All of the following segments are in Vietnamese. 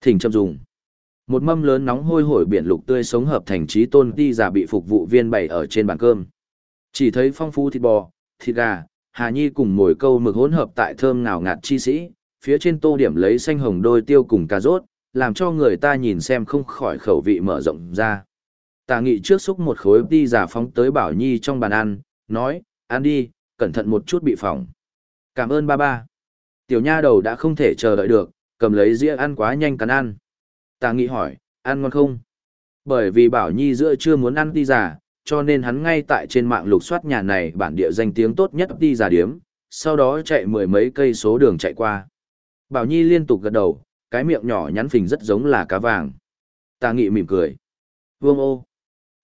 Thỉnh chậm dùng. Một mâm lớn nóng hôi hổi biển lục tươi sống hợp thành trí tôn ti giả bị phục vụ viên bày ở trên bàn cơm. Chỉ thấy phong phú thịt bò, thịt gà, hà nhi cùng mồi câu mực hỗn hợp tại thơm nào ngạt chi sĩ, phía trên tô điểm lấy xanh hồng đôi tiêu cùng cà rốt, làm cho người ta nhìn xem không khỏi khẩu vị mở rộng ra. Tà nghị trước xúc một khối ti giả phóng tới Bảo Nhi trong bàn ăn, nói, ăn đi, cẩn thận một chút bị phỏng. Cảm ơn ba ba. Tiểu nha đầu đã không thể chờ đợi được, cầm lấy dĩa ăn quá nhanh cắn ăn. Tà nghị hỏi, ăn ngon không? Bởi vì Bảo Nhi giữa chưa muốn ăn ti giả, cho nên hắn ngay tại trên mạng lục soát nhà này bản địa danh tiếng tốt nhất ti giả điếm, sau đó chạy mười mấy cây số đường chạy qua. Bảo Nhi liên tục gật đầu, cái miệng nhỏ nhắn phình rất giống là cá vàng. Tà nghị mỉm cười. Vương ô.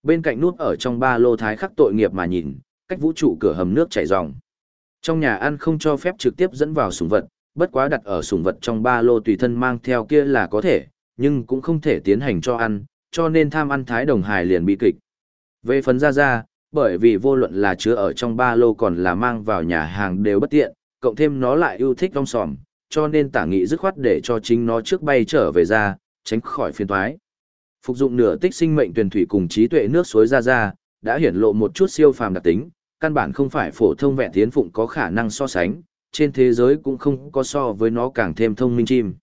Bên cạnh nút ở trong ba lô thái khắc tội nghiệp mà nhìn, cách vũ trụ cửa hầm nước chảy ròng. Trong nhà ăn không cho phép trực tiếp dẫn vào súng vật, bất quá đặt ở sủng vật trong ba lô tùy thân mang theo kia là có thể, nhưng cũng không thể tiến hành cho ăn, cho nên tham ăn thái đồng hài liền bị kịch. Về phần ra ra, bởi vì vô luận là chứa ở trong ba lô còn là mang vào nhà hàng đều bất tiện, cộng thêm nó lại yêu thích rong sòm, cho nên tả nghị dứt khoát để cho chính nó trước bay trở về ra, tránh khỏi phiền toái. Phục dụng nửa tích sinh mệnh tuyển thủy cùng trí tuệ nước suối ra ra, đã hiển lộ một chút siêu phàm đặc tính, căn bản không phải phổ thông vẹn tiến phụng có khả năng so sánh, trên thế giới cũng không có so với nó càng thêm thông minh chim.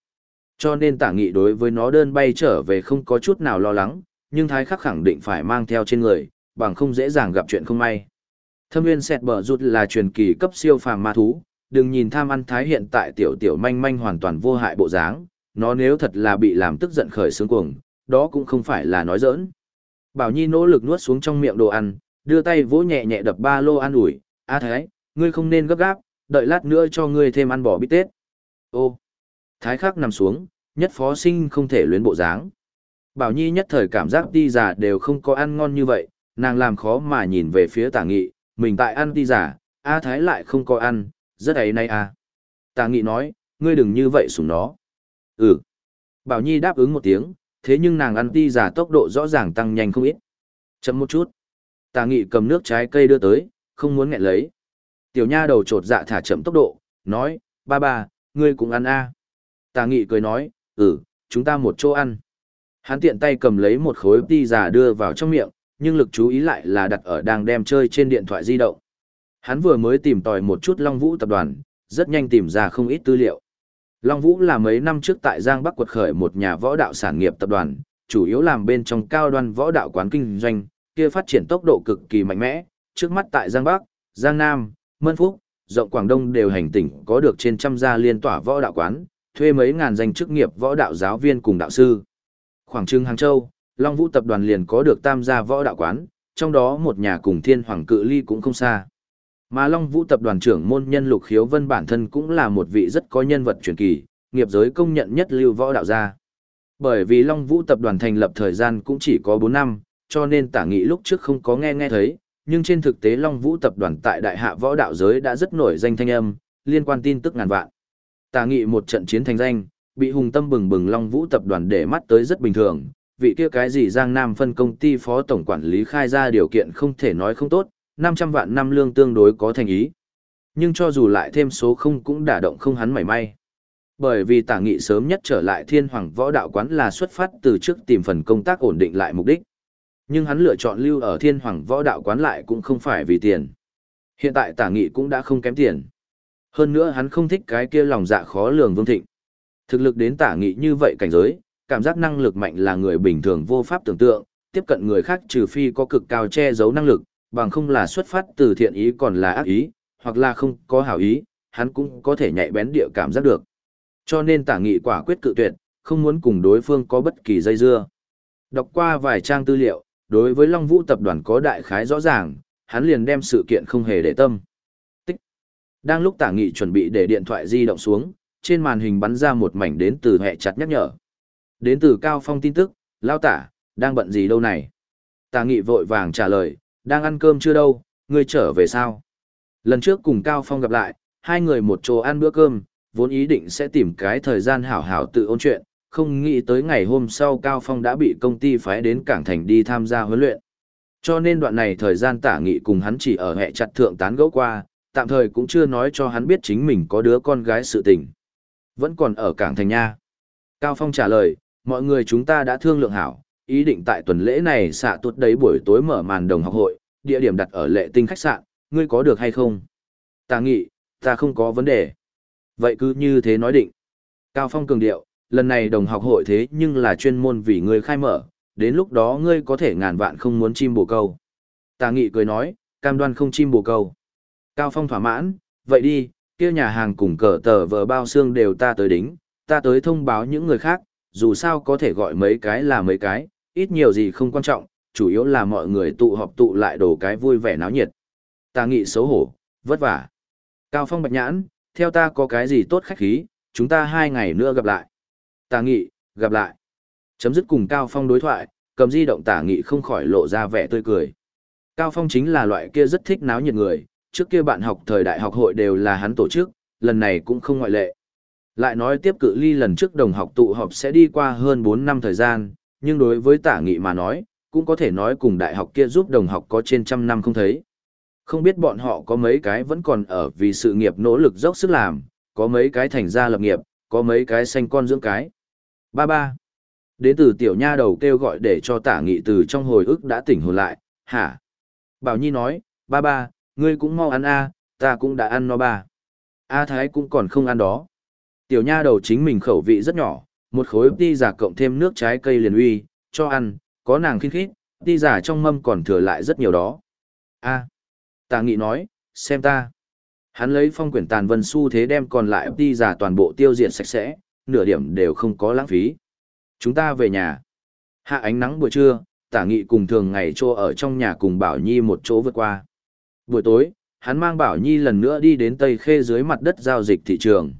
Cho nên tả nghị đối với nó đơn bay trở về không có chút nào lo lắng, nhưng thái khắc khẳng định phải mang theo trên người, bằng không dễ dàng gặp chuyện không may. Thâm viên sẹt bờ rụt là truyền kỳ cấp siêu phàm ma thú, đừng nhìn tham ăn thái hiện tại tiểu tiểu manh manh hoàn toàn vô hại bộ dáng, nó nếu thật là bị làm tức giận khởi sướng cuồng, đó cũng không phải là nói giỡn. Bảo Nhi nỗ lực nuốt xuống trong miệng đồ ăn, đưa tay vỗ nhẹ nhẹ đập ba lô ăn ủi, a thái, ngươi không nên gấp gáp, đợi lát nữa cho ngươi thêm ăn bò bít tết. Ô, thái khắc nằm xuống, nhất phó sinh không thể luyến bộ dáng. Bảo Nhi nhất thời cảm giác ti giả đều không có ăn ngon như vậy, nàng làm khó mà nhìn về phía tả nghị, mình tại ăn ti giả, A Thái lại không có ăn, rất ấy nay à. Tả nghị nói, ngươi đừng như vậy sủng nó. Ừ. Bảo Nhi đáp ứng một tiếng, thế nhưng nàng ăn ti giả tốc độ rõ ràng tăng nhanh không ít. Chậm một chút. Tả nghị cầm nước trái cây đưa tới, không muốn nghẹn lấy. Tiểu nha đầu trột dạ thả chậm tốc độ, nói, ba ba, ngươi cũng ăn a. À. Tả nghị cười nói, ừ, chúng ta một chỗ ăn. Hắn tiện tay cầm lấy một khối ti giả đưa vào trong miệng, nhưng lực chú ý lại là đặt ở đang đem chơi trên điện thoại di động. Hắn vừa mới tìm tòi một chút Long Vũ tập đoàn, rất nhanh tìm ra không ít tư liệu. Long Vũ là mấy năm trước tại Giang Bắc quật khởi một nhà võ đạo sản nghiệp tập đoàn, chủ yếu làm bên trong cao đoan võ đạo quán kinh doanh, kia phát triển tốc độ cực kỳ mạnh mẽ, trước mắt tại Giang Bắc, Giang Nam, Mân Phúc, rộng Quảng Đông đều hành tỉnh có được trên trăm gia liên tỏa võ đạo quán, thuê mấy ngàn danh chức nghiệp võ đạo giáo viên cùng đạo sư. Khoảng trưng Hàng Châu, Long Vũ tập đoàn liền có được tam gia võ đạo quán, trong đó một nhà cùng Thiên Hoàng cự ly cũng không xa. Mà Long Vũ tập đoàn trưởng môn nhân Lục Khiếu Vân bản thân cũng là một vị rất có nhân vật truyền kỳ, nghiệp giới công nhận nhất lưu võ đạo gia. Bởi vì Long Vũ tập đoàn thành lập thời gian cũng chỉ có 4 năm, cho nên tả nghị lúc trước không có nghe nghe thấy, nhưng trên thực tế Long Vũ tập đoàn tại đại hạ võ đạo giới đã rất nổi danh thanh âm, liên quan tin tức ngàn vạn. tà nghị một trận chiến thành danh, bị hùng tâm bừng bừng Long Vũ tập đoàn để mắt tới rất bình thường, vị kia cái gì Giang Nam phân công ty phó tổng quản lý khai ra điều kiện không thể nói không tốt, 500 vạn năm lương tương đối có thành ý. Nhưng cho dù lại thêm số không cũng đả động không hắn mảy may. Bởi vì tả nghị sớm nhất trở lại thiên hoàng võ đạo quán là xuất phát từ trước tìm phần công tác ổn định lại mục đích. Nhưng hắn lựa chọn lưu ở thiên hoàng võ đạo quán lại cũng không phải vì tiền. Hiện tại tả nghị cũng đã không kém tiền. Hơn nữa hắn không thích cái kia lòng dạ khó lường vương thịnh. Thực lực đến tả nghị như vậy cảnh giới, cảm giác năng lực mạnh là người bình thường vô pháp tưởng tượng, tiếp cận người khác trừ phi có cực cao che giấu năng lực, bằng không là xuất phát từ thiện ý còn là ác ý, hoặc là không có hảo ý, hắn cũng có thể nhạy bén địa cảm giác được. Cho nên tả nghị quả quyết cự tuyệt, không muốn cùng đối phương có bất kỳ dây dưa. Đọc qua vài trang tư liệu, đối với Long Vũ tập đoàn có đại khái rõ ràng, hắn liền đem sự kiện không hề để tâm. Tích. Đang lúc tả nghị chuẩn bị để điện thoại di động xuống, trên màn hình bắn ra một mảnh đến từ hệ chặt nhắc nhở. Đến từ Cao Phong tin tức, lao tả, đang bận gì đâu này? Tả nghị vội vàng trả lời, đang ăn cơm chưa đâu, ngươi trở về sao? Lần trước cùng Cao Phong gặp lại, hai người một chỗ ăn bữa cơm, vốn ý định sẽ tìm cái thời gian hảo hảo tự ôn chuyện, không nghĩ tới ngày hôm sau Cao Phong đã bị công ty phái đến Cảng Thành đi tham gia huấn luyện. Cho nên đoạn này thời gian tả nghị cùng hắn chỉ ở hệ chặt thượng tán gẫu qua, tạm thời cũng chưa nói cho hắn biết chính mình có đứa con gái sự tình. Vẫn còn ở Cảng Thành nha. Cao Phong trả lời, mọi người chúng ta đã thương lượng hảo, ý định tại tuần lễ này xạ tuột đấy buổi tối mở màn đồng học hội, địa điểm đặt ở lệ tinh khách sạn, ngươi có được hay không? Ta Nghị: ta không có vấn đề. Vậy cứ như thế nói định. Cao Phong cường điệu, lần này đồng học hội thế nhưng là chuyên môn vì ngươi khai mở, đến lúc đó ngươi có thể ngàn vạn không muốn chim bồ câu. Tà nghị cười nói, cam đoan không chim bồ câu. Cao Phong thỏa mãn, vậy đi, kia nhà hàng cùng cờ tờ vờ bao xương đều ta tới đính, ta tới thông báo những người khác, dù sao có thể gọi mấy cái là mấy cái, ít nhiều gì không quan trọng, chủ yếu là mọi người tụ họp tụ lại đồ cái vui vẻ náo nhiệt. Ta nghị xấu hổ, vất vả. Cao Phong bạch nhãn, theo ta có cái gì tốt khách khí, chúng ta hai ngày nữa gặp lại. Tà nghị, gặp lại. Chấm dứt cùng Cao Phong đối thoại, cầm di động tả nghị không khỏi lộ ra vẻ tươi cười. Cao Phong chính là loại kia rất thích náo nhiệt người, trước kia bạn học thời đại học hội đều là hắn tổ chức, lần này cũng không ngoại lệ. Lại nói tiếp cự ly lần trước đồng học tụ họp sẽ đi qua hơn 4 năm thời gian, nhưng đối với tả nghị mà nói, cũng có thể nói cùng đại học kia giúp đồng học có trên trăm năm không thấy. Không biết bọn họ có mấy cái vẫn còn ở vì sự nghiệp nỗ lực dốc sức làm, có mấy cái thành ra lập nghiệp, có mấy cái xanh con dưỡng cái. Ba ba. Đến từ tiểu nha đầu kêu gọi để cho tả nghị từ trong hồi ức đã tỉnh hồn lại, hả? Bảo Nhi nói, ba ba, ngươi cũng mau ăn a, ta cũng đã ăn nó ba. A Thái cũng còn không ăn đó. Tiểu nha đầu chính mình khẩu vị rất nhỏ, một khối ti giả cộng thêm nước trái cây liền uy, cho ăn, có nàng khinh khít, ti giả trong mâm còn thừa lại rất nhiều đó. A. Tà nghị nói, xem ta. Hắn lấy phong quyển tàn vân su thế đem còn lại ti giả toàn bộ tiêu diệt sạch sẽ, nửa điểm đều không có lãng phí. Chúng ta về nhà. Hạ ánh nắng buổi trưa, tả nghị cùng thường ngày trô ở trong nhà cùng Bảo Nhi một chỗ vượt qua. Buổi tối, hắn mang Bảo Nhi lần nữa đi đến Tây Khê dưới mặt đất giao dịch thị trường.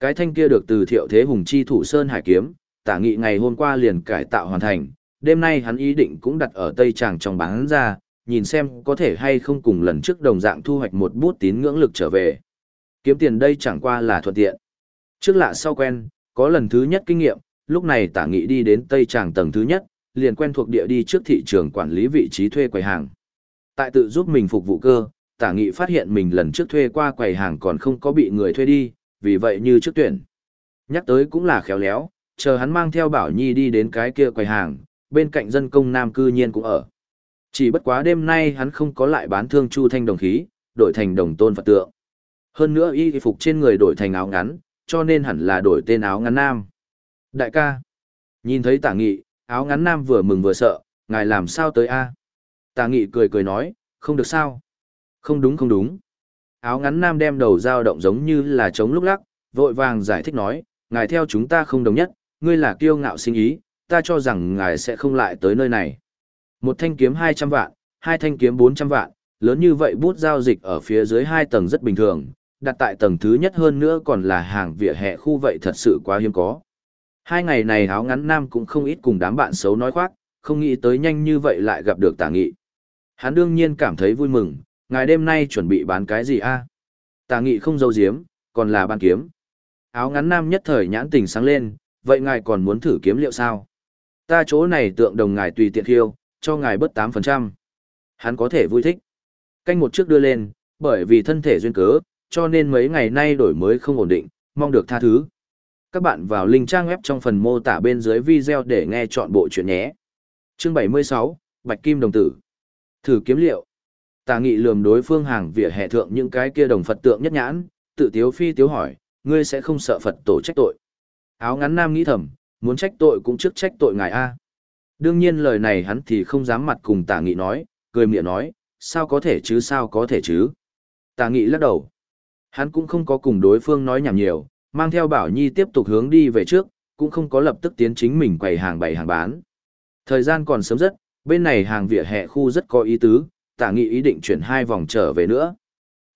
Cái thanh kia được từ thiệu thế hùng chi thủ Sơn Hải Kiếm, tả nghị ngày hôm qua liền cải tạo hoàn thành, đêm nay hắn ý định cũng đặt ở Tây Tràng trong bán ra, nhìn xem có thể hay không cùng lần trước đồng dạng thu hoạch một bút tín ngưỡng lực trở về. Kiếm tiền đây chẳng qua là thuận tiện. Trước lạ sau quen, có lần thứ nhất kinh nghiệm, lúc này tả nghị đi đến Tây Tràng tầng thứ nhất, liền quen thuộc địa đi trước thị trường quản lý vị trí thuê quầy hàng. Tại tự giúp mình phục vụ cơ, tả nghị phát hiện mình lần trước thuê qua quầy hàng còn không có bị người thuê đi, vì vậy như trước tuyển. Nhắc tới cũng là khéo léo, chờ hắn mang theo Bảo Nhi đi đến cái kia quầy hàng, bên cạnh dân công nam cư nhiên cũng ở. Chỉ bất quá đêm nay hắn không có lại bán thương chu thanh đồng khí, đổi thành đồng tôn Phật tượng. Hơn nữa y phục trên người đổi thành áo ngắn, cho nên hẳn là đổi tên áo ngắn nam. Đại ca, nhìn thấy tả nghị, áo ngắn nam vừa mừng vừa sợ, ngài làm sao tới a? Tả nghị cười cười nói, không được sao. Không đúng không đúng. Áo ngắn nam đem đầu dao động giống như là trống lúc lắc, vội vàng giải thích nói, ngài theo chúng ta không đồng nhất, ngươi là kiêu ngạo sinh ý, ta cho rằng ngài sẽ không lại tới nơi này. Một thanh kiếm 200 vạn, hai thanh kiếm 400 vạn, lớn như vậy bút giao dịch ở phía dưới hai tầng rất bình thường, đặt tại tầng thứ nhất hơn nữa còn là hàng vỉa hè khu vậy thật sự quá hiếm có. Hai ngày này áo ngắn nam cũng không ít cùng đám bạn xấu nói khoác, không nghĩ tới nhanh như vậy lại gặp được tả nghị. Hắn đương nhiên cảm thấy vui mừng, ngài đêm nay chuẩn bị bán cái gì a? À? Tả nghị không dâu diếm, còn là bán kiếm. Áo ngắn nam nhất thời nhãn tình sáng lên, vậy ngài còn muốn thử kiếm liệu sao? Ta chỗ này tượng đồng ngài tùy tiện khiêu, cho ngài bớt 8%. Hắn có thể vui thích. Canh một trước đưa lên, bởi vì thân thể duyên cớ, cho nên mấy ngày nay đổi mới không ổn định, mong được tha thứ. Các bạn vào link trang web trong phần mô tả bên dưới video để nghe chọn bộ chuyện nhé. Chương 76, Bạch Kim Đồng Tử. Thử kiếm liệu. Tà nghị lườm đối phương hàng vỉa hè thượng những cái kia đồng Phật tượng nhất nhãn, tự tiếu phi tiếu hỏi, ngươi sẽ không sợ Phật tổ trách tội. Áo ngắn nam nghĩ thầm, muốn trách tội cũng trước trách tội ngài A. Đương nhiên lời này hắn thì không dám mặt cùng tà nghị nói, cười miệng nói, sao có thể chứ sao có thể chứ. Tà nghị lắc đầu. Hắn cũng không có cùng đối phương nói nhảm nhiều, mang theo Bảo Nhi tiếp tục hướng đi về trước, cũng không có lập tức tiến chính mình quầy hàng bày hàng bán. Thời gian còn sớm rất, bên này hàng vỉa hè khu rất có ý tứ, tả nghị ý định chuyển hai vòng trở về nữa.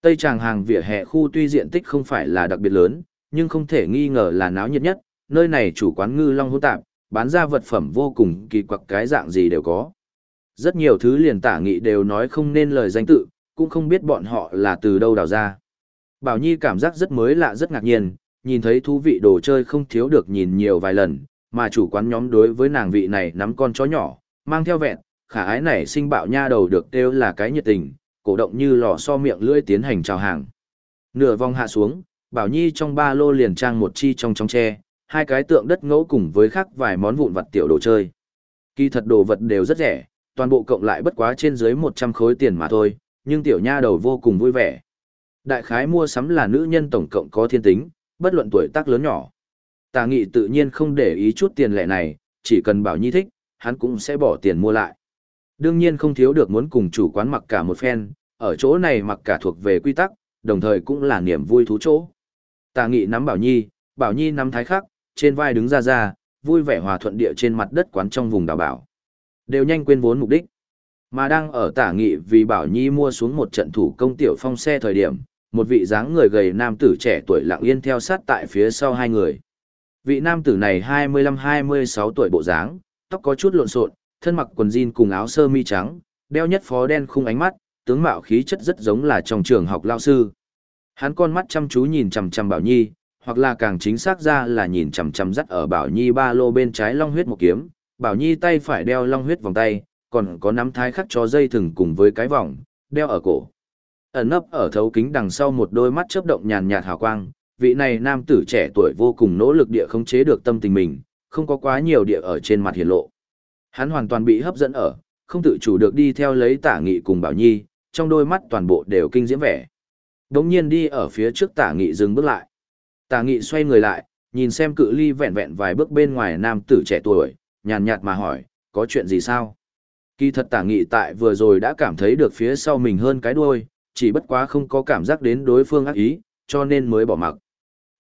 Tây tràng hàng vỉa hè khu tuy diện tích không phải là đặc biệt lớn, nhưng không thể nghi ngờ là náo nhiệt nhất, nơi này chủ quán ngư long hỗn tạp, bán ra vật phẩm vô cùng kỳ quặc cái dạng gì đều có. Rất nhiều thứ liền tả nghị đều nói không nên lời danh tự, cũng không biết bọn họ là từ đâu đào ra. Bảo Nhi cảm giác rất mới lạ rất ngạc nhiên, nhìn thấy thú vị đồ chơi không thiếu được nhìn nhiều vài lần, mà chủ quán nhóm đối với nàng vị này nắm con chó nhỏ, mang theo vẹn, khả ái này sinh bạo nha đầu được kêu là cái nhiệt tình, cổ động như lò so miệng lưỡi tiến hành chào hàng. Nửa vòng hạ xuống, Bảo Nhi trong ba lô liền trang một chi trong trong tre, hai cái tượng đất ngẫu cùng với khác vài món vụn vặt tiểu đồ chơi. Kỳ thật đồ vật đều rất rẻ, toàn bộ cộng lại bất quá trên dưới 100 khối tiền mà thôi, nhưng tiểu nha đầu vô cùng vui vẻ. Đại khái mua sắm là nữ nhân tổng cộng có thiên tính, bất luận tuổi tác lớn nhỏ. Tà nghị tự nhiên không để ý chút tiền lệ này, chỉ cần bảo nhi thích, hắn cũng sẽ bỏ tiền mua lại. Đương nhiên không thiếu được muốn cùng chủ quán mặc cả một phen, ở chỗ này mặc cả thuộc về quy tắc, đồng thời cũng là niềm vui thú chỗ. Tà nghị nắm bảo nhi, bảo nhi nắm thái khắc, trên vai đứng ra ra, vui vẻ hòa thuận địa trên mặt đất quán trong vùng đảo bảo. Đều nhanh quên vốn mục đích. Mà đang ở tả nghị vì Bảo Nhi mua xuống một trận thủ công tiểu phong xe thời điểm, một vị dáng người gầy nam tử trẻ tuổi lặng yên theo sát tại phía sau hai người. Vị nam tử này 25-26 tuổi bộ dáng, tóc có chút lộn xộn, thân mặc quần jean cùng áo sơ mi trắng, đeo nhất phó đen khung ánh mắt, tướng mạo khí chất rất giống là trong trường học lao sư. Hắn con mắt chăm chú nhìn chằm chằm Bảo Nhi, hoặc là càng chính xác ra là nhìn chằm chằm dắt ở Bảo Nhi ba lô bên trái long huyết một kiếm, Bảo Nhi tay phải đeo long huyết vòng tay, còn có nắm thái khắc cho dây thừng cùng với cái vòng, đeo ở cổ. Ẩn nấp ở thấu kính đằng sau một đôi mắt chớp động nhàn nhạt hào quang, vị này nam tử trẻ tuổi vô cùng nỗ lực địa khống chế được tâm tình mình, không có quá nhiều địa ở trên mặt hiển lộ. Hắn hoàn toàn bị hấp dẫn ở, không tự chủ được đi theo lấy tả nghị cùng Bảo Nhi, trong đôi mắt toàn bộ đều kinh diễm vẻ. Đống nhiên đi ở phía trước tả nghị dừng bước lại. Tả nghị xoay người lại, nhìn xem cự ly vẹn vẹn vài bước bên ngoài nam tử trẻ tuổi, nhàn nhạt mà hỏi, có chuyện gì sao? Kỳ thật tả nghị tại vừa rồi đã cảm thấy được phía sau mình hơn cái đuôi, chỉ bất quá không có cảm giác đến đối phương ác ý, cho nên mới bỏ mặc.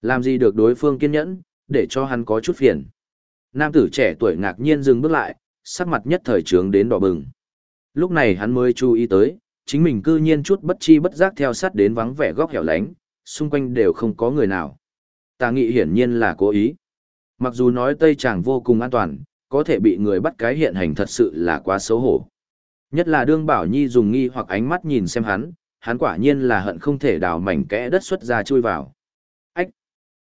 Làm gì được đối phương kiên nhẫn, để cho hắn có chút phiền. Nam tử trẻ tuổi ngạc nhiên dừng bước lại, sắc mặt nhất thời trướng đến đỏ bừng. Lúc này hắn mới chú ý tới, chính mình cư nhiên chút bất chi bất giác theo sát đến vắng vẻ góc hẻo lánh, xung quanh đều không có người nào. Tà nghị hiển nhiên là cố ý. Mặc dù nói Tây Tràng vô cùng an toàn, có thể bị người bắt cái hiện hành thật sự là quá xấu hổ. Nhất là đương bảo nhi dùng nghi hoặc ánh mắt nhìn xem hắn, hắn quả nhiên là hận không thể đào mảnh kẽ đất xuất ra chui vào. Ách!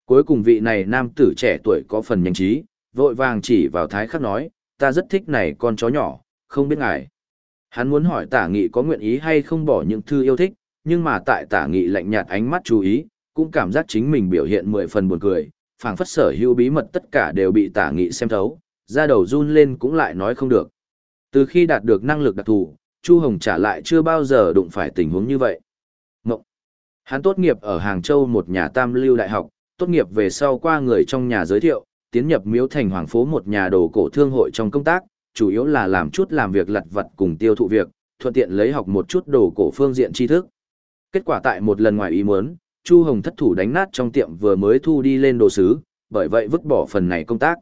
Cuối cùng vị này nam tử trẻ tuổi có phần nhanh trí, vội vàng chỉ vào thái khắc nói, ta rất thích này con chó nhỏ, không biết ngài. Hắn muốn hỏi tả nghị có nguyện ý hay không bỏ những thư yêu thích, nhưng mà tại tả nghị lạnh nhạt ánh mắt chú ý, cũng cảm giác chính mình biểu hiện mười phần buồn cười, phảng phất sở hữu bí mật tất cả đều bị tả nghị xem thấu, ra đầu run lên cũng lại nói không được. Từ khi đạt được năng lực đặc thù, Chu Hồng trả lại chưa bao giờ đụng phải tình huống như vậy. Ngộng. Hắn tốt nghiệp ở Hàng Châu một nhà tam lưu đại học, tốt nghiệp về sau qua người trong nhà giới thiệu, tiến nhập miếu thành hoàng phố một nhà đồ cổ thương hội trong công tác, chủ yếu là làm chút làm việc lặt vặt cùng tiêu thụ việc, thuận tiện lấy học một chút đồ cổ phương diện tri thức. Kết quả tại một lần ngoài ý muốn, Chu Hồng thất thủ đánh nát trong tiệm vừa mới thu đi lên đồ sứ, bởi vậy vứt bỏ phần này công tác.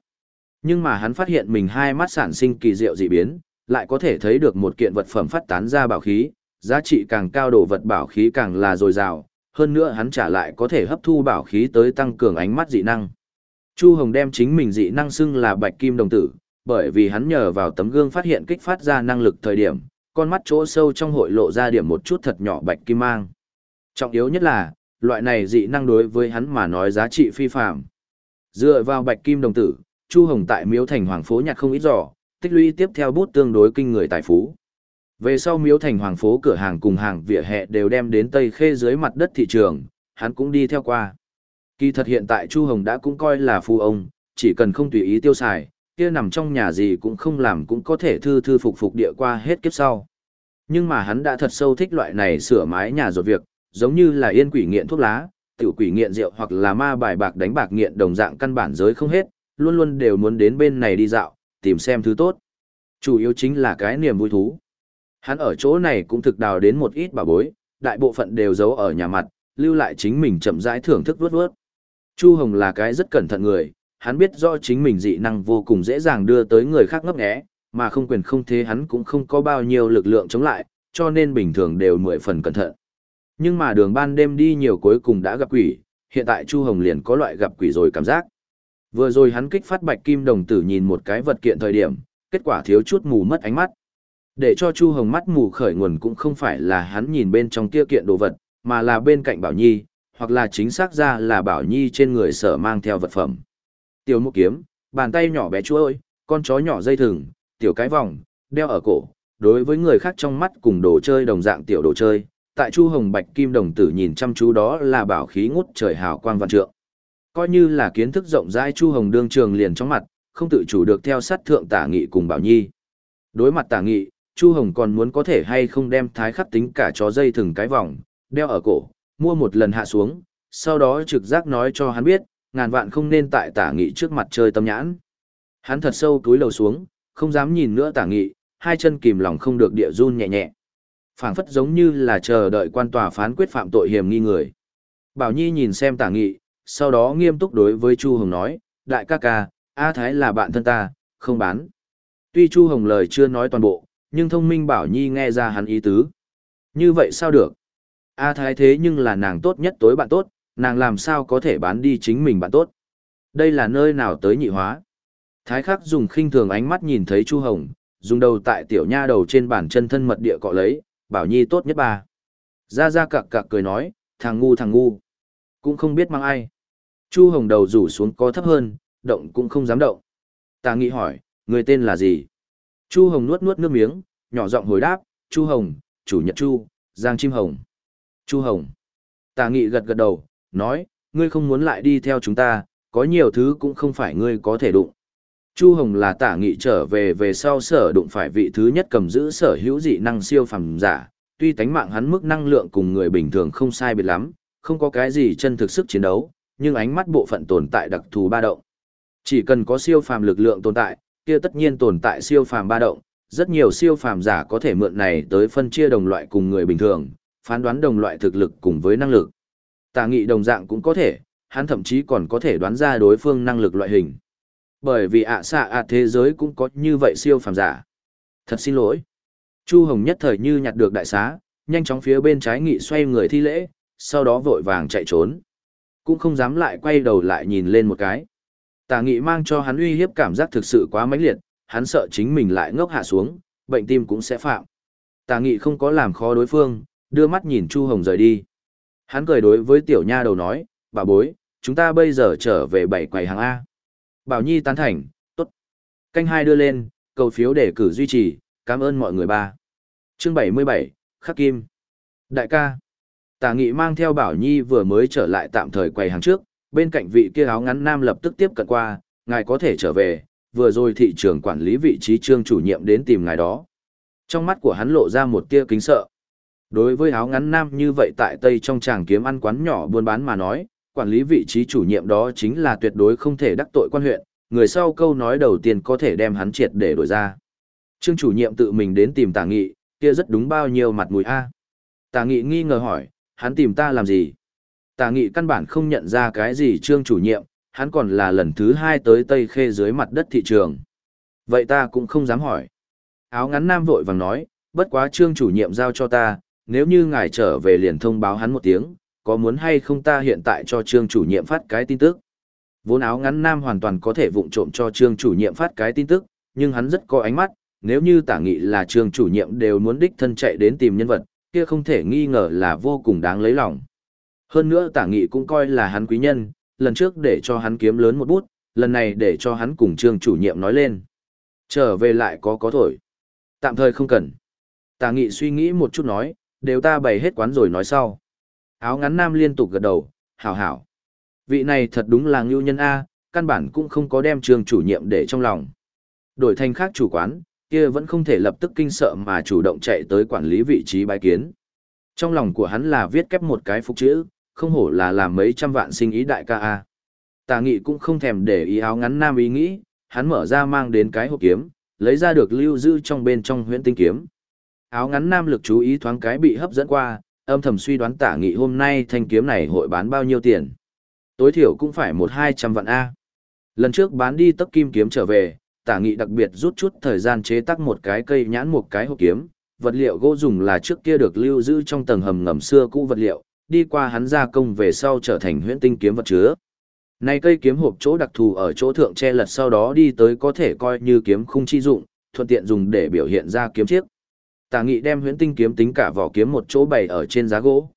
Nhưng mà hắn phát hiện mình hai mắt sản sinh kỳ diệu dị biến, lại có thể thấy được một kiện vật phẩm phát tán ra bảo khí, giá trị càng cao đồ vật bảo khí càng là dồi dào, hơn nữa hắn trả lại có thể hấp thu bảo khí tới tăng cường ánh mắt dị năng. Chu Hồng đem chính mình dị năng xưng là bạch kim đồng tử, bởi vì hắn nhờ vào tấm gương phát hiện kích phát ra năng lực thời điểm, con mắt chỗ sâu trong hội lộ ra điểm một chút thật nhỏ bạch kim mang. Trọng yếu nhất là, loại này dị năng đối với hắn mà nói giá trị phi phạm. Dựa vào bạch kim đồng tử, Chu Hồng tại Miếu Thành Hoàng phố nhặt không ít giỏ, tích lũy tiếp theo bút tương đối kinh người tài phú. Về sau Miếu Thành Hoàng phố cửa hàng cùng hàng vỉa hè đều đem đến Tây Khê dưới mặt đất thị trường, hắn cũng đi theo qua. Kỳ thật hiện tại Chu Hồng đã cũng coi là phu ông, chỉ cần không tùy ý tiêu xài, kia nằm trong nhà gì cũng không làm cũng có thể thư thư phục phục địa qua hết kiếp sau. Nhưng mà hắn đã thật sâu thích loại này sửa mái nhà rồi việc, giống như là yên quỷ nghiện thuốc lá, tiểu quỷ nghiện rượu hoặc là ma bài bạc đánh bạc nghiện đồng dạng căn bản giới không hết, luôn luôn đều muốn đến bên này đi dạo, tìm xem thứ tốt. Chủ yếu chính là cái niềm vui thú. Hắn ở chỗ này cũng thực đào đến một ít bà bối, đại bộ phận đều giấu ở nhà mặt, lưu lại chính mình chậm rãi thưởng thức vớt vớt. Chu Hồng là cái rất cẩn thận người, hắn biết rõ chính mình dị năng vô cùng dễ dàng đưa tới người khác ngấp nghé, mà không quyền không thế hắn cũng không có bao nhiêu lực lượng chống lại, cho nên bình thường đều mười phần cẩn thận. Nhưng mà đường ban đêm đi nhiều cuối cùng đã gặp quỷ, hiện tại Chu Hồng liền có loại gặp quỷ rồi cảm giác. Vừa rồi hắn kích phát bạch kim đồng tử nhìn một cái vật kiện thời điểm, kết quả thiếu chút mù mất ánh mắt. Để cho Chu Hồng mắt mù khởi nguồn cũng không phải là hắn nhìn bên trong kia kiện đồ vật, mà là bên cạnh Bảo Nhi, hoặc là chính xác ra là Bảo Nhi trên người sở mang theo vật phẩm. Tiểu mục kiếm, bàn tay nhỏ bé chuối, con chó nhỏ dây thừng, tiểu cái vòng, đeo ở cổ, đối với người khác trong mắt cùng đồ chơi đồng dạng tiểu đồ chơi, tại Chu Hồng Bạch Kim đồng tử nhìn chăm chú đó là bảo khí ngút trời hào quang vạn trượng. Coi như là kiến thức rộng rãi Chu Hồng đương trường liền trong mặt, không tự chủ được theo sát thượng tả nghị cùng Bảo Nhi. Đối mặt tả nghị, Chu Hồng còn muốn có thể hay không đem thái khắc tính cả chó dây thừng cái vòng, đeo ở cổ, mua một lần hạ xuống, sau đó trực giác nói cho hắn biết, ngàn vạn không nên tại tả nghị trước mặt chơi tâm nhãn. Hắn thật sâu túi lầu xuống, không dám nhìn nữa tả nghị, hai chân kìm lòng không được địa run nhẹ nhẹ. phảng phất giống như là chờ đợi quan tòa phán quyết phạm tội hiểm nghi người. Bảo Nhi nhìn xem tả nghị, sau đó nghiêm túc đối với Chu Hồng nói, đại ca ca, A Thái là bạn thân ta, không bán. Tuy Chu Hồng lời chưa nói toàn bộ, nhưng thông minh Bảo Nhi nghe ra hắn ý tứ. Như vậy sao được? A Thái thế nhưng là nàng tốt nhất tối bạn tốt, nàng làm sao có thể bán đi chính mình bạn tốt. Đây là nơi nào tới nhị hóa. Thái khắc dùng khinh thường ánh mắt nhìn thấy Chu Hồng, dùng đầu tại tiểu nha đầu trên bàn chân thân mật địa cọ lấy, Bảo Nhi tốt nhất bà. Ra ra cặc cặc cười nói, thằng ngu thằng ngu. Cũng không biết mang ai. Chu Hồng đầu rủ xuống có thấp hơn, động cũng không dám động. Tà nghị hỏi, người tên là gì? Chu Hồng nuốt nuốt nước miếng, nhỏ giọng hồi đáp, Chu Hồng, chủ nhật Chu, Giang Chim Hồng. Chu Hồng. Tà nghị gật gật đầu, nói, ngươi không muốn lại đi theo chúng ta, có nhiều thứ cũng không phải ngươi có thể đụng. Chu Hồng là tả nghị trở về về sau sở đụng phải vị thứ nhất cầm giữ sở hữu dị năng siêu phàm giả, tuy tánh mạng hắn mức năng lượng cùng người bình thường không sai biệt lắm, không có cái gì chân thực sức chiến đấu, nhưng ánh mắt bộ phận tồn tại đặc thù ba động. Chỉ cần có siêu phàm lực lượng tồn tại, kia tất nhiên tồn tại siêu phàm ba động, rất nhiều siêu phàm giả có thể mượn này tới phân chia đồng loại cùng người bình thường, phán đoán đồng loại thực lực cùng với năng lực. Tà nghị đồng dạng cũng có thể, hắn thậm chí còn có thể đoán ra đối phương năng lực loại hình. Bởi vì ạ xạ ạ thế giới cũng có như vậy siêu phàm giả. Thật xin lỗi. Chu Hồng nhất thời như nhặt được đại xá, nhanh chóng phía bên trái nghị xoay người thi lễ, sau đó vội vàng chạy trốn. Cũng không dám lại quay đầu lại nhìn lên một cái. Tà nghị mang cho hắn uy hiếp cảm giác thực sự quá mãnh liệt, hắn sợ chính mình lại ngốc hạ xuống, bệnh tim cũng sẽ phạm. Tà nghị không có làm khó đối phương, đưa mắt nhìn Chu Hồng rời đi. Hắn cười đối với tiểu nha đầu nói, bà bối, chúng ta bây giờ trở về bảy quầy hàng A. Bảo Nhi tán thành, tốt. Canh hai đưa lên, cầu phiếu để cử duy trì, cảm ơn mọi người ba. Chương 77, Khắc Kim. Đại ca. Tà nghị mang theo Bảo Nhi vừa mới trở lại tạm thời quầy hàng trước, bên cạnh vị kia áo ngắn nam lập tức tiếp cận qua, ngài có thể trở về, vừa rồi thị trường quản lý vị trí trương chủ nhiệm đến tìm ngài đó. Trong mắt của hắn lộ ra một tia kính sợ. Đối với áo ngắn nam như vậy tại Tây trong tràng kiếm ăn quán nhỏ buôn bán mà nói, quản lý vị trí chủ nhiệm đó chính là tuyệt đối không thể đắc tội quan huyện, người sau câu nói đầu tiên có thể đem hắn triệt để đổi ra. Trương chủ nhiệm tự mình đến tìm tả nghị, kia rất đúng bao nhiêu mặt mũi a. Tả nghị nghi ngờ hỏi, hắn tìm ta làm gì? Tả nghị căn bản không nhận ra cái gì trương chủ nhiệm, hắn còn là lần thứ hai tới Tây Khê dưới mặt đất thị trường. Vậy ta cũng không dám hỏi. Áo ngắn nam vội vàng nói, bất quá trương chủ nhiệm giao cho ta, nếu như ngài trở về liền thông báo hắn một tiếng, có muốn hay không ta hiện tại cho trương chủ nhiệm phát cái tin tức. Vốn áo ngắn nam hoàn toàn có thể vụng trộm cho trương chủ nhiệm phát cái tin tức, nhưng hắn rất có ánh mắt, nếu như tả nghị là trương chủ nhiệm đều muốn đích thân chạy đến tìm nhân vật, kia không thể nghi ngờ là vô cùng đáng lấy lòng. Hơn nữa tả nghị cũng coi là hắn quý nhân, lần trước để cho hắn kiếm lớn một bút, lần này để cho hắn cùng trương chủ nhiệm nói lên. Trở về lại có có thổi. Tạm thời không cần. Tả nghị suy nghĩ một chút nói, đều ta bày hết quán rồi nói sau. Áo ngắn nam liên tục gật đầu, hảo hảo. Vị này thật đúng là ngưu nhân A, căn bản cũng không có đem trường chủ nhiệm để trong lòng. Đổi thành khác chủ quán, kia vẫn không thể lập tức kinh sợ mà chủ động chạy tới quản lý vị trí bái kiến. Trong lòng của hắn là viết kép một cái phục chữ, không hổ là làm mấy trăm vạn sinh ý đại ca A. Tà nghị cũng không thèm để ý áo ngắn nam ý nghĩ, hắn mở ra mang đến cái hộp kiếm, lấy ra được lưu giữ trong bên trong huyễn tinh kiếm. Áo ngắn nam lực chú ý thoáng cái bị hấp dẫn qua, âm thầm suy đoán tả nghị hôm nay thanh kiếm này hội bán bao nhiêu tiền. Tối thiểu cũng phải một hai trăm vạn A. Lần trước bán đi tấc kim kiếm trở về, tả nghị đặc biệt rút chút thời gian chế tác một cái cây nhãn một cái hộp kiếm, vật liệu gỗ dùng là trước kia được lưu giữ trong tầng hầm ngầm xưa cũ vật liệu, đi qua hắn gia công về sau trở thành huyễn tinh kiếm vật chứa. Này cây kiếm hộp chỗ đặc thù ở chỗ thượng che lật sau đó đi tới có thể coi như kiếm khung chi dụng, thuận tiện dùng để biểu hiện ra kiếm chiếc. Tả nghị đem huyễn tinh kiếm tính cả vỏ kiếm một chỗ bày ở trên giá gỗ.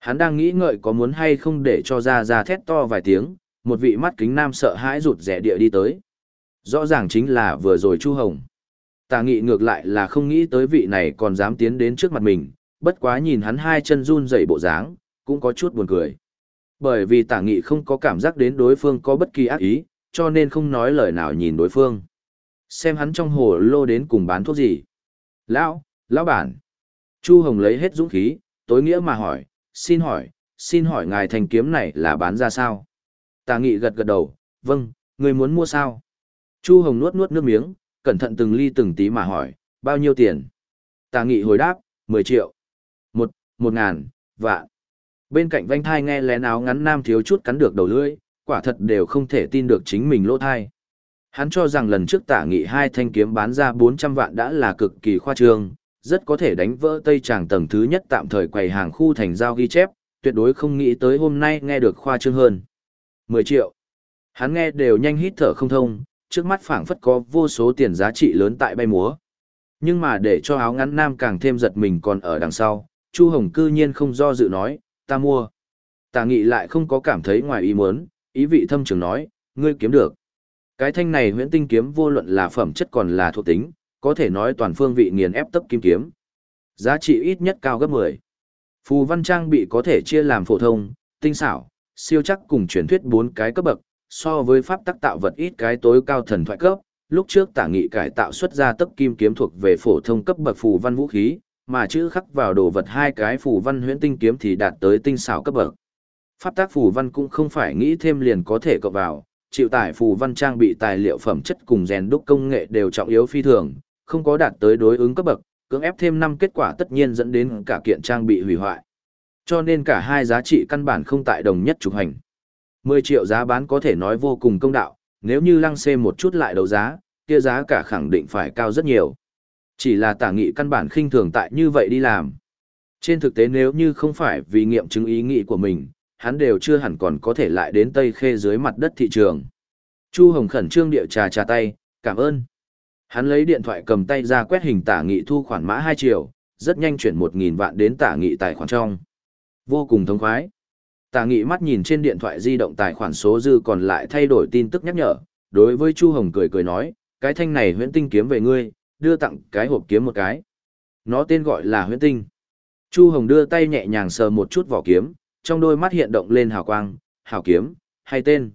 Hắn đang nghĩ ngợi có muốn hay không để cho ra ra thét to vài tiếng, một vị mắt kính nam sợ hãi rụt rẻ địa đi tới. Rõ ràng chính là vừa rồi Chu Hồng. Tà nghị ngược lại là không nghĩ tới vị này còn dám tiến đến trước mặt mình, bất quá nhìn hắn hai chân run dậy bộ dáng, cũng có chút buồn cười. Bởi vì tà nghị không có cảm giác đến đối phương có bất kỳ ác ý, cho nên không nói lời nào nhìn đối phương. Xem hắn trong hồ lô đến cùng bán thuốc gì. Lão, lão bản. Chu Hồng lấy hết dũng khí, tối nghĩa mà hỏi, xin hỏi, xin hỏi ngài thành kiếm này là bán ra sao? Tà nghị gật gật đầu, vâng, người muốn mua sao? Chu Hồng nuốt nuốt nước miếng, cẩn thận từng ly từng tí mà hỏi, bao nhiêu tiền? Tà nghị hồi đáp, 10 triệu. Một, một ngàn, vạn. Bên cạnh vanh thai nghe lén áo ngắn nam thiếu chút cắn được đầu lưỡi, quả thật đều không thể tin được chính mình lỗ thai. Hắn cho rằng lần trước tả nghị hai thanh kiếm bán ra 400 vạn đã là cực kỳ khoa trương, rất có thể đánh vỡ tây tràng tầng thứ nhất tạm thời quầy hàng khu thành giao ghi chép, tuyệt đối không nghĩ tới hôm nay nghe được khoa trương hơn. 10 triệu. Hắn nghe đều nhanh hít thở không thông, trước mắt phảng phất có vô số tiền giá trị lớn tại bay múa. Nhưng mà để cho áo ngắn nam càng thêm giật mình còn ở đằng sau, Chu Hồng cư nhiên không do dự nói, ta mua. Tà nghị lại không có cảm thấy ngoài ý muốn, ý vị thâm trường nói, ngươi kiếm được. Cái thanh này huyễn tinh kiếm vô luận là phẩm chất còn là thuộc tính, có thể nói toàn phương vị nghiền ép tấp kim kiếm. Giá trị ít nhất cao gấp 10. Phù văn trang bị có thể chia làm phổ thông, tinh xảo, siêu chắc cùng truyền thuyết bốn cái cấp bậc, so với pháp tắc tạo vật ít cái tối cao thần thoại cấp. Lúc trước tả nghị cải tạo xuất ra tấc kim kiếm thuộc về phổ thông cấp bậc phù văn vũ khí, mà chữ khắc vào đồ vật hai cái phù văn huyễn tinh kiếm thì đạt tới tinh xảo cấp bậc. Pháp tác phù văn cũng không phải nghĩ thêm liền có thể cộng vào, chịu tải phù văn trang bị tài liệu phẩm chất cùng rèn đúc công nghệ đều trọng yếu phi thường, không có đạt tới đối ứng cấp bậc, cưỡng ép thêm năm kết quả tất nhiên dẫn đến cả kiện trang bị hủy hoại. Cho nên cả hai giá trị căn bản không tại đồng nhất trục hành. 10 triệu giá bán có thể nói vô cùng công đạo, nếu như lăng xê một chút lại đấu giá, kia giá cả khẳng định phải cao rất nhiều. Chỉ là tả nghị căn bản khinh thường tại như vậy đi làm. Trên thực tế nếu như không phải vì nghiệm chứng ý nghĩ của mình, hắn đều chưa hẳn còn có thể lại đến Tây Khê dưới mặt đất thị trường. Chu Hồng khẩn trương địa trà trà tay, cảm ơn. Hắn lấy điện thoại cầm tay ra quét hình tả nghị thu khoản mã 2 triệu, rất nhanh chuyển 1.000 vạn đến tả nghị tài khoản trong. Vô cùng thống khoái. Tà nghị mắt nhìn trên điện thoại di động tài khoản số dư còn lại thay đổi tin tức nhắc nhở, đối với Chu Hồng cười cười nói, cái thanh này huyễn tinh kiếm về ngươi, đưa tặng cái hộp kiếm một cái. Nó tên gọi là huyễn tinh. Chu Hồng đưa tay nhẹ nhàng sờ một chút vỏ kiếm, trong đôi mắt hiện động lên hào quang, hào kiếm, hay tên.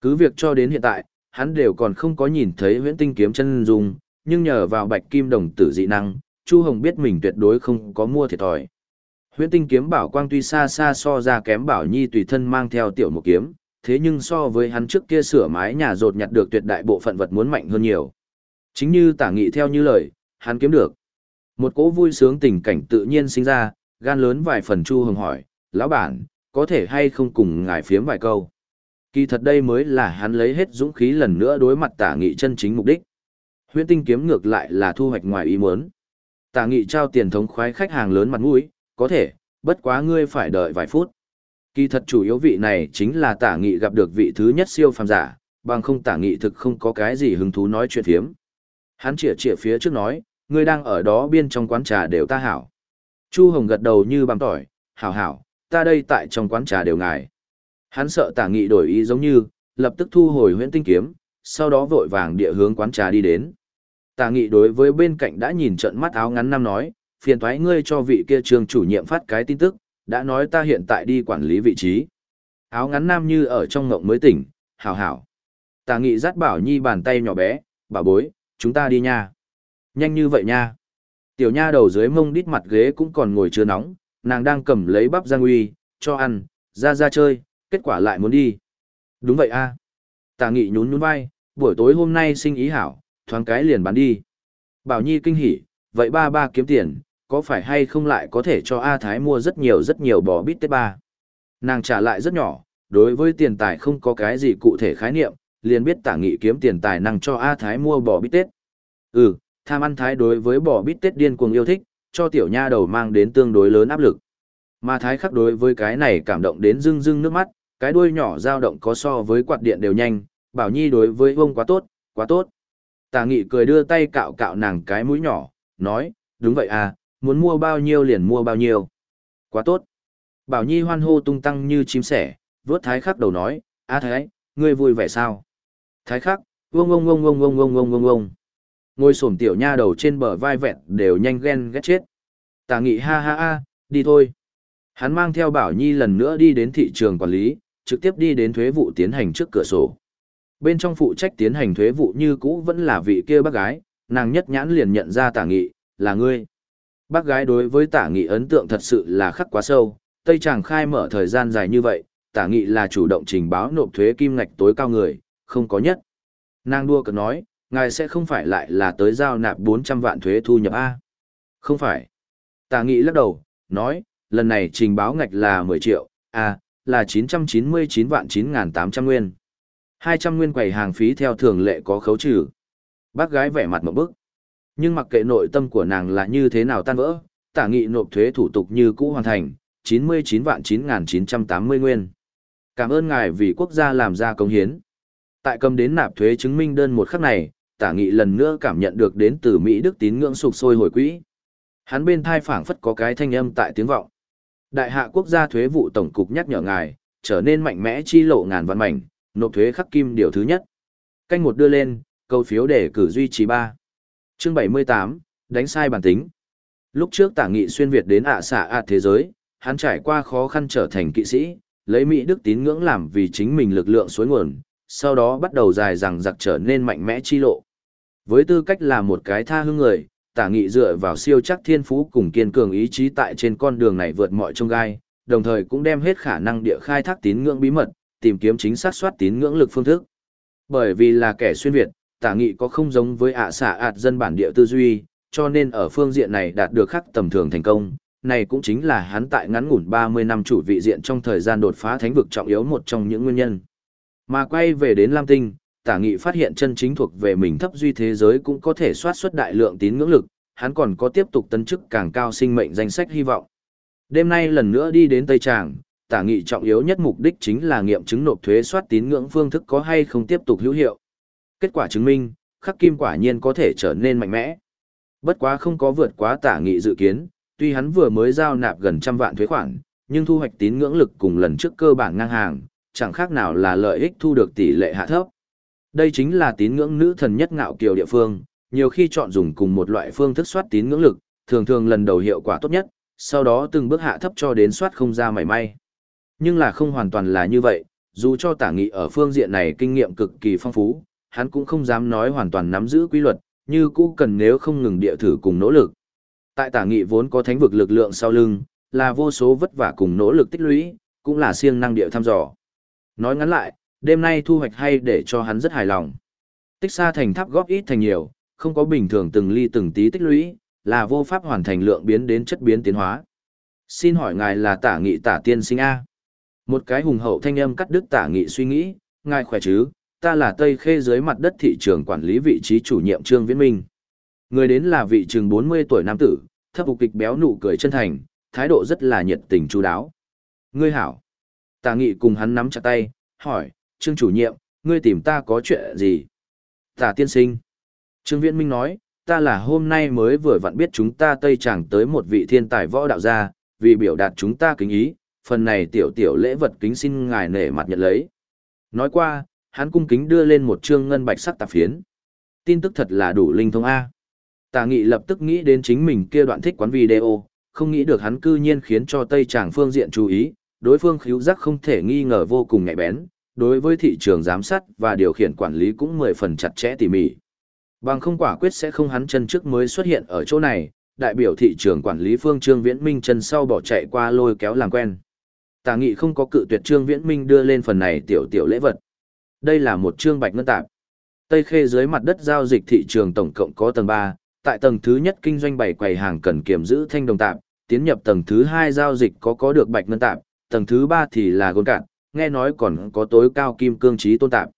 Cứ việc cho đến hiện tại, hắn đều còn không có nhìn thấy huyễn tinh kiếm chân dung, nhưng nhờ vào bạch kim đồng tử dị năng, Chu Hồng biết mình tuyệt đối không có mua thiệt thòi. Huyễn tinh kiếm bảo quang tuy xa xa so ra kém bảo nhi tùy thân mang theo tiểu một kiếm, thế nhưng so với hắn trước kia sửa mái nhà rột nhặt được tuyệt đại bộ phận vật muốn mạnh hơn nhiều. Chính như tả nghị theo như lời, hắn kiếm được. Một cỗ vui sướng tình cảnh tự nhiên sinh ra, gan lớn vài phần Chu Hồng hỏi, lão bản, có thể hay không cùng ngài phiếm vài câu. Kỳ thật đây mới là hắn lấy hết dũng khí lần nữa đối mặt tả nghị chân chính mục đích. Huyễn tinh kiếm ngược lại là thu hoạch ngoài ý muốn. Tả nghị trao tiền thống khoái khách hàng lớn mặt mũi, có thể, bất quá ngươi phải đợi vài phút. Kỳ thật chủ yếu vị này chính là tả nghị gặp được vị thứ nhất siêu phàm giả, bằng không tả nghị thực không có cái gì hứng thú nói chuyện thiếm. Hắn chỉa chỉa phía trước nói, ngươi đang ở đó bên trong quán trà đều ta hảo. Chu Hồng gật đầu như bằng tỏi, hảo hảo, ta đây tại trong quán trà đều ngài. Hắn sợ tả nghị đổi ý giống như, lập tức thu hồi huyễn tinh kiếm, sau đó vội vàng địa hướng quán trà đi đến. Tả nghị đối với bên cạnh đã nhìn trận mắt áo ngắn năm nói, phiền thoái ngươi cho vị kia trường chủ nhiệm phát cái tin tức, đã nói ta hiện tại đi quản lý vị trí. Áo ngắn nam như ở trong ngộng mới tỉnh, hảo hảo. Tà nghị dắt bảo nhi bàn tay nhỏ bé, bảo bối, chúng ta đi nha. Nhanh như vậy nha. Tiểu nha đầu dưới mông đít mặt ghế cũng còn ngồi chưa nóng, nàng đang cầm lấy bắp giang uy, cho ăn, ra ra chơi, kết quả lại muốn đi. Đúng vậy a. Tà nghị nhún nhún vai, buổi tối hôm nay sinh ý hảo, thoáng cái liền bán đi. Bảo Nhi kinh hỉ, vậy ba ba kiếm tiền, có phải hay không lại có thể cho A Thái mua rất nhiều rất nhiều bò bít tết ba. Nàng trả lại rất nhỏ, đối với tiền tài không có cái gì cụ thể khái niệm, liền biết tả nghị kiếm tiền tài năng cho A Thái mua bò bít tết. Ừ, tham ăn Thái đối với bò bít tết điên cuồng yêu thích, cho tiểu nha đầu mang đến tương đối lớn áp lực. Mà Thái khắc đối với cái này cảm động đến rưng rưng nước mắt, cái đuôi nhỏ dao động có so với quạt điện đều nhanh, bảo nhi đối với ông quá tốt, quá tốt. Tả nghị cười đưa tay cạo cạo nàng cái mũi nhỏ, nói, đúng vậy à, muốn mua bao nhiêu liền mua bao nhiêu. Quá tốt. Bảo nhi hoan hô tung tăng như chim sẻ, vớt thái khắc đầu nói, a thái, ngươi vui vẻ sao? Thái khắc, vông vông vông vông vông vông vông vông vông. Ngồi sổm tiểu nha đầu trên bờ vai vẹn đều nhanh ghen ghét chết. Tả nghị ha ha ha, đi thôi. Hắn mang theo Bảo Nhi lần nữa đi đến thị trường quản lý, trực tiếp đi đến thuế vụ tiến hành trước cửa sổ. Bên trong phụ trách tiến hành thuế vụ như cũ vẫn là vị kia bác gái, nàng nhất nhãn liền nhận ra tả nghị, là ngươi. Bác gái đối với tả nghị ấn tượng thật sự là khắc quá sâu, Tây Tràng khai mở thời gian dài như vậy, tả nghị là chủ động trình báo nộp thuế kim ngạch tối cao người, không có nhất. Nàng đua cợt nói, ngài sẽ không phải lại là tới giao nạp 400 vạn thuế thu nhập A. Không phải. Tả nghị lắc đầu, nói, lần này trình báo ngạch là 10 triệu, A, là 999 vạn 9.800 nguyên. 200 nguyên quầy hàng phí theo thường lệ có khấu trừ. Bác gái vẻ mặt một bức. Nhưng mặc kệ nội tâm của nàng là như thế nào tan vỡ, tả nghị nộp thuế thủ tục như cũ hoàn thành, 99 vạn 9980 nguyên. Cảm ơn ngài vì quốc gia làm ra công hiến. Tại cầm đến nạp thuế chứng minh đơn một khắc này, tả nghị lần nữa cảm nhận được đến từ Mỹ Đức tín ngưỡng sụp sôi hồi quỹ. Hắn bên thai phảng phất có cái thanh âm tại tiếng vọng. Đại hạ quốc gia thuế vụ tổng cục nhắc nhở ngài, trở nên mạnh mẽ chi lộ ngàn văn mảnh, nộp thuế khắc kim điều thứ nhất. Canh một đưa lên, câu phiếu để cử duy trì ba. Chương 78, đánh sai bản tính. Lúc trước tả nghị xuyên Việt đến ạ xạ ạ thế giới, hắn trải qua khó khăn trở thành kỵ sĩ, lấy Mỹ Đức tín ngưỡng làm vì chính mình lực lượng suối nguồn, sau đó bắt đầu dài rằng giặc trở nên mạnh mẽ chi lộ. Với tư cách là một cái tha hương người, tả nghị dựa vào siêu chắc thiên phú cùng kiên cường ý chí tại trên con đường này vượt mọi trông gai, đồng thời cũng đem hết khả năng địa khai thác tín ngưỡng bí mật, tìm kiếm chính xác soát tín ngưỡng lực phương thức. Bởi vì là kẻ xuyên Việt, tả nghị có không giống với ạ xạ ạt dân bản địa tư duy, cho nên ở phương diện này đạt được khắc tầm thường thành công. Này cũng chính là hắn tại ngắn ngủn 30 năm chủ vị diện trong thời gian đột phá thánh vực trọng yếu một trong những nguyên nhân. Mà quay về đến Lam Tinh, tả nghị phát hiện chân chính thuộc về mình thấp duy thế giới cũng có thể soát xuất đại lượng tín ngưỡng lực, hắn còn có tiếp tục tấn chức càng cao sinh mệnh danh sách hy vọng. Đêm nay lần nữa đi đến Tây Tràng, tả nghị trọng yếu nhất mục đích chính là nghiệm chứng nộp thuế soát tín ngưỡng phương thức có hay không tiếp tục hữu hiệu. Kết quả chứng minh, khắc kim quả nhiên có thể trở nên mạnh mẽ. Bất quá không có vượt quá tả nghị dự kiến, tuy hắn vừa mới giao nạp gần trăm vạn thuế khoản, nhưng thu hoạch tín ngưỡng lực cùng lần trước cơ bản ngang hàng, chẳng khác nào là lợi ích thu được tỷ lệ hạ thấp. Đây chính là tín ngưỡng nữ thần nhất ngạo kiều địa phương, nhiều khi chọn dùng cùng một loại phương thức soát tín ngưỡng lực, thường thường lần đầu hiệu quả tốt nhất, sau đó từng bước hạ thấp cho đến soát không ra mảy may. Nhưng là không hoàn toàn là như vậy, dù cho tả nghị ở phương diện này kinh nghiệm cực kỳ phong phú, hắn cũng không dám nói hoàn toàn nắm giữ quy luật, như cũ cần nếu không ngừng địa thử cùng nỗ lực. Tại tả nghị vốn có thánh vực lực lượng sau lưng, là vô số vất vả cùng nỗ lực tích lũy, cũng là siêng năng địa thăm dò. Nói ngắn lại, đêm nay thu hoạch hay để cho hắn rất hài lòng. Tích xa thành tháp góp ít thành nhiều, không có bình thường từng ly từng tí tích lũy, là vô pháp hoàn thành lượng biến đến chất biến tiến hóa. Xin hỏi ngài là tả nghị tả tiên sinh A. Một cái hùng hậu thanh âm cắt đứt tả nghị suy nghĩ, ngài khỏe chứ, ta là Tây Khê dưới mặt đất thị trường quản lý vị trí chủ nhiệm Trương Viễn Minh. Người đến là vị trường 40 tuổi nam tử, thấp phục kịch béo nụ cười chân thành, thái độ rất là nhiệt tình chú đáo. Ngươi hảo. Tà nghị cùng hắn nắm chặt tay, hỏi, Trương chủ nhiệm, ngươi tìm ta có chuyện gì? Tà tiên sinh. Trương Viễn Minh nói, ta là hôm nay mới vừa vặn biết chúng ta Tây Tràng tới một vị thiên tài võ đạo gia, vì biểu đạt chúng ta kính ý, phần này tiểu tiểu lễ vật kính xin ngài nể mặt nhận lấy. Nói qua, hắn cung kính đưa lên một trương ngân bạch sắc tạp phiến. Tin tức thật là đủ linh thông A. Tà nghị lập tức nghĩ đến chính mình kia đoạn thích quán video, không nghĩ được hắn cư nhiên khiến cho Tây Tràng phương diện chú ý, đối phương khíu giác không thể nghi ngờ vô cùng nhạy bén, đối với thị trường giám sát và điều khiển quản lý cũng mười phần chặt chẽ tỉ mỉ. Bằng không quả quyết sẽ không hắn chân trước mới xuất hiện ở chỗ này, đại biểu thị trường quản lý phương Trương Viễn Minh chân sau bỏ chạy qua lôi kéo làm quen. Tà nghị không có cự tuyệt Trương Viễn Minh đưa lên phần này tiểu tiểu lễ vật. Đây là một trương bạch ngân tạp. Tây Khê dưới mặt đất giao dịch thị trường tổng cộng có tầng 3, tại tầng thứ nhất kinh doanh bảy quầy hàng cần kiểm giữ thanh đồng tạp, tiến nhập tầng thứ hai giao dịch có có được bạch ngân tạp, tầng thứ ba thì là gôn cạn, nghe nói còn có tối cao kim cương trí tôn tạp.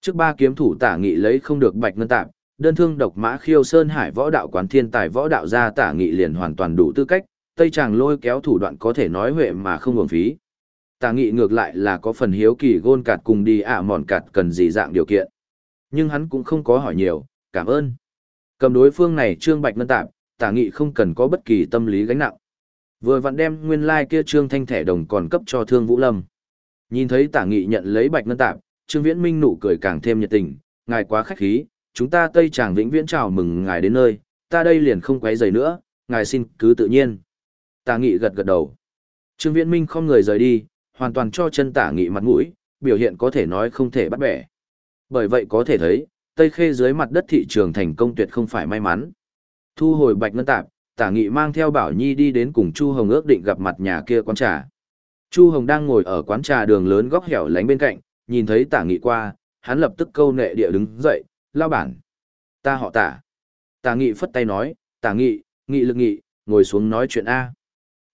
Trước ba kiếm thủ tả nghị lấy không được bạch ngân tạp, đơn thương độc mã khiêu sơn hải võ đạo quán thiên tài võ đạo gia tả nghị liền hoàn toàn đủ tư cách, tây chàng lôi kéo thủ đoạn có thể nói huệ mà không uổng phí. Tả nghị ngược lại là có phần hiếu kỳ gôn cạt cùng đi ạ mòn cạt cần gì dạng điều kiện. Nhưng hắn cũng không có hỏi nhiều, cảm ơn. Cầm đối phương này trương bạch ngân tạp, tả nghị không cần có bất kỳ tâm lý gánh nặng. Vừa vặn đem nguyên lai kia trương thanh thẻ đồng còn cấp cho thương Vũ Lâm. Nhìn thấy tả nghị nhận lấy bạch ngân tạp, trương viễn minh nụ cười càng thêm nhiệt tình, ngài quá khách khí, chúng ta Tây Tràng vĩnh viễn chào mừng ngài đến nơi, ta đây liền không quấy rầy nữa, ngài xin cứ tự nhiên. Tả nghị gật gật đầu. Trương Viễn Minh không người rời đi, hoàn toàn cho chân tả nghị mặt mũi, biểu hiện có thể nói không thể bắt bẻ. Bởi vậy có thể thấy, Tây Khê dưới mặt đất thị trường thành công tuyệt không phải may mắn. Thu hồi bạch ngân tạp, tả nghị mang theo Bảo Nhi đi đến cùng Chu Hồng ước định gặp mặt nhà kia quán trà. Chu Hồng đang ngồi ở quán trà đường lớn góc hẻo lánh bên cạnh, nhìn thấy tả nghị qua, hắn lập tức câu nệ địa đứng dậy, lao bản. Ta họ tả. Tả nghị phất tay nói, tả nghị, nghị lực nghị, ngồi xuống nói chuyện A.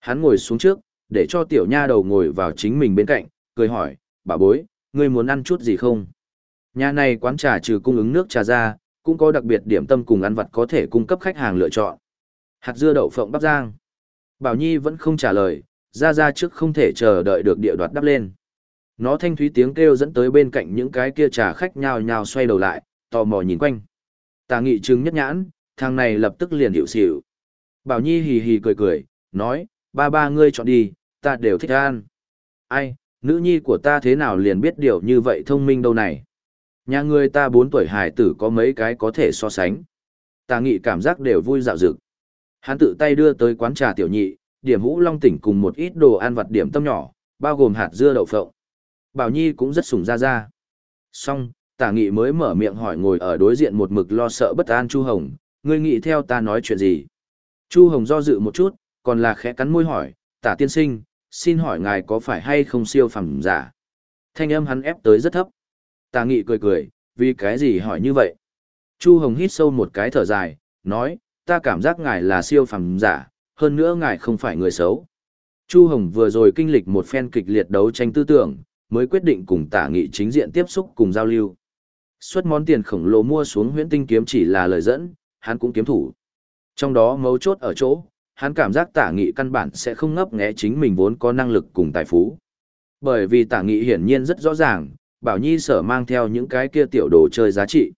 Hắn ngồi xuống trước, để cho tiểu nha đầu ngồi vào chính mình bên cạnh, cười hỏi, bà bối, ngươi muốn ăn chút gì không? Nhà này quán trà trừ cung ứng nước trà ra, cũng có đặc biệt điểm tâm cùng ăn vặt có thể cung cấp khách hàng lựa chọn. Hạt dưa đậu phộng bắp giang. Bảo Nhi vẫn không trả lời, ra ra trước không thể chờ đợi được địa đoạt đắp lên. Nó thanh thúy tiếng kêu dẫn tới bên cạnh những cái kia trà khách nhào nhào xoay đầu lại, tò mò nhìn quanh. Tà nghị trứng nhất nhãn, thằng này lập tức liền hiểu xỉu. Bảo Nhi hì hì cười cười, nói, ba ba ngươi chọn đi, ta đều thích ăn. Ai, nữ nhi của ta thế nào liền biết điều như vậy thông minh đâu này. Nhà người ta bốn tuổi hải tử có mấy cái có thể so sánh. Tà nghị cảm giác đều vui dạo dực. Hắn tự tay đưa tới quán trà tiểu nhị, điểm hũ long tỉnh cùng một ít đồ ăn vặt điểm tâm nhỏ, bao gồm hạt dưa đậu phộng. Bảo Nhi cũng rất sủng ra ra. Xong, tả nghị mới mở miệng hỏi ngồi ở đối diện một mực lo sợ bất an Chu Hồng, ngươi nghĩ theo ta nói chuyện gì? Chu Hồng do dự một chút, còn là khẽ cắn môi hỏi, tả tiên sinh, xin hỏi ngài có phải hay không siêu phẩm giả? Thanh âm hắn ép tới rất thấp. Tà nghị cười cười, vì cái gì hỏi như vậy? Chu Hồng hít sâu một cái thở dài, nói, ta cảm giác ngài là siêu phẩm giả, hơn nữa ngài không phải người xấu. Chu Hồng vừa rồi kinh lịch một phen kịch liệt đấu tranh tư tưởng, mới quyết định cùng tả nghị chính diện tiếp xúc cùng giao lưu. Xuất món tiền khổng lồ mua xuống huyễn tinh kiếm chỉ là lời dẫn, hắn cũng kiếm thủ. Trong đó mấu chốt ở chỗ, hắn cảm giác tả nghị căn bản sẽ không ngấp nghé chính mình vốn có năng lực cùng tài phú. Bởi vì tả nghị hiển nhiên rất rõ ràng, bảo nhi sở mang theo những cái kia tiểu đồ chơi giá trị.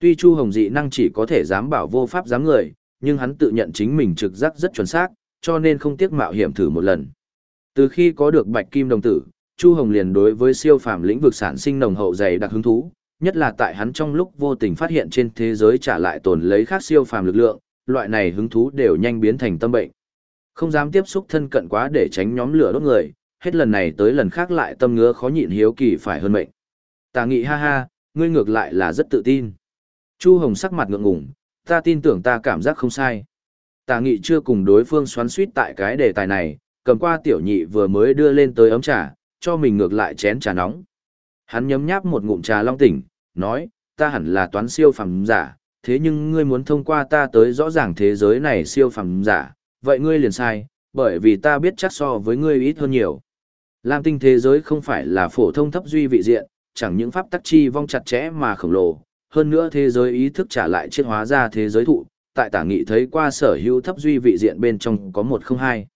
Tuy Chu Hồng dị năng chỉ có thể dám bảo vô pháp dám người, nhưng hắn tự nhận chính mình trực giác rất chuẩn xác, cho nên không tiếc mạo hiểm thử một lần. Từ khi có được bạch kim đồng tử, Chu Hồng liền đối với siêu phàm lĩnh vực sản sinh nồng hậu dày đặc hứng thú, nhất là tại hắn trong lúc vô tình phát hiện trên thế giới trả lại tồn lấy khác siêu phàm lực lượng, loại này hứng thú đều nhanh biến thành tâm bệnh. Không dám tiếp xúc thân cận quá để tránh nhóm lửa đốt người, hết lần này tới lần khác lại tâm ngứa khó nhịn hiếu kỳ phải hơn mệnh. Tà nghị ha ha, ngươi ngược lại là rất tự tin. Chu Hồng sắc mặt ngượng ngùng, ta tin tưởng ta cảm giác không sai. Tà nghị chưa cùng đối phương xoắn suýt tại cái đề tài này, cầm qua tiểu nhị vừa mới đưa lên tới ấm trà, cho mình ngược lại chén trà nóng. Hắn nhấm nháp một ngụm trà long tỉnh, nói, ta hẳn là toán siêu phàm giả, thế nhưng ngươi muốn thông qua ta tới rõ ràng thế giới này siêu phàm giả, vậy ngươi liền sai, bởi vì ta biết chắc so với ngươi ít hơn nhiều. Lam tinh thế giới không phải là phổ thông thấp duy vị diện, chẳng những pháp tắc chi vong chặt chẽ mà khổng lồ, hơn nữa thế giới ý thức trả lại chiết hóa ra thế giới thụ, tại tả nghị thấy qua sở hữu thấp duy vị diện bên trong có một không hai.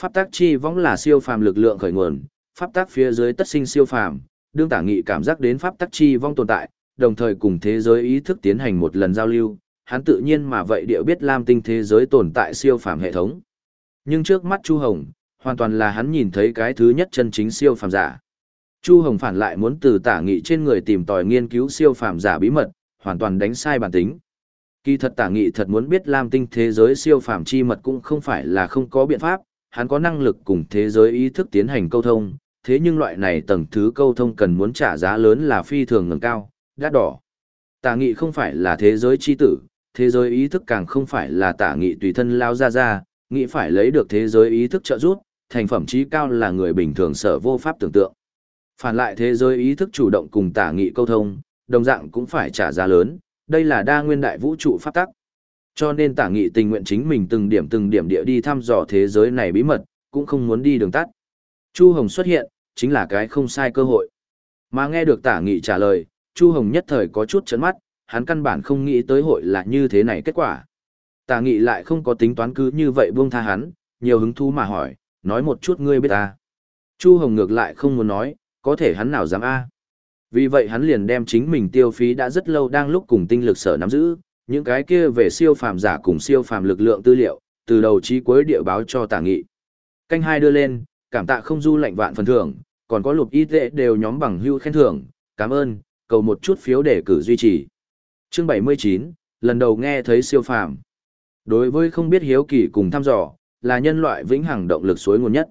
Pháp tắc chi vong là siêu phàm lực lượng khởi nguồn, pháp tắc phía dưới tất sinh siêu phàm, đương tả nghị cảm giác đến pháp tắc chi vong tồn tại, đồng thời cùng thế giới ý thức tiến hành một lần giao lưu, hắn tự nhiên mà vậy điệu biết Lam tinh thế giới tồn tại siêu phàm hệ thống. Nhưng trước mắt Chu Hồng, hoàn toàn là hắn nhìn thấy cái thứ nhất chân chính siêu phàm giả. Chu Hồng phản lại muốn từ tả nghị trên người tìm tòi nghiên cứu siêu phàm giả bí mật, hoàn toàn đánh sai bản tính. Kỳ thật tả nghị thật muốn biết Lam tinh thế giới siêu phàm chi mật cũng không phải là không có biện pháp, hắn có năng lực cùng thế giới ý thức tiến hành câu thông, thế nhưng loại này tầng thứ câu thông cần muốn trả giá lớn là phi thường ngầm cao, đắt đỏ. Tả nghị không phải là thế giới chi tử, thế giới ý thức càng không phải là tả nghị tùy thân lao ra ra, nghị phải lấy được thế giới ý thức trợ giúp, thành phẩm trí cao là người bình thường sở vô pháp tưởng tượng. Phản lại thế giới ý thức chủ động cùng tả nghị câu thông, đồng dạng cũng phải trả giá lớn, đây là đa nguyên đại vũ trụ pháp tắc. Cho nên tả nghị tình nguyện chính mình từng điểm từng điểm địa đi thăm dò thế giới này bí mật, cũng không muốn đi đường tắt. Chu Hồng xuất hiện, chính là cái không sai cơ hội. Mà nghe được tả nghị trả lời, Chu Hồng nhất thời có chút chấn mắt, hắn căn bản không nghĩ tới hội là như thế này kết quả. Tả nghị lại không có tính toán cứ như vậy buông tha hắn, nhiều hứng thú mà hỏi, nói một chút ngươi biết ta. Chu Hồng ngược lại không muốn nói, có thể hắn nào dám a Vì vậy hắn liền đem chính mình tiêu phí đã rất lâu đang lúc cùng tinh lực sở nắm giữ, những cái kia về siêu phàm giả cùng siêu phàm lực lượng tư liệu, từ đầu chí cuối địa báo cho tả nghị. Canh hai đưa lên, cảm tạ không du lạnh vạn phần thưởng, còn có lục y tệ đều nhóm bằng hưu khen thưởng, cảm ơn, cầu một chút phiếu để cử duy trì. Chương 79, lần đầu nghe thấy siêu phàm. Đối với không biết hiếu kỳ cùng thăm dò, là nhân loại vĩnh hằng động lực suối nguồn nhất.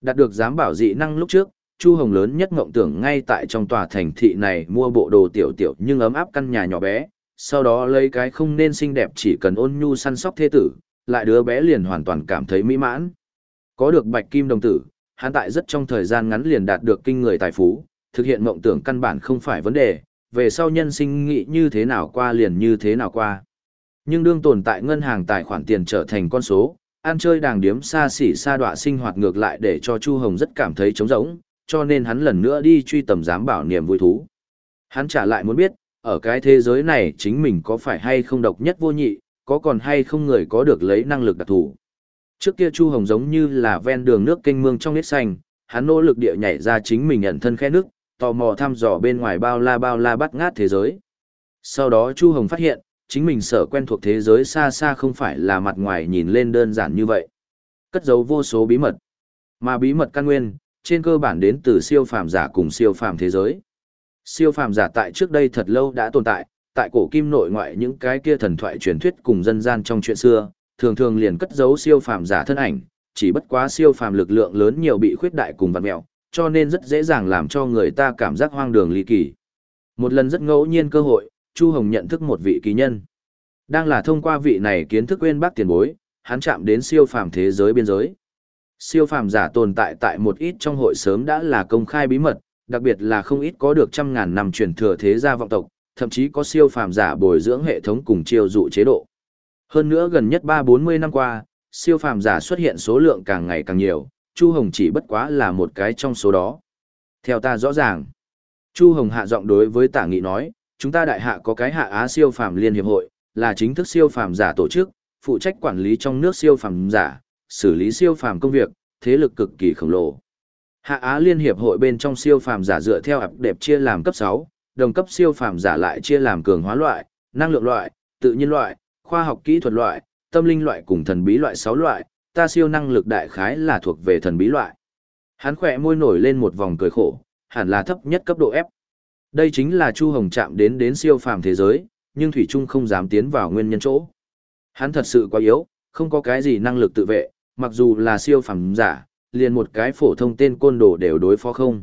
Đạt được giám bảo dị năng lúc trước, Chu Hồng lớn nhất ngộng tưởng ngay tại trong tòa thành thị này mua bộ đồ tiểu tiểu nhưng ấm áp căn nhà nhỏ bé, sau đó lấy cái không nên xinh đẹp chỉ cần ôn nhu săn sóc thế tử, lại đứa bé liền hoàn toàn cảm thấy mỹ mãn. Có được bạch kim đồng tử, hắn tại rất trong thời gian ngắn liền đạt được kinh người tài phú, thực hiện mộng tưởng căn bản không phải vấn đề, về sau nhân sinh nghĩ như thế nào qua liền như thế nào qua. Nhưng đương tồn tại ngân hàng tài khoản tiền trở thành con số, ăn chơi đàng điếm xa xỉ xa đọa sinh hoạt ngược lại để cho Chu Hồng rất cảm thấy trống rỗng, cho nên hắn lần nữa đi truy tầm giám bảo niềm vui thú. Hắn trả lại muốn biết, ở cái thế giới này chính mình có phải hay không độc nhất vô nhị, có còn hay không người có được lấy năng lực đặc thù. Trước kia Chu Hồng giống như là ven đường nước kênh mương trong nét xanh, hắn nỗ lực địa nhảy ra chính mình nhận thân khe nước, tò mò thăm dò bên ngoài bao la bao la bắt ngát thế giới. Sau đó Chu Hồng phát hiện, chính mình sở quen thuộc thế giới xa xa không phải là mặt ngoài nhìn lên đơn giản như vậy. Cất giấu vô số bí mật. Mà bí mật căn nguyên, trên cơ bản đến từ siêu phàm giả cùng siêu phàm thế giới. Siêu phàm giả tại trước đây thật lâu đã tồn tại, tại cổ kim nội ngoại những cái kia thần thoại truyền thuyết cùng dân gian trong chuyện xưa, thường thường liền cất giấu siêu phàm giả thân ảnh, chỉ bất quá siêu phàm lực lượng lớn nhiều bị khuyết đại cùng vặn mẹo, cho nên rất dễ dàng làm cho người ta cảm giác hoang đường ly kỳ. Một lần rất ngẫu nhiên cơ hội, Chu Hồng nhận thức một vị kỳ nhân. Đang là thông qua vị này kiến thức quên bác tiền bối, hắn chạm đến siêu phàm thế giới biên giới. Siêu phàm giả tồn tại tại một ít trong hội sớm đã là công khai bí mật, đặc biệt là không ít có được trăm ngàn năm truyền thừa thế gia vọng tộc, thậm chí có siêu phàm giả bồi dưỡng hệ thống cùng chiêu dụ chế độ. Hơn nữa gần nhất 3-40 năm qua, siêu phàm giả xuất hiện số lượng càng ngày càng nhiều, Chu Hồng chỉ bất quá là một cái trong số đó. Theo ta rõ ràng, Chu Hồng hạ giọng đối với Tả Nghị nói, chúng ta đại hạ có cái hạ Á siêu phàm liên hiệp hội, là chính thức siêu phàm giả tổ chức, phụ trách quản lý trong nước siêu phàm giả, xử lý siêu phàm công việc, thế lực cực kỳ khổng lồ. Hạ Á Liên hiệp hội bên trong siêu phàm giả dựa theo ập đẹp chia làm cấp 6, đồng cấp siêu phàm giả lại chia làm cường hóa loại, năng lượng loại, tự nhiên loại, khoa học kỹ thuật loại, tâm linh loại cùng thần bí loại 6 loại, ta siêu năng lực đại khái là thuộc về thần bí loại. Hắn khỏe môi nổi lên một vòng cười khổ, hẳn là thấp nhất cấp độ F. Đây chính là Chu Hồng chạm đến đến siêu phàm thế giới, nhưng Thủy Trung không dám tiến vào nguyên nhân chỗ. Hắn thật sự quá yếu, không có cái gì năng lực tự vệ, mặc dù là siêu phàm giả, liền một cái phổ thông tên côn đồ đều đối phó không.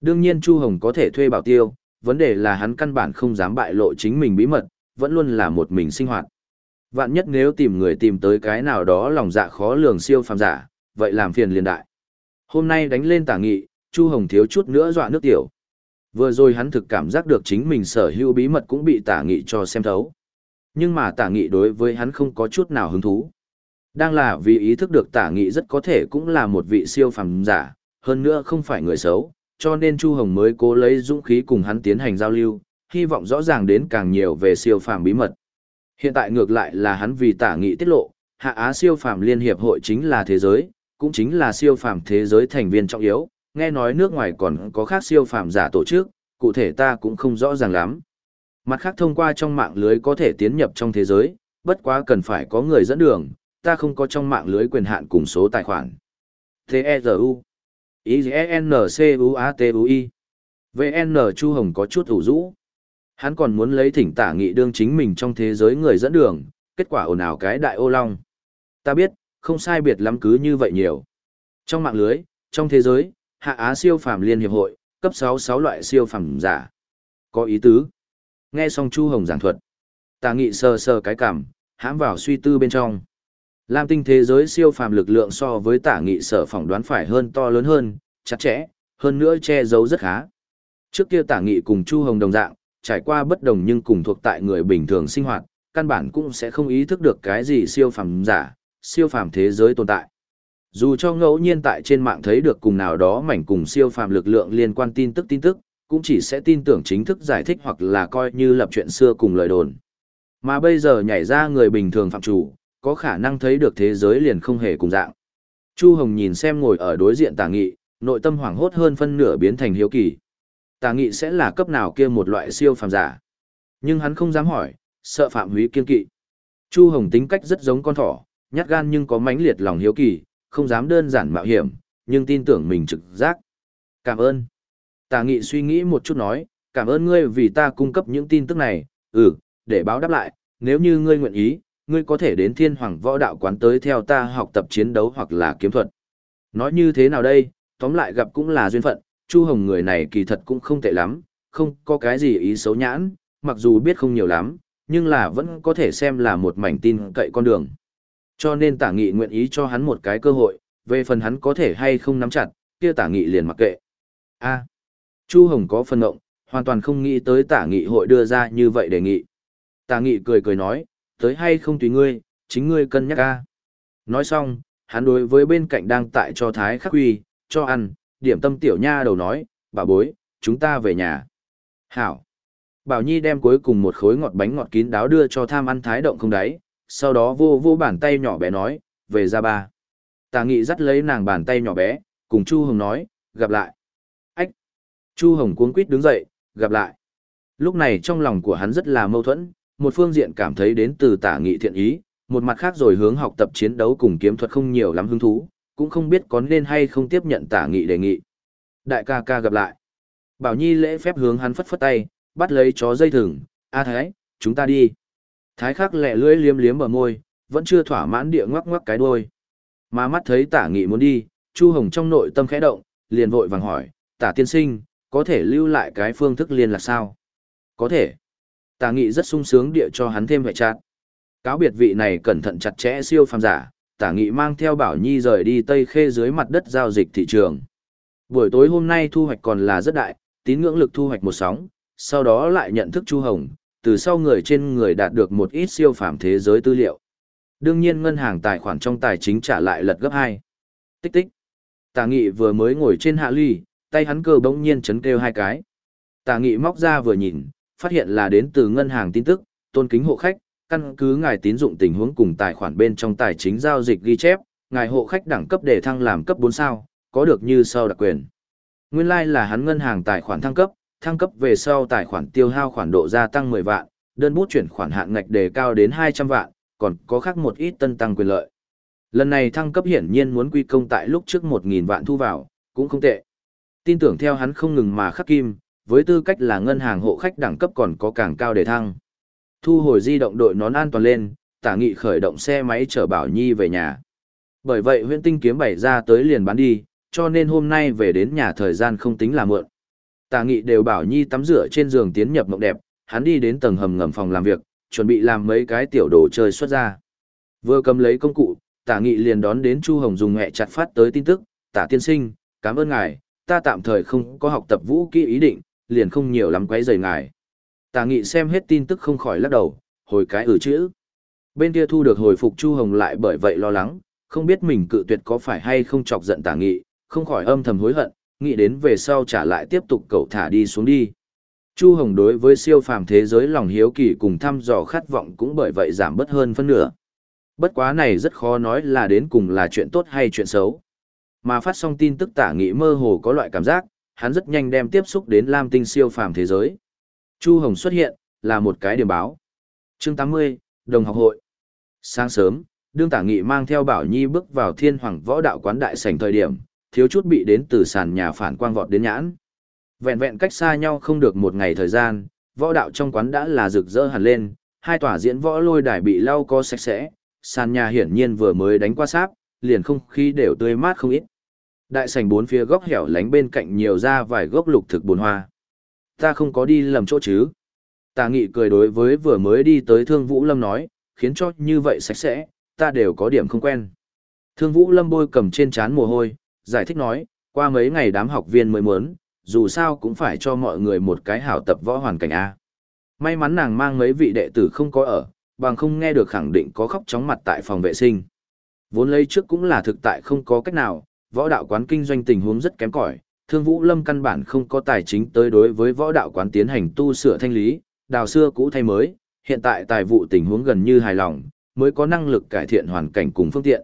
Đương nhiên Chu Hồng có thể thuê bảo tiêu, vấn đề là hắn căn bản không dám bại lộ chính mình bí mật, vẫn luôn là một mình sinh hoạt. Vạn nhất nếu tìm người tìm tới cái nào đó lòng dạ khó lường siêu phàm giả, vậy làm phiền liền đại. Hôm nay đánh lên tả nghị, Chu Hồng thiếu chút nữa dọa nước tiểu. Vừa rồi hắn thực cảm giác được chính mình sở hữu bí mật cũng bị tả nghị cho xem thấu. Nhưng mà tả nghị đối với hắn không có chút nào hứng thú. Đang là vì ý thức được tả nghị rất có thể cũng là một vị siêu phàm giả, hơn nữa không phải người xấu, cho nên Chu Hồng mới cố lấy dũng khí cùng hắn tiến hành giao lưu, hy vọng rõ ràng đến càng nhiều về siêu phàm bí mật. Hiện tại ngược lại là hắn vì tả nghị tiết lộ, Hạ Á siêu phàm liên hiệp hội chính là thế giới, cũng chính là siêu phàm thế giới thành viên trọng yếu, nghe nói nước ngoài còn có khác siêu phàm giả tổ chức, cụ thể ta cũng không rõ ràng lắm. Mặt khác thông qua trong mạng lưới có thể tiến nhập trong thế giới, bất quá cần phải có người dẫn đường, ta không có trong mạng lưới quyền hạn cùng số tài khoản. T-E-Z-U I-N-C-U-A-T-U-I VN Chu Hồng có chút ủ rũ. Hắn còn muốn lấy thỉnh tả nghị đương chính mình trong thế giới người dẫn đường, kết quả ồn ào cái đại ô long. Ta biết, không sai biệt lắm cứ như vậy nhiều. Trong mạng lưới, trong thế giới, Hạ Á siêu phàm liên hiệp hội, cấp 66 loại siêu phàm giả. Có ý tứ. Nghe xong Chu Hồng giảng thuật, Tả Nghị sờ sờ cái cảm, hãm vào suy tư bên trong. Lam tinh thế giới siêu phàm lực lượng so với Tả Nghị sở phỏng đoán phải hơn to lớn hơn, chặt chẽ, hơn nữa che giấu rất khá. Trước kia Tả Nghị cùng Chu Hồng đồng dạng, trải qua bất đồng nhưng cùng thuộc tại người bình thường sinh hoạt, căn bản cũng sẽ không ý thức được cái gì siêu phàm giả, siêu phàm thế giới tồn tại. Dù cho ngẫu nhiên tại trên mạng thấy được cùng nào đó mảnh cùng siêu phàm lực lượng liên quan tin tức tin tức, cũng chỉ sẽ tin tưởng chính thức giải thích hoặc là coi như lập chuyện xưa cùng lời đồn. Mà bây giờ nhảy ra người bình thường phạm chủ, có khả năng thấy được thế giới liền không hề cùng dạng. Chu Hồng nhìn xem ngồi ở đối diện tà nghị, nội tâm hoảng hốt hơn phân nửa biến thành hiếu kỳ. Tà nghị sẽ là cấp nào kia một loại siêu phàm giả. Nhưng hắn không dám hỏi, sợ phạm húy kiên kỵ. Chu Hồng tính cách rất giống con thỏ, nhát gan nhưng có mãnh liệt lòng hiếu kỳ, không dám đơn giản mạo hiểm, nhưng tin tưởng mình trực giác. Cảm ơn. Tà nghị suy nghĩ một chút nói, cảm ơn ngươi vì ta cung cấp những tin tức này, ừ, để báo đáp lại, nếu như ngươi nguyện ý, ngươi có thể đến thiên hoàng võ đạo quán tới theo ta học tập chiến đấu hoặc là kiếm thuật. Nói như thế nào đây, tóm lại gặp cũng là duyên phận, Chu Hồng người này kỳ thật cũng không tệ lắm, không có cái gì ý xấu nhãn, mặc dù biết không nhiều lắm, nhưng là vẫn có thể xem là một mảnh tin cậy con đường. Cho nên tả nghị nguyện ý cho hắn một cái cơ hội, về phần hắn có thể hay không nắm chặt, kia tả nghị liền mặc kệ. a Chu Hồng có phần ngộng, hoàn toàn không nghĩ tới tả nghị hội đưa ra như vậy đề nghị. Tả nghị cười cười nói, tới hay không tùy ngươi, chính ngươi cân nhắc ca. Nói xong, hắn đối với bên cạnh đang tại cho Thái Khắc Huy, cho ăn, điểm tâm tiểu nha đầu nói, bà bối, chúng ta về nhà. Hảo. Bảo Nhi đem cuối cùng một khối ngọt bánh ngọt kín đáo đưa cho tham ăn thái động không đáy, sau đó vô vô bàn tay nhỏ bé nói, về ra ba. Tà nghị dắt lấy nàng bàn tay nhỏ bé, cùng Chu Hồng nói, gặp lại. Ách! Chu Hồng cuống quýt đứng dậy, gặp lại. Lúc này trong lòng của hắn rất là mâu thuẫn, một phương diện cảm thấy đến từ tả nghị thiện ý, một mặt khác rồi hướng học tập chiến đấu cùng kiếm thuật không nhiều lắm hứng thú, cũng không biết có nên hay không tiếp nhận tả nghị đề nghị. Đại ca ca gặp lại. Bảo Nhi lễ phép hướng hắn phất phất tay, bắt lấy chó dây thừng, a à thái, chúng ta đi. Thái khắc lẹ lưỡi liếm liếm bờ môi, vẫn chưa thỏa mãn địa ngoắc ngoắc cái đuôi. Mà mắt thấy tả nghị muốn đi, Chu Hồng trong nội tâm khẽ động, liền vội vàng hỏi, tả tiên sinh, có thể lưu lại cái phương thức liên là sao? Có thể. Tả nghị rất sung sướng địa cho hắn thêm vệ chặt. Cáo biệt vị này cẩn thận chặt chẽ siêu phàm giả, tả nghị mang theo bảo nhi rời đi tây khê dưới mặt đất giao dịch thị trường. Buổi tối hôm nay thu hoạch còn là rất đại, tín ngưỡng lực thu hoạch một sóng, sau đó lại nhận thức Chu Hồng, từ sau người trên người đạt được một ít siêu phàm thế giới tư liệu. Đương nhiên ngân hàng tài khoản trong tài chính trả lại lật gấp hai. Tích tích. Tả nghị vừa mới ngồi trên hạ ly, tay hắn cơ bỗng nhiên chấn kêu hai cái. Tả nghị móc ra vừa nhìn, phát hiện là đến từ ngân hàng tin tức, tôn kính hộ khách, căn cứ ngài tín dụng tình huống cùng tài khoản bên trong tài chính giao dịch ghi chép, ngài hộ khách đẳng cấp để thăng làm cấp 4 sao, có được như sau đặc quyền. Nguyên lai like là hắn ngân hàng tài khoản thăng cấp, thăng cấp về sau tài khoản tiêu hao khoản độ gia tăng 10 vạn, đơn bút chuyển khoản hạn ngạch đề cao đến 200 vạn, còn có khác một ít tân tăng quyền lợi. Lần này thăng cấp hiển nhiên muốn quy công tại lúc trước 1.000 vạn thu vào, cũng không tệ. Tin tưởng theo hắn không ngừng mà khắc kim, với tư cách là ngân hàng hộ khách đẳng cấp còn có càng cao để thăng. Thu hồi di động đội nón an toàn lên, tả nghị khởi động xe máy chở Bảo Nhi về nhà. Bởi vậy huyện tinh kiếm bày ra tới liền bán đi, cho nên hôm nay về đến nhà thời gian không tính là mượn. Tả nghị đều Bảo Nhi tắm rửa trên giường tiến nhập mộng đẹp, hắn đi đến tầng hầm ngầm phòng làm việc, chuẩn bị làm mấy cái tiểu đồ chơi xuất ra. Vừa cầm lấy công cụ, tả nghị liền đón đến Chu Hồng dùng hẹ chặt phát tới tin tức, tả tiên sinh, cảm ơn ngài, ta tạm thời không có học tập vũ kỹ ý định, liền không nhiều lắm quấy rầy ngài. Tà nghị xem hết tin tức không khỏi lắc đầu, hồi cái ử chữ. Bên kia thu được hồi phục Chu Hồng lại bởi vậy lo lắng, không biết mình cự tuyệt có phải hay không chọc giận tà nghị, không khỏi âm thầm hối hận, nghĩ đến về sau trả lại tiếp tục cậu thả đi xuống đi. Chu Hồng đối với siêu phàm thế giới lòng hiếu kỳ cùng thăm dò khát vọng cũng bởi vậy giảm bớt hơn phân nửa. Bất quá này rất khó nói là đến cùng là chuyện tốt hay chuyện xấu. Mà phát xong tin tức tả nghị mơ hồ có loại cảm giác, hắn rất nhanh đem tiếp xúc đến Lam Tinh siêu phàm thế giới. Chu Hồng xuất hiện, là một cái điểm báo. Chương 80, Đồng học hội. Sáng sớm, đương tả nghị mang theo Bảo Nhi bước vào thiên hoàng võ đạo quán đại sảnh thời điểm, thiếu chút bị đến từ sàn nhà phản quang vọt đến nhãn. Vẹn vẹn cách xa nhau không được một ngày thời gian, võ đạo trong quán đã là rực rỡ hẳn lên, hai tòa diễn võ lôi đài bị lau co sạch sẽ, sàn nhà hiển nhiên vừa mới đánh qua sáp, liền không khí đều tươi mát không ít. Đại sảnh bốn phía góc hẻo lánh bên cạnh nhiều ra vài gốc lục thực bồn hoa. Ta không có đi lầm chỗ chứ. Tà nghị cười đối với vừa mới đi tới Thương Vũ Lâm nói, khiến cho như vậy sạch sẽ, ta đều có điểm không quen. Thương Vũ Lâm bôi cầm trên chán mồ hôi, giải thích nói, qua mấy ngày đám học viên mới muốn, dù sao cũng phải cho mọi người một cái hảo tập võ hoàn cảnh A. May mắn nàng mang mấy vị đệ tử không có ở, bằng không nghe được khẳng định có khóc chóng mặt tại phòng vệ sinh. Vốn lấy trước cũng là thực tại không có cách nào, võ đạo quán kinh doanh tình huống rất kém cỏi, Thương Vũ Lâm căn bản không có tài chính tới đối với võ đạo quán tiến hành tu sửa thanh lý, đào xưa cũ thay mới, hiện tại tài vụ tình huống gần như hài lòng, mới có năng lực cải thiện hoàn cảnh cùng phương tiện.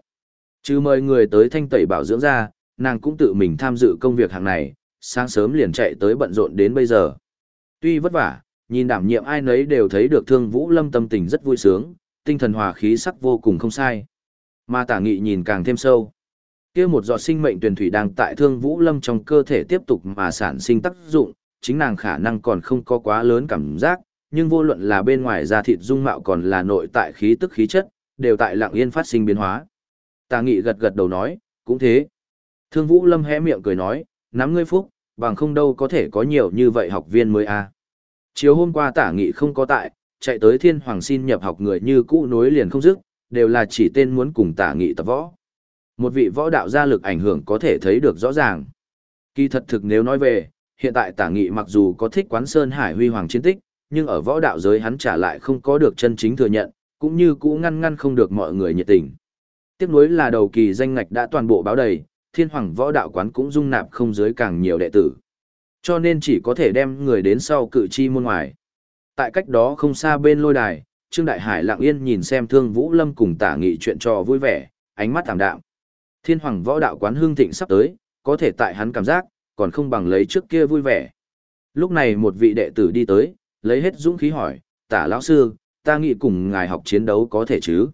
Chứ mời người tới thanh tẩy bảo dưỡng ra, nàng cũng tự mình tham dự công việc hàng này, sáng sớm liền chạy tới bận rộn đến bây giờ. Tuy vất vả, nhìn đảm nhiệm ai nấy đều thấy được Thương Vũ Lâm tâm tình rất vui sướng, tinh thần hòa khí sắc vô cùng không sai. Mà tả nghị nhìn càng thêm sâu kia một giọt sinh mệnh tuyển thủy đang tại Thương Vũ Lâm trong cơ thể tiếp tục mà sản sinh tác dụng, chính nàng khả năng còn không có quá lớn cảm giác, nhưng vô luận là bên ngoài da thịt dung mạo còn là nội tại khí tức khí chất, đều tại lặng yên phát sinh biến hóa. Tà nghị gật gật đầu nói, cũng thế. Thương Vũ Lâm hé miệng cười nói, nắm ngươi phúc, bằng không đâu có thể có nhiều như vậy học viên mới a. À. Chiều hôm qua tả nghị không có tại, chạy tới thiên hoàng xin nhập học người như cũ nối liền không dứt, đều là chỉ tên muốn cùng tả nghị tập võ. Một vị võ đạo gia lực ảnh hưởng có thể thấy được rõ ràng. Kỳ thật thực nếu nói về, hiện tại tả nghị mặc dù có thích quán Sơn Hải huy hoàng chiến tích, nhưng ở võ đạo giới hắn trả lại không có được chân chính thừa nhận, cũng như cũ ngăn ngăn không được mọi người nhiệt tình. Tiếp nối là đầu kỳ danh ngạch đã toàn bộ báo đầy, thiên hoàng võ đạo quán cũng dung nạp không dưới càng nhiều đệ tử. Cho nên chỉ có thể đem người đến sau cự chi môn ngoài. Tại cách đó không xa bên lôi đài, Trương Đại Hải lặng yên nhìn xem Thương Vũ Lâm cùng tả nghị chuyện trò vui vẻ, ánh mắt thảm đạm. Thiên hoàng võ đạo quán hương thịnh sắp tới, có thể tại hắn cảm giác, còn không bằng lấy trước kia vui vẻ. Lúc này một vị đệ tử đi tới, lấy hết dũng khí hỏi, tả lão sư, ta nghĩ cùng ngài học chiến đấu có thể chứ?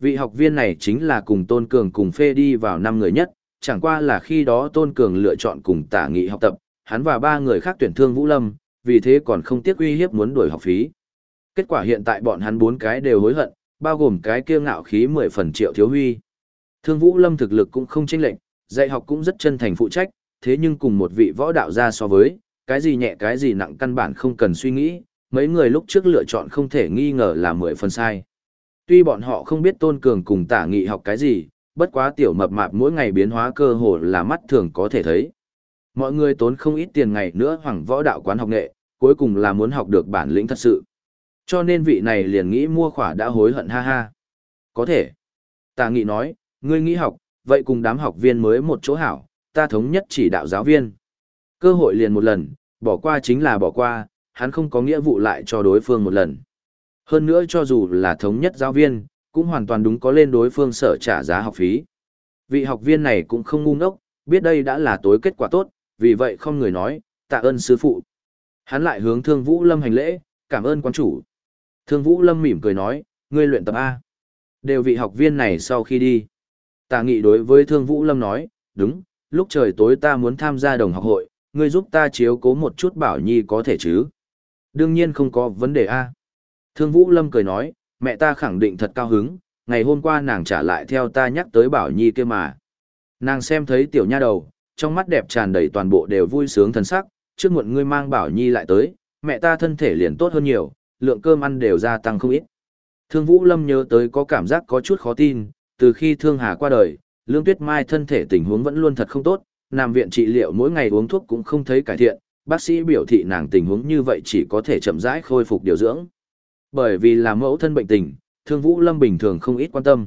Vị học viên này chính là cùng Tôn Cường cùng phê đi vào năm người nhất, chẳng qua là khi đó Tôn Cường lựa chọn cùng tả nghị học tập, hắn và ba người khác tuyển thương Vũ Lâm, vì thế còn không tiếc uy hiếp muốn đuổi học phí. Kết quả hiện tại bọn hắn bốn cái đều hối hận, bao gồm cái kia ngạo khí mười phần triệu thiếu huy. Thương Vũ Lâm thực lực cũng không chênh lệch, dạy học cũng rất chân thành phụ trách, thế nhưng cùng một vị võ đạo gia so với, cái gì nhẹ cái gì nặng căn bản không cần suy nghĩ, mấy người lúc trước lựa chọn không thể nghi ngờ là mười phần sai. Tuy bọn họ không biết Tôn Cường cùng tả nghị học cái gì, bất quá tiểu mập mạp mỗi ngày biến hóa cơ hồ là mắt thường có thể thấy. Mọi người tốn không ít tiền ngày nữa hoàng võ đạo quán học nghệ, cuối cùng là muốn học được bản lĩnh thật sự. Cho nên vị này liền nghĩ mua khỏa đã hối hận ha ha. Có thể. Tà nghị nói, ngươi nghĩ học, vậy cùng đám học viên mới một chỗ hảo, ta thống nhất chỉ đạo giáo viên. Cơ hội liền một lần, bỏ qua chính là bỏ qua, hắn không có nghĩa vụ lại cho đối phương một lần. Hơn nữa cho dù là thống nhất giáo viên, cũng hoàn toàn đúng có lên đối phương sở trả giá học phí. Vị học viên này cũng không ngu ngốc, biết đây đã là tối kết quả tốt, vì vậy không người nói, tạ ơn sư phụ. Hắn lại hướng Thương Vũ Lâm hành lễ, cảm ơn quán chủ. Thương Vũ Lâm mỉm cười nói, ngươi luyện tập A. Đều vị học viên này sau khi đi tà nghị đối với Thương Vũ Lâm nói, đúng, lúc trời tối ta muốn tham gia đồng học hội, ngươi giúp ta chiếu cố một chút bảo nhi có thể chứ. Đương nhiên không có vấn đề A. Thương Vũ Lâm cười nói, mẹ ta khẳng định thật cao hứng, ngày hôm qua nàng trả lại theo ta nhắc tới bảo nhi kia mà. Nàng xem thấy tiểu nha đầu, trong mắt đẹp tràn đầy toàn bộ đều vui sướng thần sắc, trước muộn ngươi mang bảo nhi lại tới, mẹ ta thân thể liền tốt hơn nhiều, lượng cơm ăn đều gia tăng không ít. Thương Vũ Lâm nhớ tới có cảm giác có chút khó tin, từ khi Thương Hà qua đời, Lương Tuyết Mai thân thể tình huống vẫn luôn thật không tốt, nằm viện trị liệu mỗi ngày uống thuốc cũng không thấy cải thiện, bác sĩ biểu thị nàng tình huống như vậy chỉ có thể chậm rãi khôi phục điều dưỡng. Bởi vì là mẫu thân bệnh tình, Thương Vũ Lâm bình thường không ít quan tâm.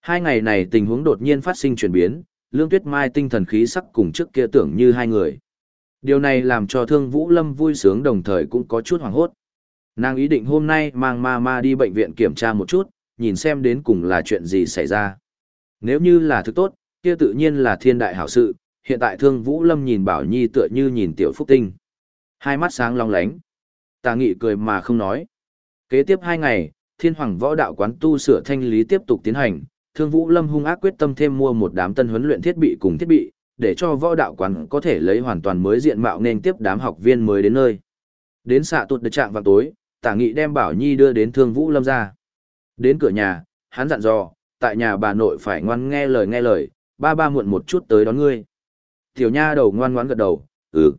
Hai ngày này tình huống đột nhiên phát sinh chuyển biến, Lương Tuyết Mai tinh thần khí sắc cùng trước kia tưởng như hai người. Điều này làm cho Thương Vũ Lâm vui sướng đồng thời cũng có chút hoảng hốt. Nàng ý định hôm nay mang ma ma đi bệnh viện kiểm tra một chút, nhìn xem đến cùng là chuyện gì xảy ra. Nếu như là thứ tốt, kia tự nhiên là thiên đại hảo sự, hiện tại Thương Vũ Lâm nhìn Bảo Nhi tựa như nhìn tiểu phúc tinh. Hai mắt sáng long lánh. Tà nghị cười mà không nói. Kế tiếp hai ngày, thiên hoàng võ đạo quán tu sửa thanh lý tiếp tục tiến hành, Thương Vũ Lâm hung ác quyết tâm thêm mua một đám tân huấn luyện thiết bị cùng thiết bị, để cho võ đạo quán có thể lấy hoàn toàn mới diện mạo nên tiếp đám học viên mới đến nơi. Đến xạ tuột được trạng vào tối, Tả Nghị đem Bảo Nhi đưa đến Thương Vũ Lâm ra. Đến cửa nhà, hắn dặn dò, tại nhà bà nội phải ngoan nghe lời nghe lời, ba ba muộn một chút tới đón ngươi. Tiểu nha đầu ngoan ngoãn gật đầu, ừ.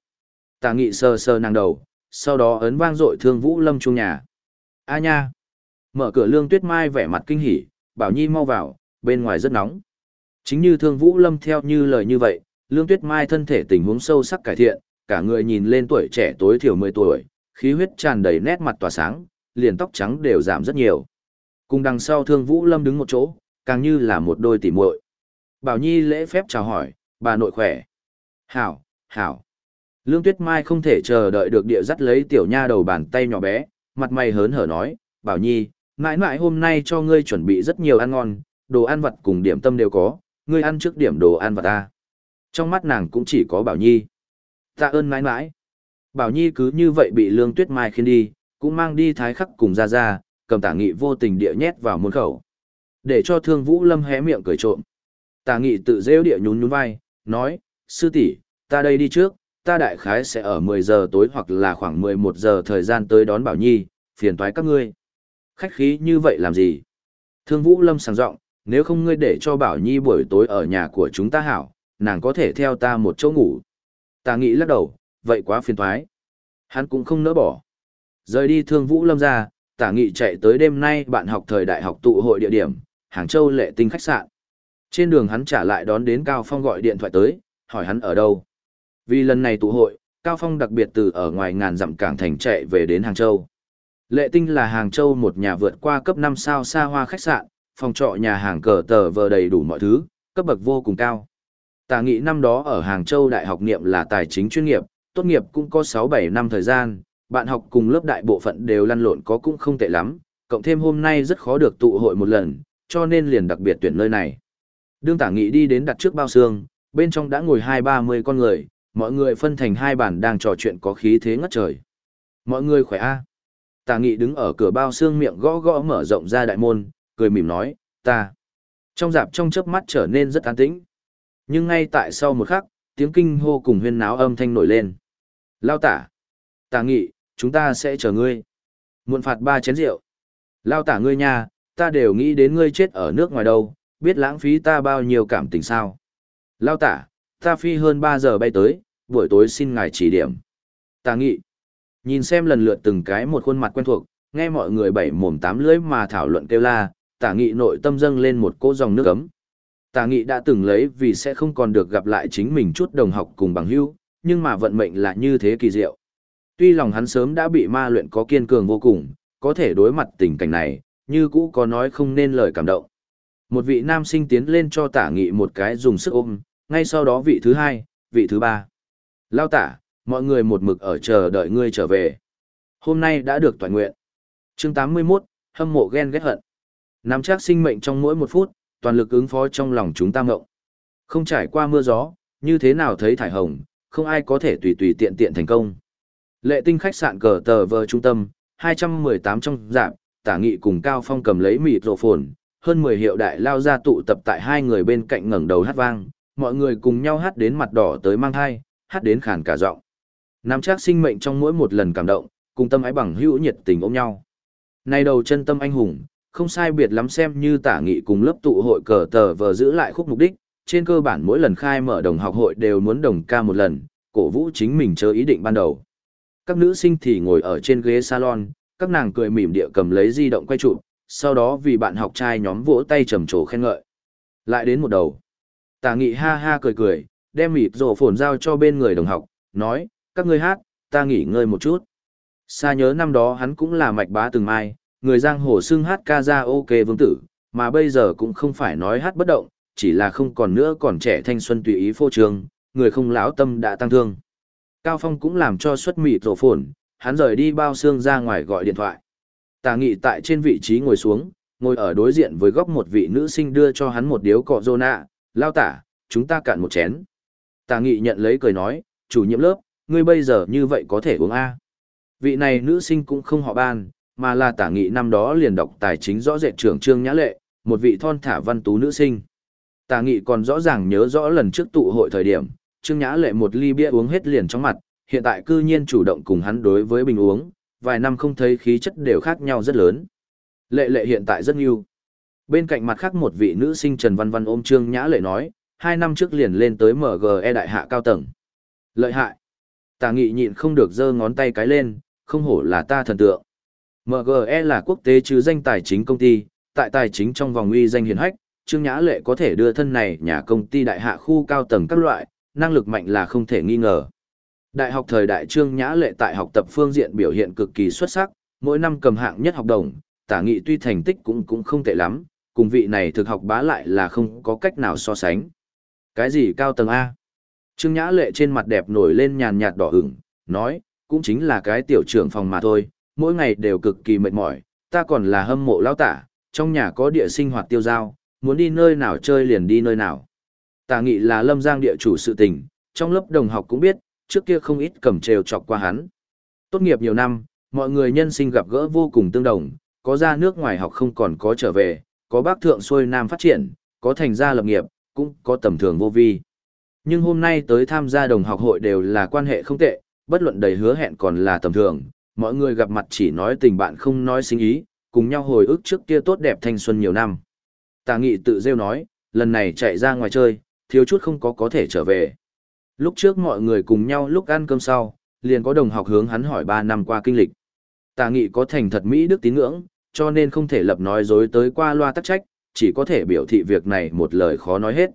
Tà Nghị sờ sờ nàng đầu, sau đó ấn vang dội Thương Vũ Lâm chung nhà. A nha. Mở cửa Lương Tuyết Mai vẻ mặt kinh hỉ, Bảo Nhi mau vào, bên ngoài rất nóng. Chính như Thương Vũ Lâm theo như lời như vậy, Lương Tuyết Mai thân thể tình huống sâu sắc cải thiện, cả người nhìn lên tuổi trẻ tối thiểu 10 tuổi, khí huyết tràn đầy nét mặt tỏa sáng, liền tóc trắng đều giảm rất nhiều. Cùng đằng sau Thương Vũ Lâm đứng một chỗ, càng như là một đôi tỉ muội. Bảo Nhi lễ phép chào hỏi, bà nội khỏe. Hảo, hảo. Lương Tuyết Mai không thể chờ đợi được địa dắt lấy tiểu nha đầu bàn tay nhỏ bé, mặt mày hớn hở nói, Bảo Nhi, mãi mãi hôm nay cho ngươi chuẩn bị rất nhiều ăn ngon, đồ ăn vặt cùng điểm tâm đều có, ngươi ăn trước điểm đồ ăn vặt ta. Trong mắt nàng cũng chỉ có Bảo Nhi. Tạ ơn mãi mãi. Bảo Nhi cứ như vậy bị Lương Tuyết Mai khiến đi, cũng mang đi thái khắc cùng ra ra, cầm tả nghị vô tình địa nhét vào môn khẩu. Để cho thương Vũ Lâm hé miệng cười trộm. Tả nghị tự rêu địa nhún nhún vai, nói, sư tỷ, ta đây đi trước, ta đại khái sẽ ở 10 giờ tối hoặc là khoảng 11 giờ thời gian tới đón Bảo Nhi, phiền toái các ngươi. Khách khí như vậy làm gì? Thương Vũ Lâm sàng giọng nếu không ngươi để cho Bảo Nhi buổi tối ở nhà của chúng ta hảo, nàng có thể theo ta một chỗ ngủ. Tả nghị lắc đầu, vậy quá phiền thoái. Hắn cũng không nỡ bỏ. Rời đi thương vũ lâm ra, tả nghị chạy tới đêm nay bạn học thời đại học tụ hội địa điểm, Hàng Châu lệ tinh khách sạn. Trên đường hắn trả lại đón đến Cao Phong gọi điện thoại tới, hỏi hắn ở đâu. Vì lần này tụ hội, Cao Phong đặc biệt từ ở ngoài ngàn dặm cảng thành chạy về đến Hàng Châu. Lệ Tinh là Hàng Châu một nhà vượt qua cấp 5 sao xa hoa khách sạn, phòng trọ nhà hàng cờ tờ vờ đầy đủ mọi thứ, cấp bậc vô cùng cao. Tả nghị năm đó ở Hàng Châu Đại học niệm là tài chính chuyên nghiệp, tốt nghiệp cũng có 6-7 năm thời gian, bạn học cùng lớp đại bộ phận đều lăn lộn có cũng không tệ lắm, cộng thêm hôm nay rất khó được tụ hội một lần, cho nên liền đặc biệt tuyển nơi này. Đương tả nghị đi đến đặt trước bao xương, bên trong đã ngồi hai ba mươi con người, mọi người phân thành hai bàn đang trò chuyện có khí thế ngất trời. Mọi người khỏe a à? Tả nghị đứng ở cửa bao xương miệng gõ gõ mở rộng ra đại môn, cười mỉm nói, ta. Trong dạp trong chớp mắt trở nên rất an tĩnh. Nhưng ngay tại sau một khắc, tiếng kinh hô cùng huyên náo âm thanh nổi lên. Lao tả. Tả nghị, chúng ta sẽ chờ ngươi. Muộn phạt ba chén rượu. Lao tả ngươi nha, ta đều nghĩ đến ngươi chết ở nước ngoài đâu, biết lãng phí ta bao nhiêu cảm tình sao. Lao tả, ta phi hơn 3 giờ bay tới, buổi tối xin ngài chỉ điểm. Tà nghị, nhìn xem lần lượt từng cái một khuôn mặt quen thuộc, nghe mọi người bảy mồm tám lưỡi mà thảo luận kêu la, tả nghị nội tâm dâng lên một cỗ dòng nước ấm. Tả nghị đã từng lấy vì sẽ không còn được gặp lại chính mình chút đồng học cùng bằng hữu, nhưng mà vận mệnh là như thế kỳ diệu. Tuy lòng hắn sớm đã bị ma luyện có kiên cường vô cùng, có thể đối mặt tình cảnh này, như cũ có nói không nên lời cảm động. Một vị nam sinh tiến lên cho tả nghị một cái dùng sức ôm, ngay sau đó vị thứ hai, vị thứ ba. Lao tả, mọi người một mực ở chờ đợi ngươi trở về. Hôm nay đã được toàn nguyện. chương 81, hâm mộ ghen ghét hận. Nắm chắc sinh mệnh trong mỗi một phút, toàn lực ứng phó trong lòng chúng ta ngộng. Không trải qua mưa gió, như thế nào thấy thải hồng, không ai có thể tùy tùy tiện tiện thành công. Lệ tinh khách sạn cờ tờ vờ trung tâm, 218 trong dạp tả nghị cùng Cao Phong cầm lấy mịt rộ phồn, hơn 10 hiệu đại lao ra tụ tập tại hai người bên cạnh ngẩng đầu hát vang, mọi người cùng nhau hát đến mặt đỏ tới mang thai, hát đến khàn cả giọng. Nắm chắc sinh mệnh trong mỗi một lần cảm động, cùng tâm ái bằng hữu nhiệt tình ôm nhau. Nay đầu chân tâm anh hùng, không sai biệt lắm xem như tả nghị cùng lớp tụ hội cờ tờ vờ giữ lại khúc mục đích, trên cơ bản mỗi lần khai mở đồng học hội đều muốn đồng ca một lần, cổ vũ chính mình chớ ý định ban đầu. Các nữ sinh thì ngồi ở trên ghế salon, các nàng cười mỉm địa cầm lấy di động quay chụp, sau đó vì bạn học trai nhóm vỗ tay trầm trồ khen ngợi. Lại đến một đầu. Tả nghị ha ha cười cười, đem mịp rổ phồn giao cho bên người đồng học, nói, các ngươi hát, ta nghỉ ngơi một chút. Xa nhớ năm đó hắn cũng là mạch bá từng mai, người giang hồ xưng hát ca ra ok vương tử, mà bây giờ cũng không phải nói hát bất động, chỉ là không còn nữa còn trẻ thanh xuân tùy ý phô trương, người không lão tâm đã tăng thương. Cao Phong cũng làm cho xuất mịt rổ phồn, hắn rời đi bao xương ra ngoài gọi điện thoại. Tà nghị tại trên vị trí ngồi xuống, ngồi ở đối diện với góc một vị nữ sinh đưa cho hắn một điếu cọ rô nạ, lao tả, chúng ta cạn một chén. Tà nghị nhận lấy cười nói, chủ nhiệm lớp, ngươi bây giờ như vậy có thể uống A. Vị này nữ sinh cũng không họ ban, mà là tả nghị năm đó liền đọc tài chính rõ rệt trưởng trương nhã lệ, một vị thon thả văn tú nữ sinh. Tả nghị còn rõ ràng nhớ rõ lần trước tụ hội thời điểm, trương nhã lệ một ly bia uống hết liền trong mặt, hiện tại cư nhiên chủ động cùng hắn đối với bình uống, vài năm không thấy khí chất đều khác nhau rất lớn. Lệ lệ hiện tại rất nhiều. Bên cạnh mặt khác một vị nữ sinh Trần Văn Văn ôm Trương Nhã Lệ nói, hai năm trước liền lên tới MGE đại hạ cao tầng. Lợi hại. Tà nghị nhịn không được giơ ngón tay cái lên, không hổ là ta thần tượng. MGE là quốc tế chứ danh tài chính công ty, tại tài chính trong vòng uy danh hiển hách, Trương Nhã Lệ có thể đưa thân này nhà công ty đại hạ khu cao tầng các loại, năng lực mạnh là không thể nghi ngờ. Đại học thời đại Trương Nhã Lệ tại học tập phương diện biểu hiện cực kỳ xuất sắc, mỗi năm cầm hạng nhất học đồng, tả nghị tuy thành tích cũng cũng không tệ lắm, cùng vị này thực học bá lại là không có cách nào so sánh. Cái gì cao tầng A? Trương Nhã Lệ trên mặt đẹp nổi lên nhàn nhạt đỏ ửng, nói, cũng chính là cái tiểu trưởng phòng mà thôi, mỗi ngày đều cực kỳ mệt mỏi, ta còn là hâm mộ lao tả, trong nhà có địa sinh hoạt tiêu giao, muốn đi nơi nào chơi liền đi nơi nào. Tà nghị là lâm giang địa chủ sự tình, trong lớp đồng học cũng biết, trước kia không ít cầm trêu chọc qua hắn. Tốt nghiệp nhiều năm, mọi người nhân sinh gặp gỡ vô cùng tương đồng, có ra nước ngoài học không còn có trở về, có bác thượng xuôi nam phát triển, có thành gia lập nghiệp, cũng có tầm thường vô vi. Nhưng hôm nay tới tham gia đồng học hội đều là quan hệ không tệ, bất luận đầy hứa hẹn còn là tầm thường, mọi người gặp mặt chỉ nói tình bạn không nói sinh ý, cùng nhau hồi ức trước kia tốt đẹp thanh xuân nhiều năm. Tà nghị tự rêu nói, lần này chạy ra ngoài chơi, thiếu chút không có có thể trở về. Lúc trước mọi người cùng nhau lúc ăn cơm sau, liền có đồng học hướng hắn hỏi 3 năm qua kinh lịch. Tà nghị có thành thật Mỹ đức tín ngưỡng, cho nên không thể lập nói dối tới qua loa tắc trách, chỉ có thể biểu thị việc này một lời khó nói hết.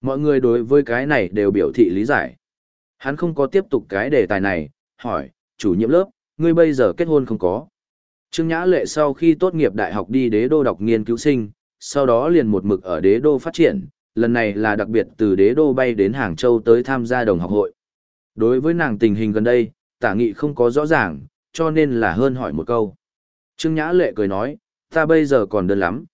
Mọi người đối với cái này đều biểu thị lý giải. Hắn không có tiếp tục cái đề tài này, hỏi, chủ nhiệm lớp, ngươi bây giờ kết hôn không có. Trương Nhã Lệ sau khi tốt nghiệp đại học đi đế đô đọc nghiên cứu sinh, sau đó liền một mực ở đế đô phát triển, lần này là đặc biệt từ đế đô bay đến Hàng Châu tới tham gia đồng học hội. Đối với nàng tình hình gần đây, tả nghị không có rõ ràng, cho nên là hơn hỏi một câu. Trương Nhã Lệ cười nói, ta bây giờ còn đơn lắm.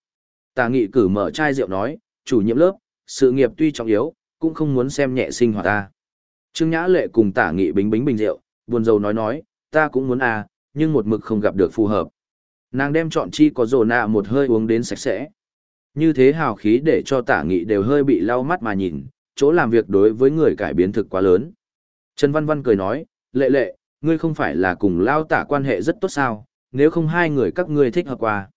Tả nghị cử mở chai rượu nói, chủ nhiệm lớp, sự nghiệp tuy trọng yếu, cũng không muốn xem nhẹ sinh hoạt ta. Trương Nhã Lệ cùng tả nghị bính bính bình rượu, buồn rầu nói nói, ta cũng muốn à, nhưng một mực không gặp được phù hợp. Nàng đem chọn chi có rồ nạ một hơi uống đến sạch sẽ. Như thế hào khí để cho tả nghị đều hơi bị lau mắt mà nhìn, chỗ làm việc đối với người cải biến thực quá lớn. Trần Văn Văn cười nói, lệ lệ, ngươi không phải là cùng lao tả quan hệ rất tốt sao, nếu không hai người các ngươi thích hợp qua.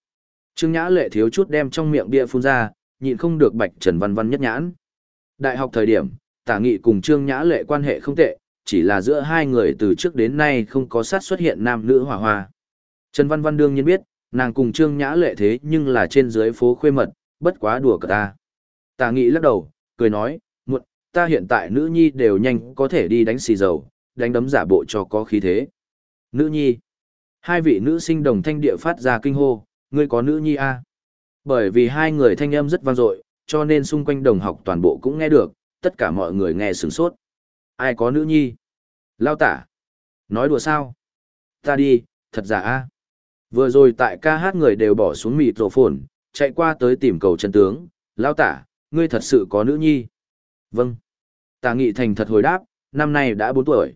Trương Nhã lệ thiếu chút đem trong miệng bia phun ra, nhịn không được bạch Trần Văn Văn nhất nhãn. Đại học thời điểm, tả nghị cùng Trương Nhã lệ quan hệ không tệ, chỉ là giữa hai người từ trước đến nay không có sát xuất hiện nam nữ hòa hoa. Trần Văn Văn đương nhiên biết, nàng cùng Trương Nhã lệ thế nhưng là trên dưới phố khuê mật, bất quá đùa cả ta. Tà nghị lắc đầu, cười nói, muộn, ta hiện tại nữ nhi đều nhanh có thể đi đánh xì dầu, đánh đấm giả bộ cho có khí thế. Nữ nhi. Hai vị nữ sinh đồng thanh địa phát ra kinh hô, ngươi có nữ nhi a? À? Bởi vì hai người thanh âm rất vang dội, cho nên xung quanh đồng học toàn bộ cũng nghe được, tất cả mọi người nghe sửng sốt. Ai có nữ nhi? Lao tả. Nói đùa sao? Ta đi, thật giả a. Vừa rồi tại ca hát người đều bỏ xuống mịt rổ phồn, chạy qua tới tìm cầu chân tướng. Lao tả, ngươi thật sự có nữ nhi? Vâng. Tả nghị thành thật hồi đáp, năm nay đã 4 tuổi.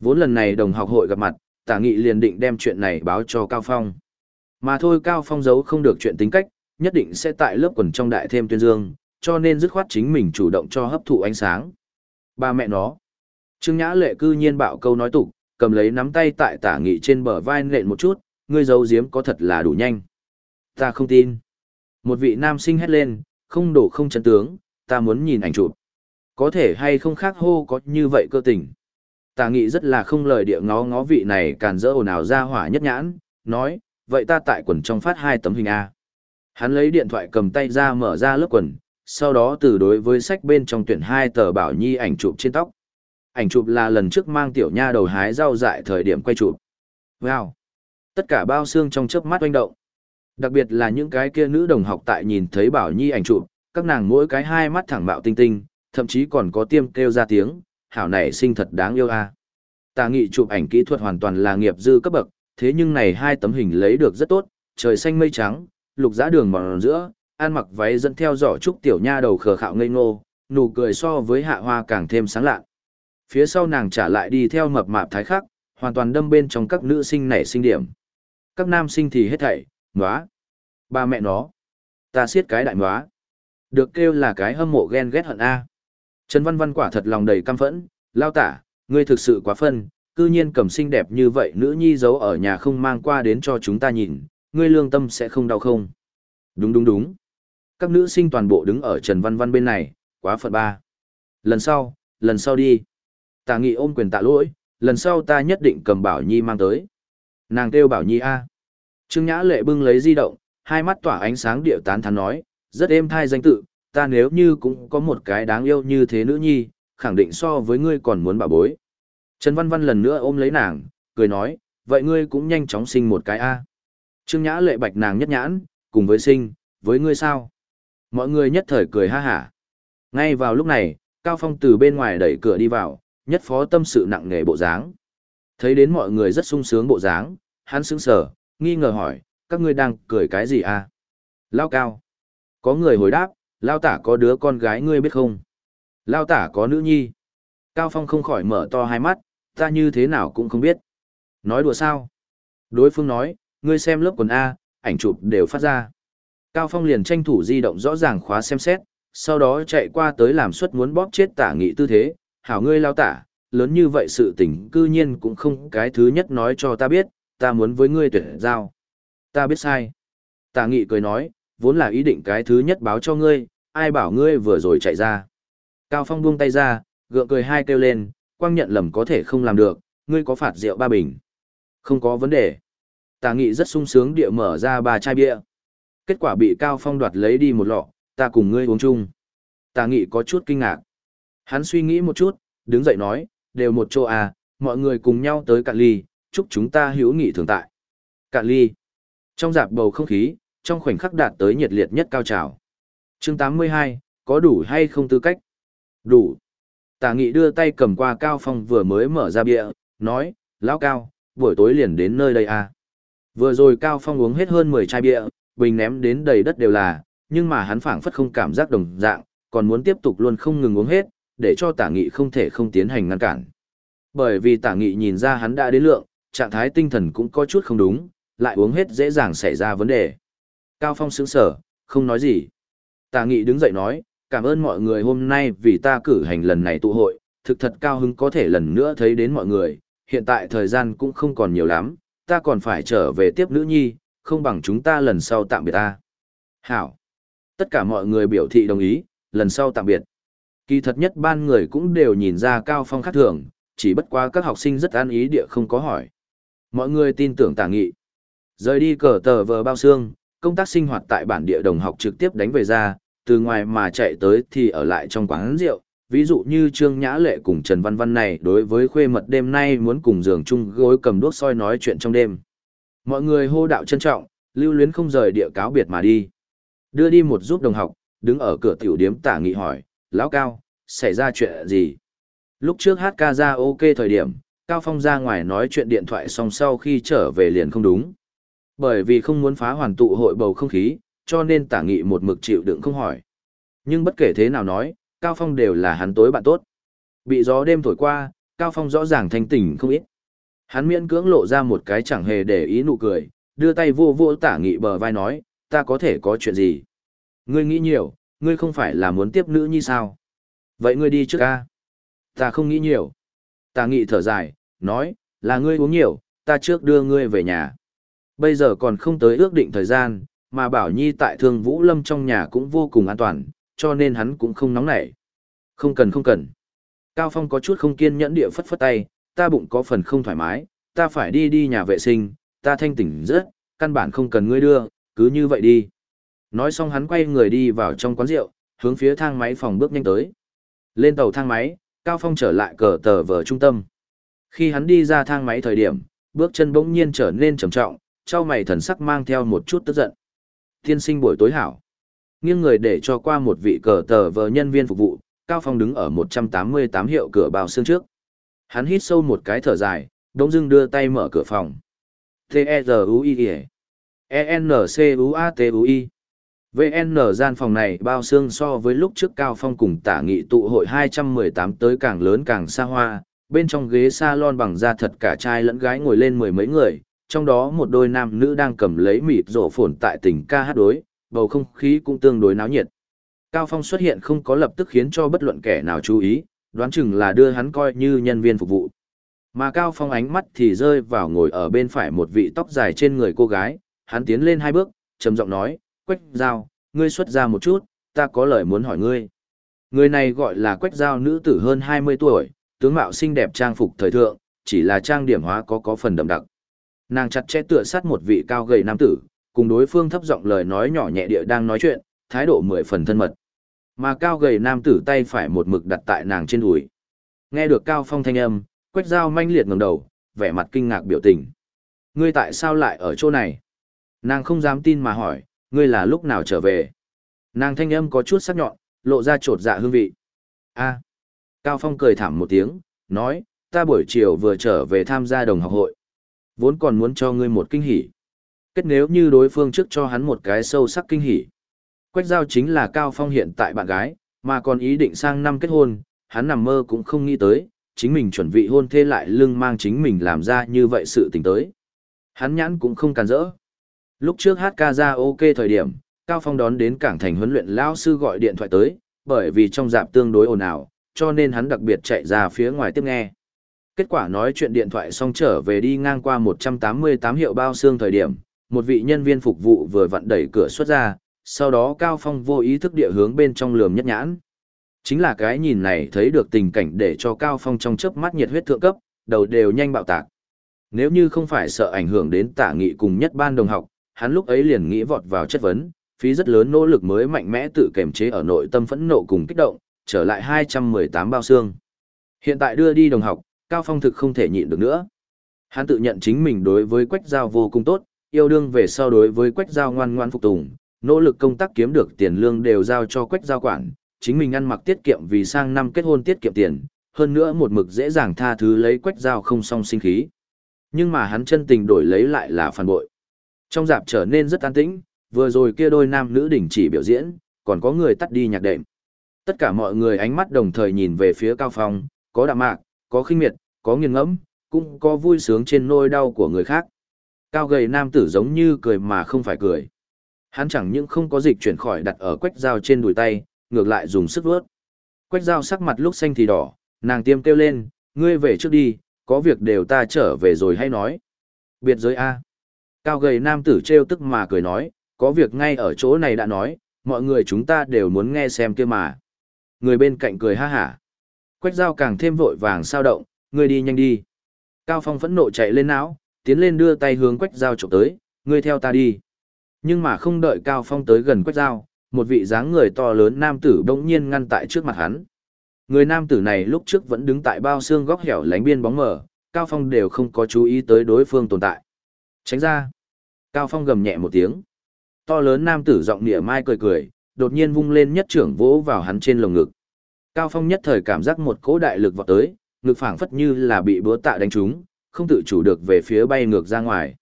Vốn lần này đồng học hội gặp mặt, tả nghị liền định đem chuyện này báo cho Cao Phong. Mà thôi Cao Phong giấu không được chuyện tính cách, nhất định sẽ tại lớp quần trong đại thêm tuyên dương, cho nên dứt khoát chính mình chủ động cho hấp thụ ánh sáng. Ba mẹ nó. Trương Nhã Lệ cư nhiên bạo câu nói tục, cầm lấy nắm tay tại tả nghị trên bờ vai nện một chút, ngươi giấu giếm có thật là đủ nhanh. Ta không tin. Một vị nam sinh hét lên, không đổ không chân tướng, ta muốn nhìn ảnh chụp. Có thể hay không khác hô có như vậy cơ tình. Tà nghị rất là không lời địa ngó ngó vị này càn dỡ ồn ào ra hỏa nhất nhãn, nói, vậy ta tại quần trong phát hai tấm hình A. Hắn lấy điện thoại cầm tay ra mở ra lớp quần, sau đó từ đối với sách bên trong tuyển hai tờ bảo nhi ảnh chụp trên tóc. Ảnh chụp là lần trước mang tiểu nha đầu hái rau dại thời điểm quay chụp. Wow! Tất cả bao xương trong chớp mắt oanh động. Đặc biệt là những cái kia nữ đồng học tại nhìn thấy bảo nhi ảnh chụp, các nàng mỗi cái hai mắt thẳng bạo tinh tinh, thậm chí còn có tiêm kêu ra tiếng, hảo này sinh thật đáng yêu a. À. Tà nghị chụp ảnh kỹ thuật hoàn toàn là nghiệp dư cấp bậc, thế nhưng này hai tấm hình lấy được rất tốt, trời xanh mây trắng, lục giá đường mòn giữa, ăn mặc váy dẫn theo giỏ trúc tiểu nha đầu khờ khạo ngây ngô, nụ cười so với hạ hoa càng thêm sáng lạ. Phía sau nàng trả lại đi theo mập mạp thái khắc, hoàn toàn đâm bên trong các nữ sinh nảy sinh điểm. Các nam sinh thì hết thảy, nóa. Ba mẹ nó. Ta siết cái đại nóa. Được kêu là cái hâm mộ ghen ghét hận A. Trần Văn Văn quả thật lòng đầy căm phẫn, lao tả, ngươi thực sự quá phân, cư nhiên cầm xinh đẹp như vậy nữ nhi giấu ở nhà không mang qua đến cho chúng ta nhìn, ngươi lương tâm sẽ không đau không? Đúng đúng đúng. Các nữ sinh toàn bộ đứng ở Trần Văn Văn bên này, quá phận ba. Lần sau, lần sau đi. Tà nghị ôm quyền tạ lỗi, lần sau ta nhất định cầm Bảo Nhi mang tới. Nàng kêu Bảo Nhi A. Trương Nhã Lệ bưng lấy di động, hai mắt tỏa ánh sáng điệu tán thán nói, rất êm thai danh tự, ta nếu như cũng có một cái đáng yêu như thế nữ nhi, khẳng định so với ngươi còn muốn bà bối. Trần Văn Văn lần nữa ôm lấy nàng, cười nói, vậy ngươi cũng nhanh chóng sinh một cái A. Trương Nhã lệ bạch nàng nhất nhãn, cùng với sinh, với ngươi sao? Mọi người nhất thời cười ha hả. Ngay vào lúc này, Cao Phong từ bên ngoài đẩy cửa đi vào, nhất phó tâm sự nặng nề bộ dáng. Thấy đến mọi người rất sung sướng bộ dáng, hắn sững sờ, nghi ngờ hỏi, các ngươi đang cười cái gì à? Lao Cao. Có người hồi đáp, Lao tả có đứa con gái ngươi biết không? Lao tả có nữ nhi. Cao Phong không khỏi mở to hai mắt, ta như thế nào cũng không biết. Nói đùa sao? Đối phương nói, ngươi xem lớp quần A, ảnh chụp đều phát ra. Cao Phong liền tranh thủ di động rõ ràng khóa xem xét, sau đó chạy qua tới làm suất muốn bóp chết tả nghị tư thế, hảo ngươi lao tả, lớn như vậy sự tình cư nhiên cũng không cái thứ nhất nói cho ta biết, ta muốn với ngươi tuyệt giao. Ta biết sai. Tà nghị cười nói, vốn là ý định cái thứ nhất báo cho ngươi, ai bảo ngươi vừa rồi chạy ra. Cao Phong buông tay ra, gượng cười hai kêu lên, quang nhận lầm có thể không làm được, ngươi có phạt rượu ba bình. Không có vấn đề. Tà nghị rất sung sướng địa mở ra ba chai bia. Kết quả bị Cao Phong đoạt lấy đi một lọ, ta cùng ngươi uống chung. Tà nghị có chút kinh ngạc. Hắn suy nghĩ một chút, đứng dậy nói, đều một chỗ à, mọi người cùng nhau tới cạn ly, chúc chúng ta hữu nghị thường tại. Cạn ly. Trong dạp bầu không khí, trong khoảnh khắc đạt tới nhiệt liệt nhất cao trào. Chương 82, có đủ hay không tư cách? Đủ. Tả nghị đưa tay cầm qua Cao Phong vừa mới mở ra bia, nói, lão Cao, buổi tối liền đến nơi đây à. Vừa rồi Cao Phong uống hết hơn 10 chai bia, bình ném đến đầy đất đều là, nhưng mà hắn phảng phất không cảm giác đồng dạng, còn muốn tiếp tục luôn không ngừng uống hết, để cho tả nghị không thể không tiến hành ngăn cản. Bởi vì tả nghị nhìn ra hắn đã đến lượng, trạng thái tinh thần cũng có chút không đúng, lại uống hết dễ dàng xảy ra vấn đề. Cao Phong sững sở, không nói gì. Tà nghị đứng dậy nói, cảm ơn mọi người hôm nay vì ta cử hành lần này tụ hội, thực thật cao hứng có thể lần nữa thấy đến mọi người, hiện tại thời gian cũng không còn nhiều lắm, ta còn phải trở về tiếp nữ nhi, không bằng chúng ta lần sau tạm biệt ta. Hảo. Tất cả mọi người biểu thị đồng ý, lần sau tạm biệt. Kỳ thật nhất ban người cũng đều nhìn ra Cao Phong khác thường, chỉ bất quá các học sinh rất an ý địa không có hỏi. Mọi người tin tưởng tả nghị. Rời đi cờ tờ vờ bao xương, công tác sinh hoạt tại bản địa đồng học trực tiếp đánh về ra, từ ngoài mà chạy tới thì ở lại trong quán rượu. Ví dụ như Trương Nhã Lệ cùng Trần Văn Văn này đối với khuê mật đêm nay muốn cùng giường chung gối cầm đuốc soi nói chuyện trong đêm. Mọi người hô đạo trân trọng, lưu luyến không rời địa cáo biệt mà đi. Đưa đi một giúp đồng học, đứng ở cửa tiểu điếm tả nghị hỏi, lão cao, xảy ra chuyện gì? Lúc trước hát ca ra ok thời điểm, Cao Phong ra ngoài nói chuyện điện thoại xong sau khi trở về liền không đúng. Bởi vì không muốn phá hoàn tụ hội bầu không khí, cho nên tả nghị một mực chịu đựng không hỏi. Nhưng bất kể thế nào nói, Cao Phong đều là hắn tối bạn tốt. Bị gió đêm thổi qua, Cao Phong rõ ràng thanh tỉnh không ít. Hắn miễn cưỡng lộ ra một cái chẳng hề để ý nụ cười, đưa tay vô vô tả nghị bờ vai nói, ta có thể có chuyện gì? Ngươi nghĩ nhiều, ngươi không phải là muốn tiếp nữ như sao? Vậy ngươi đi trước ca. Ta không nghĩ nhiều tà nghị thở dài, nói, là ngươi uống nhiều, ta trước đưa ngươi về nhà. Bây giờ còn không tới ước định thời gian, mà Bảo Nhi tại Thương Vũ Lâm trong nhà cũng vô cùng an toàn, cho nên hắn cũng không nóng nảy. Không cần không cần. Cao Phong có chút không kiên nhẫn địa phất phất tay, ta bụng có phần không thoải mái, ta phải đi đi nhà vệ sinh, ta thanh tỉnh rất, căn bản không cần ngươi đưa, cứ như vậy đi. Nói xong hắn quay người đi vào trong quán rượu, hướng phía thang máy phòng bước nhanh tới. Lên tàu thang máy, Cao Phong trở lại cờ tờ vở trung tâm. Khi hắn đi ra thang máy thời điểm, bước chân bỗng nhiên trở nên trầm trọng, trao mày thần sắc mang theo một chút tức giận. Tiên sinh buổi tối hảo. Nghiêng người để cho qua một vị cờ tờ vờ nhân viên phục vụ, Cao Phong đứng ở 188 hiệu cửa bào xương trước. Hắn hít sâu một cái thở dài, đống dưng đưa tay mở cửa phòng. T-E-Z-U-I-E E-N-C-U-A-T-U-I VN gian phòng này bao xương so với lúc trước Cao Phong cùng tả nghị tụ hội 218 tới càng lớn càng xa hoa, bên trong ghế salon bằng da thật cả trai lẫn gái ngồi lên mười mấy người, trong đó một đôi nam nữ đang cầm lấy mịt rổ phồn tại tỉnh ca hát đối, bầu không khí cũng tương đối náo nhiệt. Cao Phong xuất hiện không có lập tức khiến cho bất luận kẻ nào chú ý, đoán chừng là đưa hắn coi như nhân viên phục vụ. Mà Cao Phong ánh mắt thì rơi vào ngồi ở bên phải một vị tóc dài trên người cô gái, hắn tiến lên hai bước, trầm giọng nói, Quách Giao, ngươi xuất ra một chút, ta có lời muốn hỏi ngươi. Người này gọi là Quách Giao nữ tử hơn 20 tuổi, tướng mạo xinh đẹp trang phục thời thượng, chỉ là trang điểm hóa có có phần đậm đặc. Nàng chặt chẽ tựa sát một vị cao gầy nam tử, cùng đối phương thấp giọng lời nói nhỏ nhẹ địa đang nói chuyện, thái độ mười phần thân mật. Mà cao gầy nam tử tay phải một mực đặt tại nàng trên đùi. Nghe được cao phong thanh âm, Quách Giao manh liệt ngẩng đầu, vẻ mặt kinh ngạc biểu tình. Ngươi tại sao lại ở chỗ này? Nàng không dám tin mà hỏi, ngươi là lúc nào trở về? Nàng thanh âm có chút sắc nhọn, lộ ra trột dạ hương vị. A. Cao Phong cười thảm một tiếng, nói, ta buổi chiều vừa trở về tham gia đồng học hội. Vốn còn muốn cho ngươi một kinh hỉ. Kết nếu như đối phương trước cho hắn một cái sâu sắc kinh hỉ. Quách giao chính là Cao Phong hiện tại bạn gái, mà còn ý định sang năm kết hôn, hắn nằm mơ cũng không nghĩ tới, chính mình chuẩn bị hôn thê lại lưng mang chính mình làm ra như vậy sự tình tới. Hắn nhãn cũng không càn rỡ. Lúc trước hát ca ra ok thời điểm, Cao Phong đón đến cảng thành huấn luyện lao sư gọi điện thoại tới, bởi vì trong dạp tương đối ồn ào, cho nên hắn đặc biệt chạy ra phía ngoài tiếp nghe. Kết quả nói chuyện điện thoại xong trở về đi ngang qua 188 hiệu bao xương thời điểm, một vị nhân viên phục vụ vừa vặn đẩy cửa xuất ra, sau đó Cao Phong vô ý thức địa hướng bên trong lườm nhất nhãn. Chính là cái nhìn này thấy được tình cảnh để cho Cao Phong trong chớp mắt nhiệt huyết thượng cấp, đầu đều nhanh bạo tạc. Nếu như không phải sợ ảnh hưởng đến tả nghị cùng nhất ban đồng học, hắn lúc ấy liền nghĩ vọt vào chất vấn, phí rất lớn nỗ lực mới mạnh mẽ tự kềm chế ở nội tâm phẫn nộ cùng kích động, trở lại 218 bao xương. Hiện tại đưa đi đồng học, Cao Phong thực không thể nhịn được nữa. Hắn tự nhận chính mình đối với Quách Giao vô cùng tốt, yêu đương về sau đối với Quách Giao ngoan ngoan phục tùng, nỗ lực công tác kiếm được tiền lương đều giao cho Quách Giao quản, chính mình ăn mặc tiết kiệm vì sang năm kết hôn tiết kiệm tiền, hơn nữa một mực dễ dàng tha thứ lấy Quách Giao không song sinh khí. Nhưng mà hắn chân tình đổi lấy lại là phản bội. Trong dạp trở nên rất an tĩnh, vừa rồi kia đôi nam nữ đỉnh chỉ biểu diễn, còn có người tắt đi nhạc đệm. Tất cả mọi người ánh mắt đồng thời nhìn về phía Cao Phong, có đạm mạc, có khinh miệt, có nghiền ngẫm, cũng có vui sướng trên nỗi đau của người khác. Cao gầy nam tử giống như cười mà không phải cười. Hắn chẳng những không có dịch chuyển khỏi đặt ở quách dao trên đùi tay, ngược lại dùng sức vớt. Quách dao sắc mặt lúc xanh thì đỏ, nàng tiêm kêu lên, ngươi về trước đi, có việc đều ta trở về rồi hay nói. Biệt giới A. Cao gầy nam tử trêu tức mà cười nói, có việc ngay ở chỗ này đã nói, mọi người chúng ta đều muốn nghe xem kia mà. Người bên cạnh cười ha hả. Quách dao càng thêm vội vàng sao động, người đi nhanh đi. Cao Phong phẫn nộ chạy lên não, tiến lên đưa tay hướng Quách dao chụp tới, người theo ta đi. Nhưng mà không đợi Cao Phong tới gần Quách dao, một vị dáng người to lớn nam tử bỗng nhiên ngăn tại trước mặt hắn. Người nam tử này lúc trước vẫn đứng tại bao xương góc hẻo lánh biên bóng mờ, Cao Phong đều không có chú ý tới đối phương tồn tại. Tránh ra. Cao Phong gầm nhẹ một tiếng. To lớn nam tử giọng nịa mai cười cười, đột nhiên vung lên nhất trưởng vỗ vào hắn trên lồng ngực. Cao Phong nhất thời cảm giác một cỗ đại lực vọt tới, ngực phảng phất như là bị búa tạ đánh trúng, không tự chủ được về phía bay ngược ra ngoài.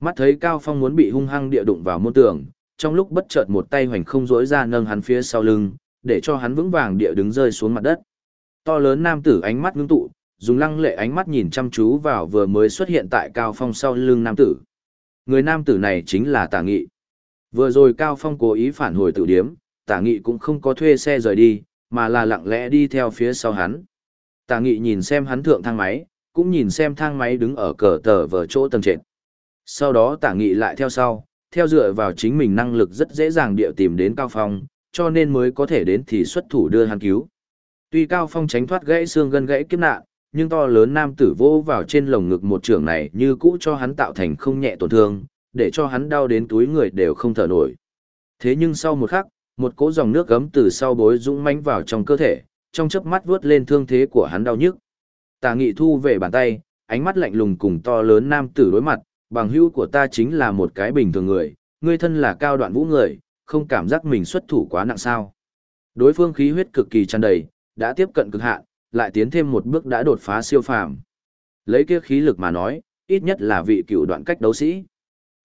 Mắt thấy Cao Phong muốn bị hung hăng địa đụng vào môn tường, trong lúc bất chợt một tay hoành không rỗi ra nâng hắn phía sau lưng, để cho hắn vững vàng địa đứng rơi xuống mặt đất. To lớn nam tử ánh mắt ngưng tụ, dùng lăng lệ ánh mắt nhìn chăm chú vào vừa mới xuất hiện tại Cao Phong sau lưng nam tử. Người nam tử này chính là Tả Nghị. Vừa rồi Cao Phong cố ý phản hồi tự điếm, Tả Nghị cũng không có thuê xe rời đi, mà là lặng lẽ đi theo phía sau hắn. Tả Nghị nhìn xem hắn thượng thang máy, cũng nhìn xem thang máy đứng ở cờ tờ vở chỗ tầng trệt. Sau đó Tả Nghị lại theo sau, theo dựa vào chính mình năng lực rất dễ dàng địa tìm đến Cao Phong, cho nên mới có thể đến thì xuất thủ đưa hắn cứu. Tuy Cao Phong tránh thoát gãy xương gân gãy kiếp nạn, nhưng to lớn nam tử vô vào trên lồng ngực một trường này như cũ cho hắn tạo thành không nhẹ tổn thương, để cho hắn đau đến túi người đều không thở nổi. Thế nhưng sau một khắc, một cỗ dòng nước gấm từ sau bối dũng mãnh vào trong cơ thể, trong chớp mắt vuốt lên thương thế của hắn đau nhức. Tà Nghị thu về bàn tay, ánh mắt lạnh lùng cùng to lớn nam tử đối mặt, bằng hữu của ta chính là một cái bình thường người, ngươi thân là cao đoạn vũ người, không cảm giác mình xuất thủ quá nặng sao? Đối phương khí huyết cực kỳ tràn đầy, đã tiếp cận cực hạn, lại tiến thêm một bước đã đột phá siêu phàm. Lấy kia khí lực mà nói, ít nhất là vị cựu đoạn cách đấu sĩ.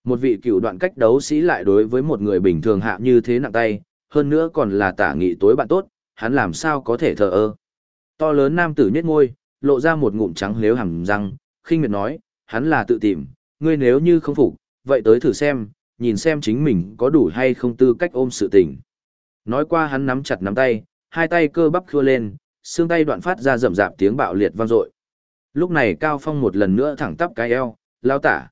Một vị cựu đoạn cách đấu sĩ lại đối với một người bình thường hạ như thế nặng tay, hơn nữa còn là tả nghị tối bạn tốt, hắn làm sao có thể thờ ơ. To lớn nam tử nhếch môi, lộ ra một ngụm trắng nếu hàm răng, khinh miệt nói, hắn là tự tìm, ngươi nếu như không phục, vậy tới thử xem, nhìn xem chính mình có đủ hay không tư cách ôm sự tình. Nói qua hắn nắm chặt nắm tay, hai tay cơ bắp khua lên, xương tay đoạn phát ra rầm rạp tiếng bạo liệt vang dội. Lúc này Cao Phong một lần nữa thẳng tắp cái eo, lao tả.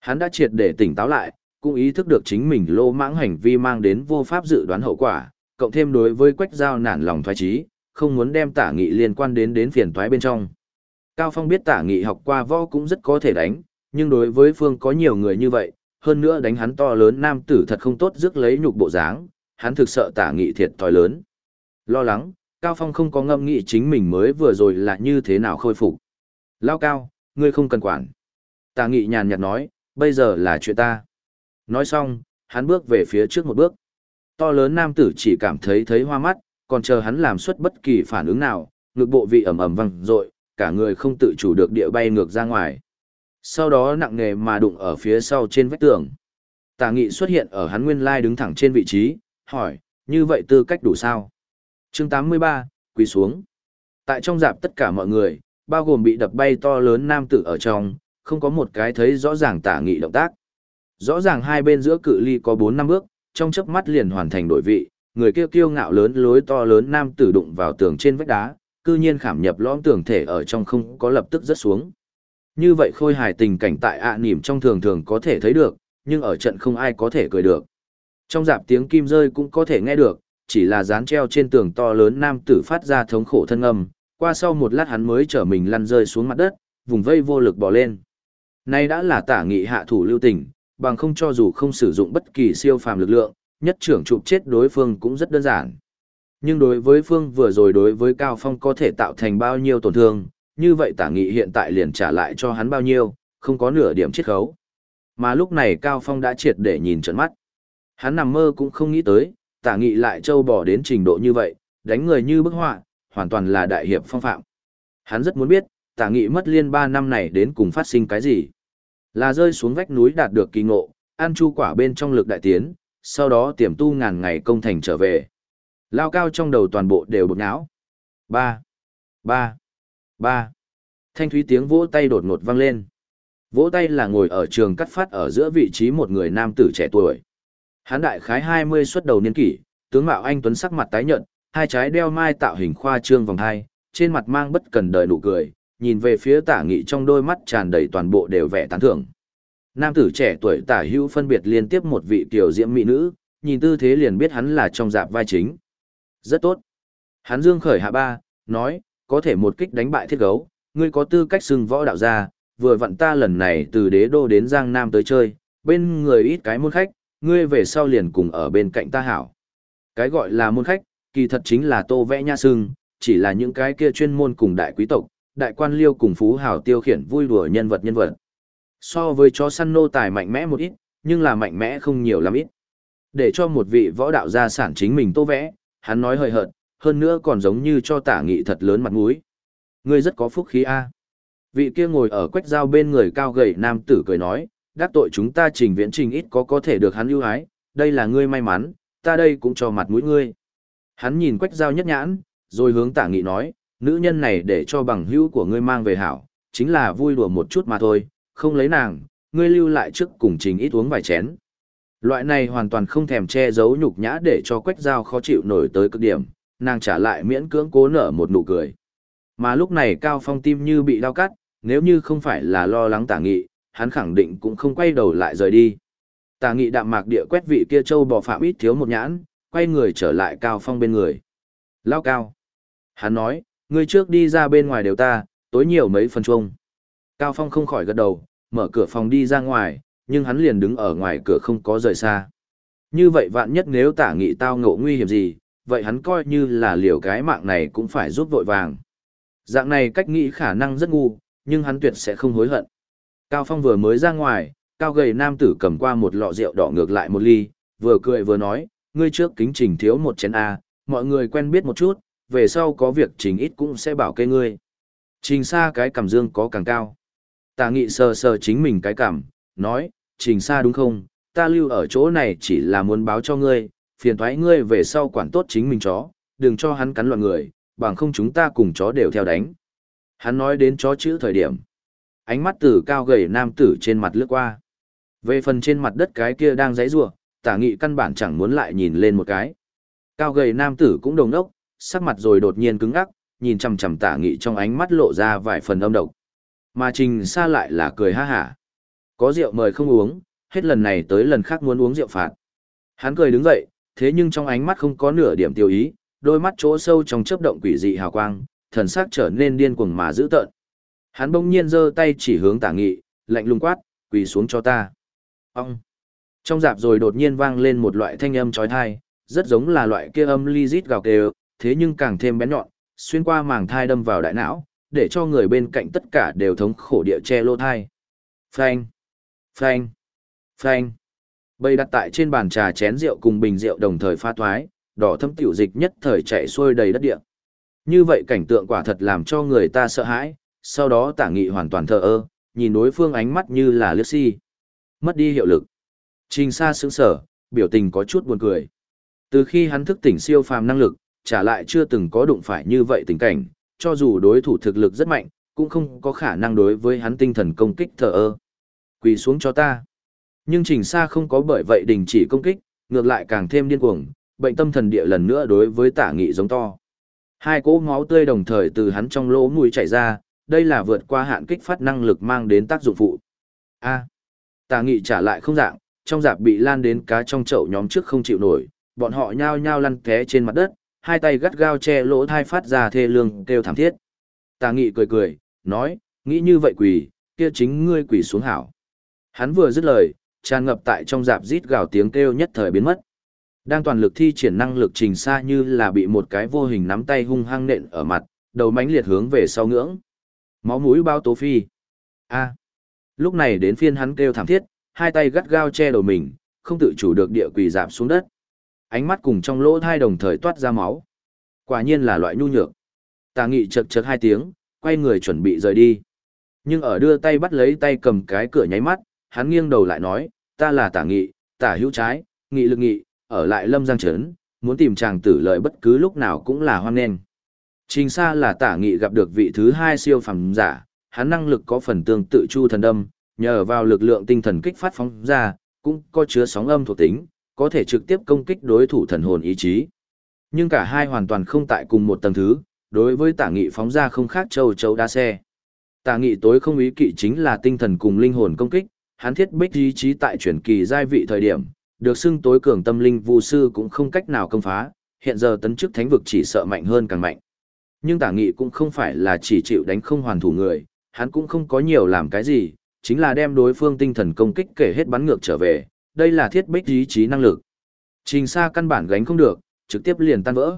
Hắn đã triệt để tỉnh táo lại, cũng ý thức được chính mình lô mãng hành vi mang đến vô pháp dự đoán hậu quả, cộng thêm đối với quách giao nản lòng thoái trí, không muốn đem tả nghị liên quan đến đến phiền toái bên trong. Cao Phong biết tả nghị học qua võ cũng rất có thể đánh, nhưng đối với phương có nhiều người như vậy, hơn nữa đánh hắn to lớn nam tử thật không tốt rước lấy nhục bộ dáng, hắn thực sợ tả nghị thiệt thòi lớn. Lo lắng, Cao Phong không có ngâm nghĩ chính mình mới vừa rồi là như thế nào khôi phục. Lao Cao, ngươi không cần quản. Tà nghị nhàn nhạt nói, bây giờ là chuyện ta. Nói xong, hắn bước về phía trước một bước. To lớn nam tử chỉ cảm thấy thấy hoa mắt, còn chờ hắn làm xuất bất kỳ phản ứng nào, ngực bộ vị ẩm ẩm văng rội, cả người không tự chủ được địa bay ngược ra ngoài. Sau đó nặng nề mà đụng ở phía sau trên vách tường. Tà nghị xuất hiện ở hắn nguyên lai đứng thẳng trên vị trí, hỏi, như vậy tư cách đủ sao? Chương 83, quỳ xuống. Tại trong dạp tất cả mọi người, bao gồm bị đập bay to lớn nam tử ở trong, không có một cái thấy rõ ràng tả nghị động tác. Rõ ràng hai bên giữa cự ly có 4 năm bước, trong chớp mắt liền hoàn thành đổi vị, người kia kiêu ngạo lớn lối to lớn nam tử đụng vào tường trên vách đá, cư nhiên khảm nhập lõm tường thể ở trong không có lập tức rớt xuống. Như vậy khôi hài tình cảnh tại ạ à nỉm trong thường thường có thể thấy được, nhưng ở trận không ai có thể cười được. Trong dạp tiếng kim rơi cũng có thể nghe được, chỉ là dán treo trên tường to lớn nam tử phát ra thống khổ thân âm, qua sau một lát hắn mới trở mình lăn rơi xuống mặt đất, vùng vây vô lực bỏ lên. Nay đã là tả nghị hạ thủ lưu tình, bằng không cho dù không sử dụng bất kỳ siêu phàm lực lượng, nhất trưởng chụp chết đối phương cũng rất đơn giản. Nhưng đối với phương vừa rồi đối với Cao Phong có thể tạo thành bao nhiêu tổn thương, như vậy tả nghị hiện tại liền trả lại cho hắn bao nhiêu, không có nửa điểm chiết khấu. Mà lúc này Cao Phong đã triệt để nhìn trận mắt. Hắn nằm mơ cũng không nghĩ tới, tả nghị lại trâu bỏ đến trình độ như vậy, đánh người như bức họa, hoàn toàn là đại hiệp phong phạm. Hắn rất muốn biết, tả nghị mất liên ba năm này đến cùng phát sinh cái gì. Là rơi xuống vách núi đạt được kỳ ngộ, ăn chu quả bên trong lực đại tiến, sau đó tiềm tu ngàn ngày công thành trở về. Lao cao trong đầu toàn bộ đều bột não. Ba, ba, ba. Thanh thúy tiếng vỗ tay đột ngột vang lên. Vỗ tay là ngồi ở trường cắt phát ở giữa vị trí một người nam tử trẻ tuổi. Hán đại khái 20 xuất đầu niên kỷ, tướng mạo anh tuấn sắc mặt tái nhợt, hai trái đeo mai tạo hình khoa trương vòng hai, trên mặt mang bất cần đời nụ cười, nhìn về phía tả nghị trong đôi mắt tràn đầy toàn bộ đều vẻ tán thưởng. Nam tử trẻ tuổi tả hữu phân biệt liên tiếp một vị tiểu diễm mỹ nữ, nhìn tư thế liền biết hắn là trong dạp vai chính. Rất tốt. Hắn dương khởi hạ ba, nói, có thể một kích đánh bại thiết gấu, ngươi có tư cách xưng võ đạo gia, vừa vặn ta lần này từ đế đô đến Giang Nam tới chơi, bên người ít cái môn khách, ngươi về sau liền cùng ở bên cạnh ta hảo. Cái gọi là môn khách, kỳ thật chính là tô vẽ nha sưng, chỉ là những cái kia chuyên môn cùng đại quý tộc, đại quan liêu cùng phú hào tiêu khiển vui đùa nhân vật nhân vật. So với chó săn nô tài mạnh mẽ một ít, nhưng là mạnh mẽ không nhiều lắm ít. Để cho một vị võ đạo gia sản chính mình tô vẽ, hắn nói hơi hợt, hơn nữa còn giống như cho tả nghị thật lớn mặt mũi. Ngươi rất có phúc khí a. Vị kia ngồi ở quách dao bên người cao gầy nam tử cười nói, đắc tội chúng ta trình viễn trình ít có có thể được hắn ưu ái, đây là ngươi may mắn, ta đây cũng cho mặt mũi ngươi. Hắn nhìn quách dao nhất nhãn, rồi hướng tả nghị nói, nữ nhân này để cho bằng hữu của ngươi mang về hảo, chính là vui đùa một chút mà thôi, không lấy nàng, ngươi lưu lại trước cùng trình ít uống vài chén. Loại này hoàn toàn không thèm che giấu nhục nhã để cho quách dao khó chịu nổi tới cực điểm, nàng trả lại miễn cưỡng cố nở một nụ cười. Mà lúc này Cao Phong tim như bị đau cắt, nếu như không phải là lo lắng tả nghị, hắn khẳng định cũng không quay đầu lại rời đi. Tà nghị đạm mạc địa quét vị kia châu bò phạm ít thiếu một nhãn, quay người trở lại Cao Phong bên người. Lao Cao. Hắn nói, ngươi trước đi ra bên ngoài đều ta, tối nhiều mấy phần chung. Cao Phong không khỏi gật đầu, mở cửa phòng đi ra ngoài, nhưng hắn liền đứng ở ngoài cửa không có rời xa. Như vậy vạn nhất nếu tả nghị tao ngộ nguy hiểm gì, vậy hắn coi như là liều cái mạng này cũng phải giúp vội vàng. Dạng này cách nghĩ khả năng rất ngu, nhưng hắn tuyệt sẽ không hối hận. Cao Phong vừa mới ra ngoài, cao gầy nam tử cầm qua một lọ rượu đỏ ngược lại một ly, vừa cười vừa nói, ngươi trước kính trình thiếu một chén A, mọi người quen biết một chút, về sau có việc trình ít cũng sẽ bảo kê ngươi. Trình xa cái cảm dương có càng cao. Tà nghị sờ sờ chính mình cái cảm, nói, trình xa đúng không, ta lưu ở chỗ này chỉ là muốn báo cho ngươi, phiền thoái ngươi về sau quản tốt chính mình chó, đừng cho hắn cắn loạn người, bằng không chúng ta cùng chó đều theo đánh. Hắn nói đến chó chữ thời điểm. Ánh mắt tử cao gầy nam tử trên mặt lướt qua. Về phần trên mặt đất cái kia đang giấy rủa tả nghị căn bản chẳng muốn lại nhìn lên một cái. Cao gầy nam tử cũng đồng đốc, sắc mặt rồi đột nhiên cứng ngắc, nhìn chằm chằm tả nghị trong ánh mắt lộ ra vài phần âm độc. Mà trình xa lại là cười ha hả. Có rượu mời không uống, hết lần này tới lần khác muốn uống rượu phạt. Hắn cười đứng dậy, thế nhưng trong ánh mắt không có nửa điểm tiêu ý, đôi mắt chỗ sâu trong chớp động quỷ dị hào quang, thần sắc trở nên điên cuồng mà dữ tợn. Hắn bỗng nhiên giơ tay chỉ hướng Tả Nghị, lạnh lùng quát, quỳ xuống cho ta. Ông. Trong dạp rồi đột nhiên vang lên một loại thanh âm chói tai, rất giống là loại kia âm ly rít gào kêu, thế nhưng càng thêm bén nhọn, xuyên qua màng thai đâm vào đại não, để cho người bên cạnh tất cả đều thống khổ địa che lô thai. Phanh, phanh, phanh. Bầy đặt tại trên bàn trà chén rượu cùng bình rượu đồng thời pha thoái, đỏ thâm tiểu dịch nhất thời chạy xuôi đầy đất địa. Như vậy cảnh tượng quả thật làm cho người ta sợ hãi, sau đó tả nghị hoàn toàn thờ ơ, nhìn đối phương ánh mắt như là liếc si. Mất đi hiệu lực. Trình xa sững sở, biểu tình có chút buồn cười. Từ khi hắn thức tỉnh siêu phàm năng lực, trả lại chưa từng có đụng phải như vậy tình cảnh, cho dù đối thủ thực lực rất mạnh, cũng không có khả năng đối với hắn tinh thần công kích thờ ơ. Quỳ xuống cho ta. Nhưng Trình Sa không có bởi vậy đình chỉ công kích, ngược lại càng thêm điên cuồng, bệnh tâm thần địa lần nữa đối với tả nghị giống to. Hai cỗ máu tươi đồng thời từ hắn trong lỗ mũi chảy ra, đây là vượt qua hạn kích phát năng lực mang đến tác dụng phụ. A. Tà nghị trả lại không dạng, trong dạp bị lan đến cá trong chậu nhóm trước không chịu nổi, bọn họ nhao nhao lăn té trên mặt đất, hai tay gắt gao che lỗ thai phát ra thê lương kêu thảm thiết. Tà nghị cười cười, nói, nghĩ như vậy quỳ, kia chính ngươi quỳ xuống hảo. Hắn vừa dứt lời, tràn ngập tại trong dạp rít gào tiếng kêu nhất thời biến mất. Đang toàn lực thi triển năng lực trình xa như là bị một cái vô hình nắm tay hung hăng nện ở mặt, đầu mánh liệt hướng về sau ngưỡng. Máu mũi bao tố phi. A. Lúc này đến phiên hắn kêu thảm thiết, hai tay gắt gao che đầu mình, không tự chủ được địa quỳ dạp xuống đất. Ánh mắt cùng trong lỗ thai đồng thời toát ra máu. Quả nhiên là loại nhu nhược. Tà nghị chật chật hai tiếng, quay người chuẩn bị rời đi. Nhưng ở đưa tay bắt lấy tay cầm cái cửa nháy mắt, hắn nghiêng đầu lại nói, ta là tả nghị, tả hữu trái, nghị lực nghị, ở lại lâm giang trấn, muốn tìm chàng tử lợi bất cứ lúc nào cũng là hoan nghênh. Trình xa là tả nghị gặp được vị thứ hai siêu phẩm giả, hắn năng lực có phần tương tự chu thần đâm, nhờ vào lực lượng tinh thần kích phát phóng ra, cũng có chứa sóng âm thuộc tính, có thể trực tiếp công kích đối thủ thần hồn ý chí. Nhưng cả hai hoàn toàn không tại cùng một tầng thứ, đối với tả nghị phóng ra không khác châu châu đa xe. Tả nghị tối không ý kỵ chính là tinh thần cùng linh hồn công kích, hắn thiết bích ý chí tại chuyển kỳ giai vị thời điểm, được xưng tối cường tâm linh vu sư cũng không cách nào công phá, hiện giờ tấn chức thánh vực chỉ sợ mạnh hơn càng mạnh. Nhưng tả nghị cũng không phải là chỉ chịu đánh không hoàn thủ người, hắn cũng không có nhiều làm cái gì, chính là đem đối phương tinh thần công kích kể hết bắn ngược trở về, đây là thiết bích ý chí năng lực. Trình xa căn bản gánh không được, trực tiếp liền tan vỡ.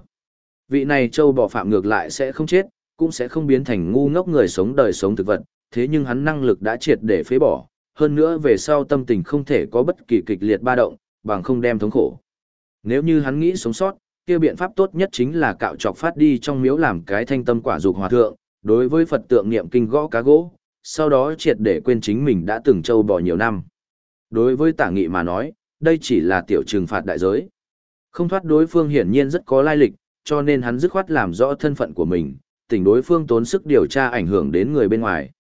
Vị này châu bỏ phạm ngược lại sẽ không chết, cũng sẽ không biến thành ngu ngốc người sống đời sống thực vật, thế nhưng hắn năng lực đã triệt để phế bỏ, hơn nữa về sau tâm tình không thể có bất kỳ kịch liệt ba động, bằng không đem thống khổ. Nếu như hắn nghĩ sống sót, kia biện pháp tốt nhất chính là cạo chọc phát đi trong miếu làm cái thanh tâm quả dục hòa thượng, đối với Phật tượng niệm kinh gõ cá gỗ, sau đó triệt để quên chính mình đã từng trâu bò nhiều năm. Đối với tả nghị mà nói, đây chỉ là tiểu trừng phạt đại giới. Không thoát đối phương hiển nhiên rất có lai lịch, cho nên hắn dứt khoát làm rõ thân phận của mình, tỉnh đối phương tốn sức điều tra ảnh hưởng đến người bên ngoài.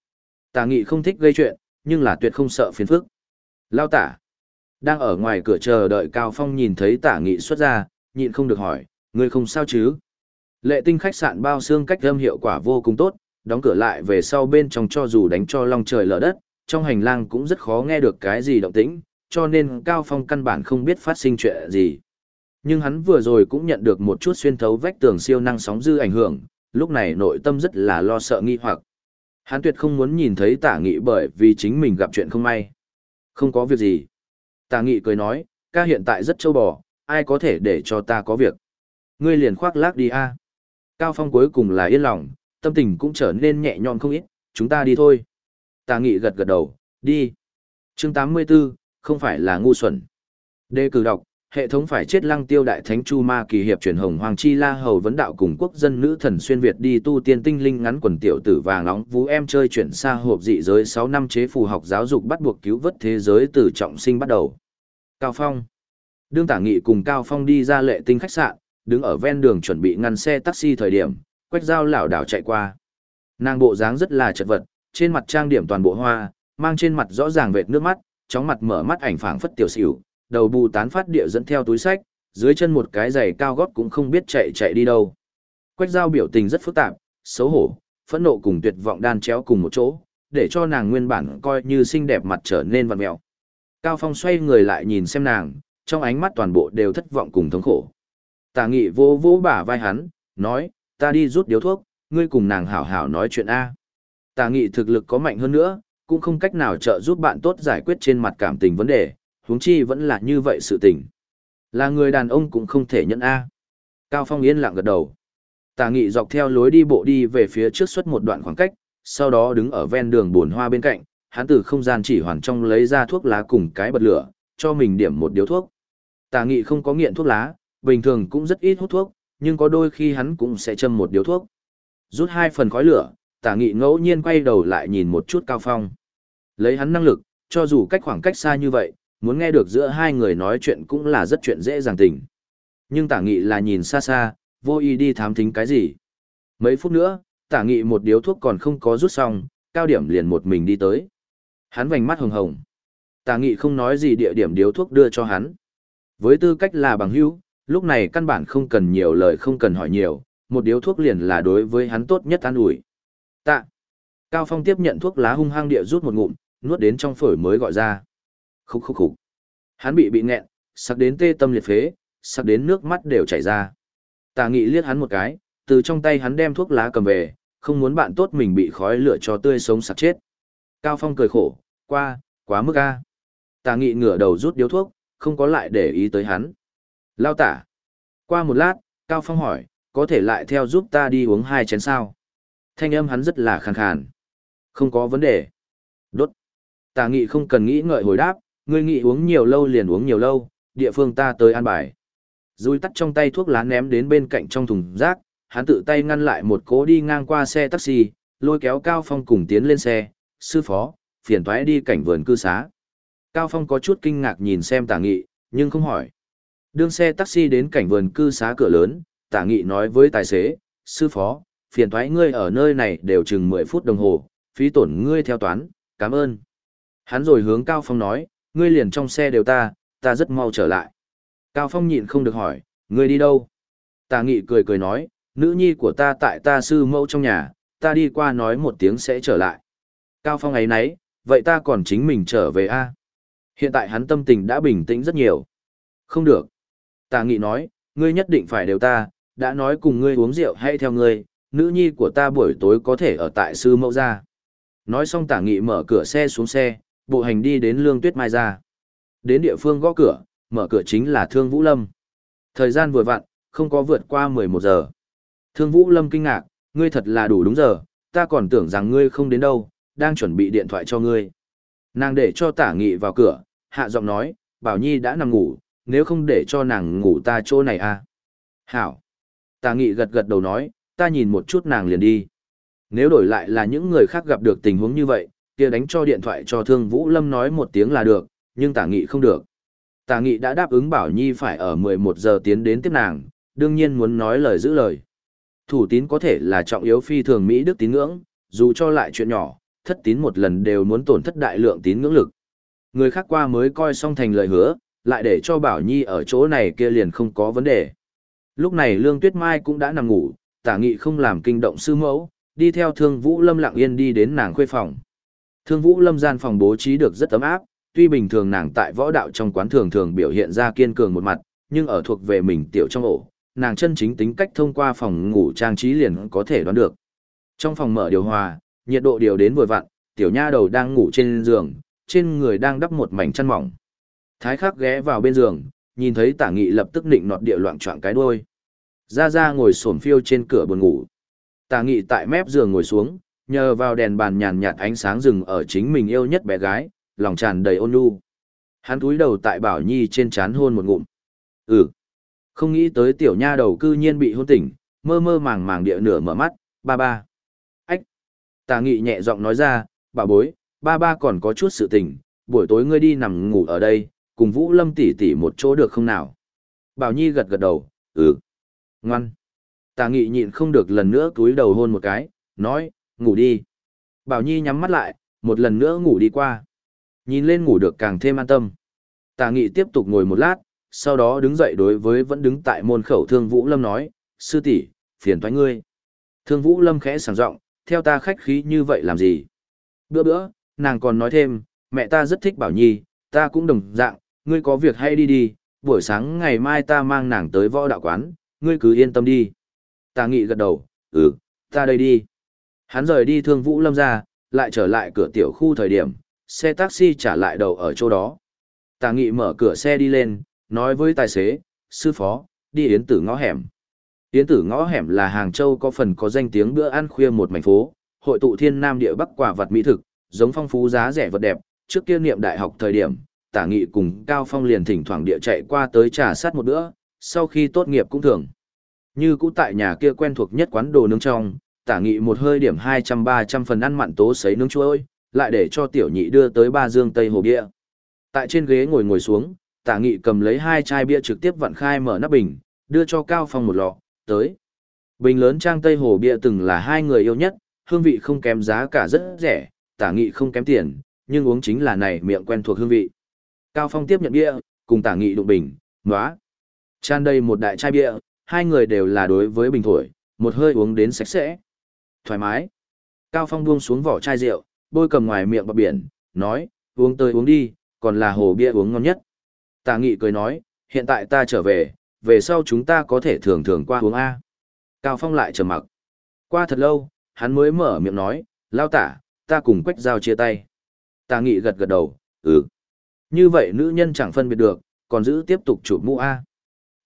Tả nghị không thích gây chuyện, nhưng là tuyệt không sợ phiền phức. Lao tả. Đang ở ngoài cửa chờ đợi Cao Phong nhìn thấy tả nghị xuất ra, nhịn không được hỏi, ngươi không sao chứ? Lệ tinh khách sạn bao xương cách âm hiệu quả vô cùng tốt, đóng cửa lại về sau bên trong cho dù đánh cho long trời lở đất, trong hành lang cũng rất khó nghe được cái gì động tĩnh, cho nên Cao Phong căn bản không biết phát sinh chuyện gì. Nhưng hắn vừa rồi cũng nhận được một chút xuyên thấu vách tường siêu năng sóng dư ảnh hưởng, lúc này nội tâm rất là lo sợ nghi hoặc. Hắn tuyệt không muốn nhìn thấy tả nghị bởi vì chính mình gặp chuyện không may. Không có việc gì. Tả nghị cười nói, ca hiện tại rất châu bò, ai có thể để cho ta có việc. Ngươi liền khoác lác đi a. Cao Phong cuối cùng là yên lòng, tâm tình cũng trở nên nhẹ nhõm không ít, chúng ta đi thôi. Tà nghị gật gật đầu, đi. chương 84, không phải là ngu xuẩn. Đề cử đọc, hệ thống phải chết lăng tiêu đại thánh chu ma kỳ hiệp truyền hồng hoàng chi la hầu vấn đạo cùng quốc dân nữ thần xuyên việt đi tu tiên tinh linh ngắn quần tiểu tử vàng nóng vũ em chơi chuyển xa hộp dị giới 6 năm chế phù học giáo dục bắt buộc cứu vớt thế giới từ trọng sinh bắt đầu. Cao Phong Đương tả nghị cùng Cao Phong đi ra lệ tinh khách sạn, đứng ở ven đường chuẩn bị ngăn xe taxi thời điểm, quách dao lảo đảo chạy qua. Nàng bộ dáng rất là chật vật, trên mặt trang điểm toàn bộ hoa, mang trên mặt rõ ràng vệt nước mắt, chóng mặt mở mắt ảnh phảng phất tiểu xỉu, đầu bù tán phát địa dẫn theo túi sách, dưới chân một cái giày cao gót cũng không biết chạy chạy đi đâu. Quách dao biểu tình rất phức tạp, xấu hổ, phẫn nộ cùng tuyệt vọng đan chéo cùng một chỗ, để cho nàng nguyên bản coi như xinh đẹp mặt trở nên vặn mèo. Cao Phong xoay người lại nhìn xem nàng, trong ánh mắt toàn bộ đều thất vọng cùng thống khổ. Tả nghị vô vô bả vai hắn, nói, ta đi rút điếu thuốc, ngươi cùng nàng hảo hảo nói chuyện A. Tả nghị thực lực có mạnh hơn nữa, cũng không cách nào trợ giúp bạn tốt giải quyết trên mặt cảm tình vấn đề, huống chi vẫn là như vậy sự tình. Là người đàn ông cũng không thể nhận A. Cao Phong yên lặng gật đầu. Tả nghị dọc theo lối đi bộ đi về phía trước suốt một đoạn khoảng cách, sau đó đứng ở ven đường buồn hoa bên cạnh, hắn từ không gian chỉ hoàn trong lấy ra thuốc lá cùng cái bật lửa, cho mình điểm một điếu thuốc tà nghị không có nghiện thuốc lá, bình thường cũng rất ít hút thuốc, nhưng có đôi khi hắn cũng sẽ châm một điếu thuốc. Rút hai phần khói lửa, tà nghị ngẫu nhiên quay đầu lại nhìn một chút cao phong. Lấy hắn năng lực, cho dù cách khoảng cách xa như vậy, muốn nghe được giữa hai người nói chuyện cũng là rất chuyện dễ dàng tình. Nhưng tả nghị là nhìn xa xa, vô ý đi thám thính cái gì. Mấy phút nữa, tả nghị một điếu thuốc còn không có rút xong, cao điểm liền một mình đi tới. Hắn vành mắt hồng hồng. Tả nghị không nói gì địa điểm điếu thuốc đưa cho hắn. Với tư cách là bằng hữu, lúc này căn bản không cần nhiều lời không cần hỏi nhiều, một điếu thuốc liền là đối với hắn tốt nhất an ủi. Tạ. Cao Phong tiếp nhận thuốc lá hung hăng địa rút một ngụm, nuốt đến trong phổi mới gọi ra. Khúc khúc khúc. Hắn bị bị nghẹn, sắc đến tê tâm liệt phế, sắc đến nước mắt đều chảy ra. Tạ nghị liếc hắn một cái, từ trong tay hắn đem thuốc lá cầm về, không muốn bạn tốt mình bị khói lửa cho tươi sống sặc chết. Cao Phong cười khổ, qua, quá mức a. Tạ nghị ngửa đầu rút điếu thuốc, không có lại để ý tới hắn. Lao tả. Qua một lát, Cao Phong hỏi, có thể lại theo giúp ta đi uống hai chén sao? Thanh âm hắn rất là khàn khàn. Không có vấn đề. Đốt. Tả nghị không cần nghĩ ngợi hồi đáp, ngươi nghĩ uống nhiều lâu liền uống nhiều lâu, địa phương ta tới an bài. Rui tắt trong tay thuốc lá ném đến bên cạnh trong thùng rác, hắn tự tay ngăn lại một cố đi ngang qua xe taxi, lôi kéo Cao Phong cùng tiến lên xe, sư phó, phiền toái đi cảnh vườn cư xá. Cao Phong có chút kinh ngạc nhìn xem tả nghị, nhưng không hỏi. Đương xe taxi đến cảnh vườn cư xá cửa lớn, tả nghị nói với tài xế, sư phó, phiền thoái ngươi ở nơi này đều chừng 10 phút đồng hồ, phí tổn ngươi theo toán, cảm ơn. Hắn rồi hướng Cao Phong nói, ngươi liền trong xe đều ta, ta rất mau trở lại. Cao Phong nhịn không được hỏi, ngươi đi đâu? Tả nghị cười cười nói, nữ nhi của ta tại ta sư mẫu trong nhà, ta đi qua nói một tiếng sẽ trở lại. Cao Phong ấy nấy, vậy ta còn chính mình trở về a Hiện tại hắn tâm tình đã bình tĩnh rất nhiều. Không được. Tà nghị nói, ngươi nhất định phải đều ta, đã nói cùng ngươi uống rượu hay theo ngươi, nữ nhi của ta buổi tối có thể ở tại sư mẫu gia. Nói xong tả nghị mở cửa xe xuống xe, bộ hành đi đến lương tuyết mai ra. Đến địa phương gõ cửa, mở cửa chính là Thương Vũ Lâm. Thời gian vừa vặn, không có vượt qua 11 giờ. Thương Vũ Lâm kinh ngạc, ngươi thật là đủ đúng giờ, ta còn tưởng rằng ngươi không đến đâu, đang chuẩn bị điện thoại cho ngươi. Nàng để cho tả nghị vào cửa, hạ giọng nói, Bảo Nhi đã nằm ngủ, nếu không để cho nàng ngủ ta chỗ này à. Hảo. Tả nghị gật gật đầu nói, ta nhìn một chút nàng liền đi. Nếu đổi lại là những người khác gặp được tình huống như vậy, kia đánh cho điện thoại cho Thương Vũ Lâm nói một tiếng là được, nhưng tả nghị không được. Tả nghị đã đáp ứng Bảo Nhi phải ở 11 giờ tiến đến tiếp nàng, đương nhiên muốn nói lời giữ lời. Thủ tín có thể là trọng yếu phi thường Mỹ Đức tín ngưỡng, dù cho lại chuyện nhỏ, thất tín một lần đều muốn tổn thất đại lượng tín ngưỡng lực. Người khác qua mới coi xong thành lời hứa, lại để cho Bảo Nhi ở chỗ này kia liền không có vấn đề. Lúc này Lương Tuyết Mai cũng đã nằm ngủ, tả nghị không làm kinh động sư mẫu, đi theo Thương Vũ Lâm lặng yên đi đến nàng khuê phòng. Thương Vũ Lâm gian phòng bố trí được rất ấm áp, tuy bình thường nàng tại võ đạo trong quán thường thường biểu hiện ra kiên cường một mặt, nhưng ở thuộc về mình tiểu trong ổ, nàng chân chính tính cách thông qua phòng ngủ trang trí liền có thể đoán được. Trong phòng mở điều hòa, nhiệt độ điều đến vừa vặn, tiểu nha đầu đang ngủ trên giường, trên người đang đắp một mảnh chăn mỏng. Thái khắc ghé vào bên giường, nhìn thấy tả nghị lập tức nịnh nọt địa loạn choạng cái đuôi. Ra ra ngồi sổm phiêu trên cửa buồn ngủ. Tả nghị tại mép giường ngồi xuống, nhờ vào đèn bàn nhàn nhạt ánh sáng rừng ở chính mình yêu nhất bé gái, lòng tràn đầy ôn nhu. Hắn túi đầu tại Bảo Nhi trên chán hôn một ngụm. Ừ. Không nghĩ tới tiểu nha đầu cư nhiên bị hôn tỉnh, mơ mơ màng màng địa nửa mở mắt, ba ba. Tà nghị nhẹ giọng nói ra, bà bối, ba ba còn có chút sự tình, buổi tối ngươi đi nằm ngủ ở đây, cùng Vũ Lâm tỷ tỷ một chỗ được không nào? Bảo Nhi gật gật đầu, ừ. Ngoan. Tà nghị nhịn không được lần nữa túi đầu hôn một cái, nói, ngủ đi. Bảo Nhi nhắm mắt lại, một lần nữa ngủ đi qua. Nhìn lên ngủ được càng thêm an tâm. Tà nghị tiếp tục ngồi một lát, sau đó đứng dậy đối với vẫn đứng tại môn khẩu Thương Vũ Lâm nói, sư tỷ, phiền toái ngươi. Thương Vũ Lâm khẽ sảng giọng, theo ta khách khí như vậy làm gì? Bữa bữa, nàng còn nói thêm, mẹ ta rất thích Bảo Nhi, ta cũng đồng dạng, ngươi có việc hay đi đi, buổi sáng ngày mai ta mang nàng tới võ đạo quán, ngươi cứ yên tâm đi. Tà nghị gật đầu, ừ, ta đây đi. Hắn rời đi thương vũ lâm ra, lại trở lại cửa tiểu khu thời điểm, xe taxi trả lại đầu ở chỗ đó. Tà nghị mở cửa xe đi lên, nói với tài xế, sư phó, đi yến tử ngõ hẻm. Yến tử ngõ hẻm là Hàng Châu có phần có danh tiếng bữa ăn khuya một mảnh phố, hội tụ thiên nam địa bắc quả vật mỹ thực, giống phong phú giá rẻ vật đẹp, trước kia niệm đại học thời điểm, tả nghị cùng Cao Phong liền thỉnh thoảng địa chạy qua tới trà sát một bữa, sau khi tốt nghiệp cũng thường. Như cũ tại nhà kia quen thuộc nhất quán đồ nướng trong, tả nghị một hơi điểm 200-300 phần ăn mặn tố sấy nướng chuối, lại để cho tiểu nhị đưa tới ba dương tây hồ bia. Tại trên ghế ngồi ngồi xuống, tả nghị cầm lấy hai chai bia trực tiếp vặn khai mở nắp bình, đưa cho Cao Phong một lọ, tới. Bình lớn trang tây hồ bia từng là hai người yêu nhất, hương vị không kém giá cả rất rẻ, tả nghị không kém tiền, nhưng uống chính là này miệng quen thuộc hương vị. Cao Phong tiếp nhận bia, cùng tả nghị đụng bình, nóa. Chan đây một đại chai bia, hai người đều là đối với bình thổi, một hơi uống đến sạch sẽ. Thoải mái. Cao Phong buông xuống vỏ chai rượu, bôi cầm ngoài miệng bọc biển, nói, uống tới uống đi, còn là hồ bia uống ngon nhất. Tả nghị cười nói, hiện tại ta trở về, về sau chúng ta có thể thường thường qua uống A. Cao Phong lại trầm mặc. Qua thật lâu, hắn mới mở miệng nói, lao tả, ta cùng quách giao chia tay. Tà nghị gật gật đầu, ừ. Như vậy nữ nhân chẳng phân biệt được, còn giữ tiếp tục chụp mũ A.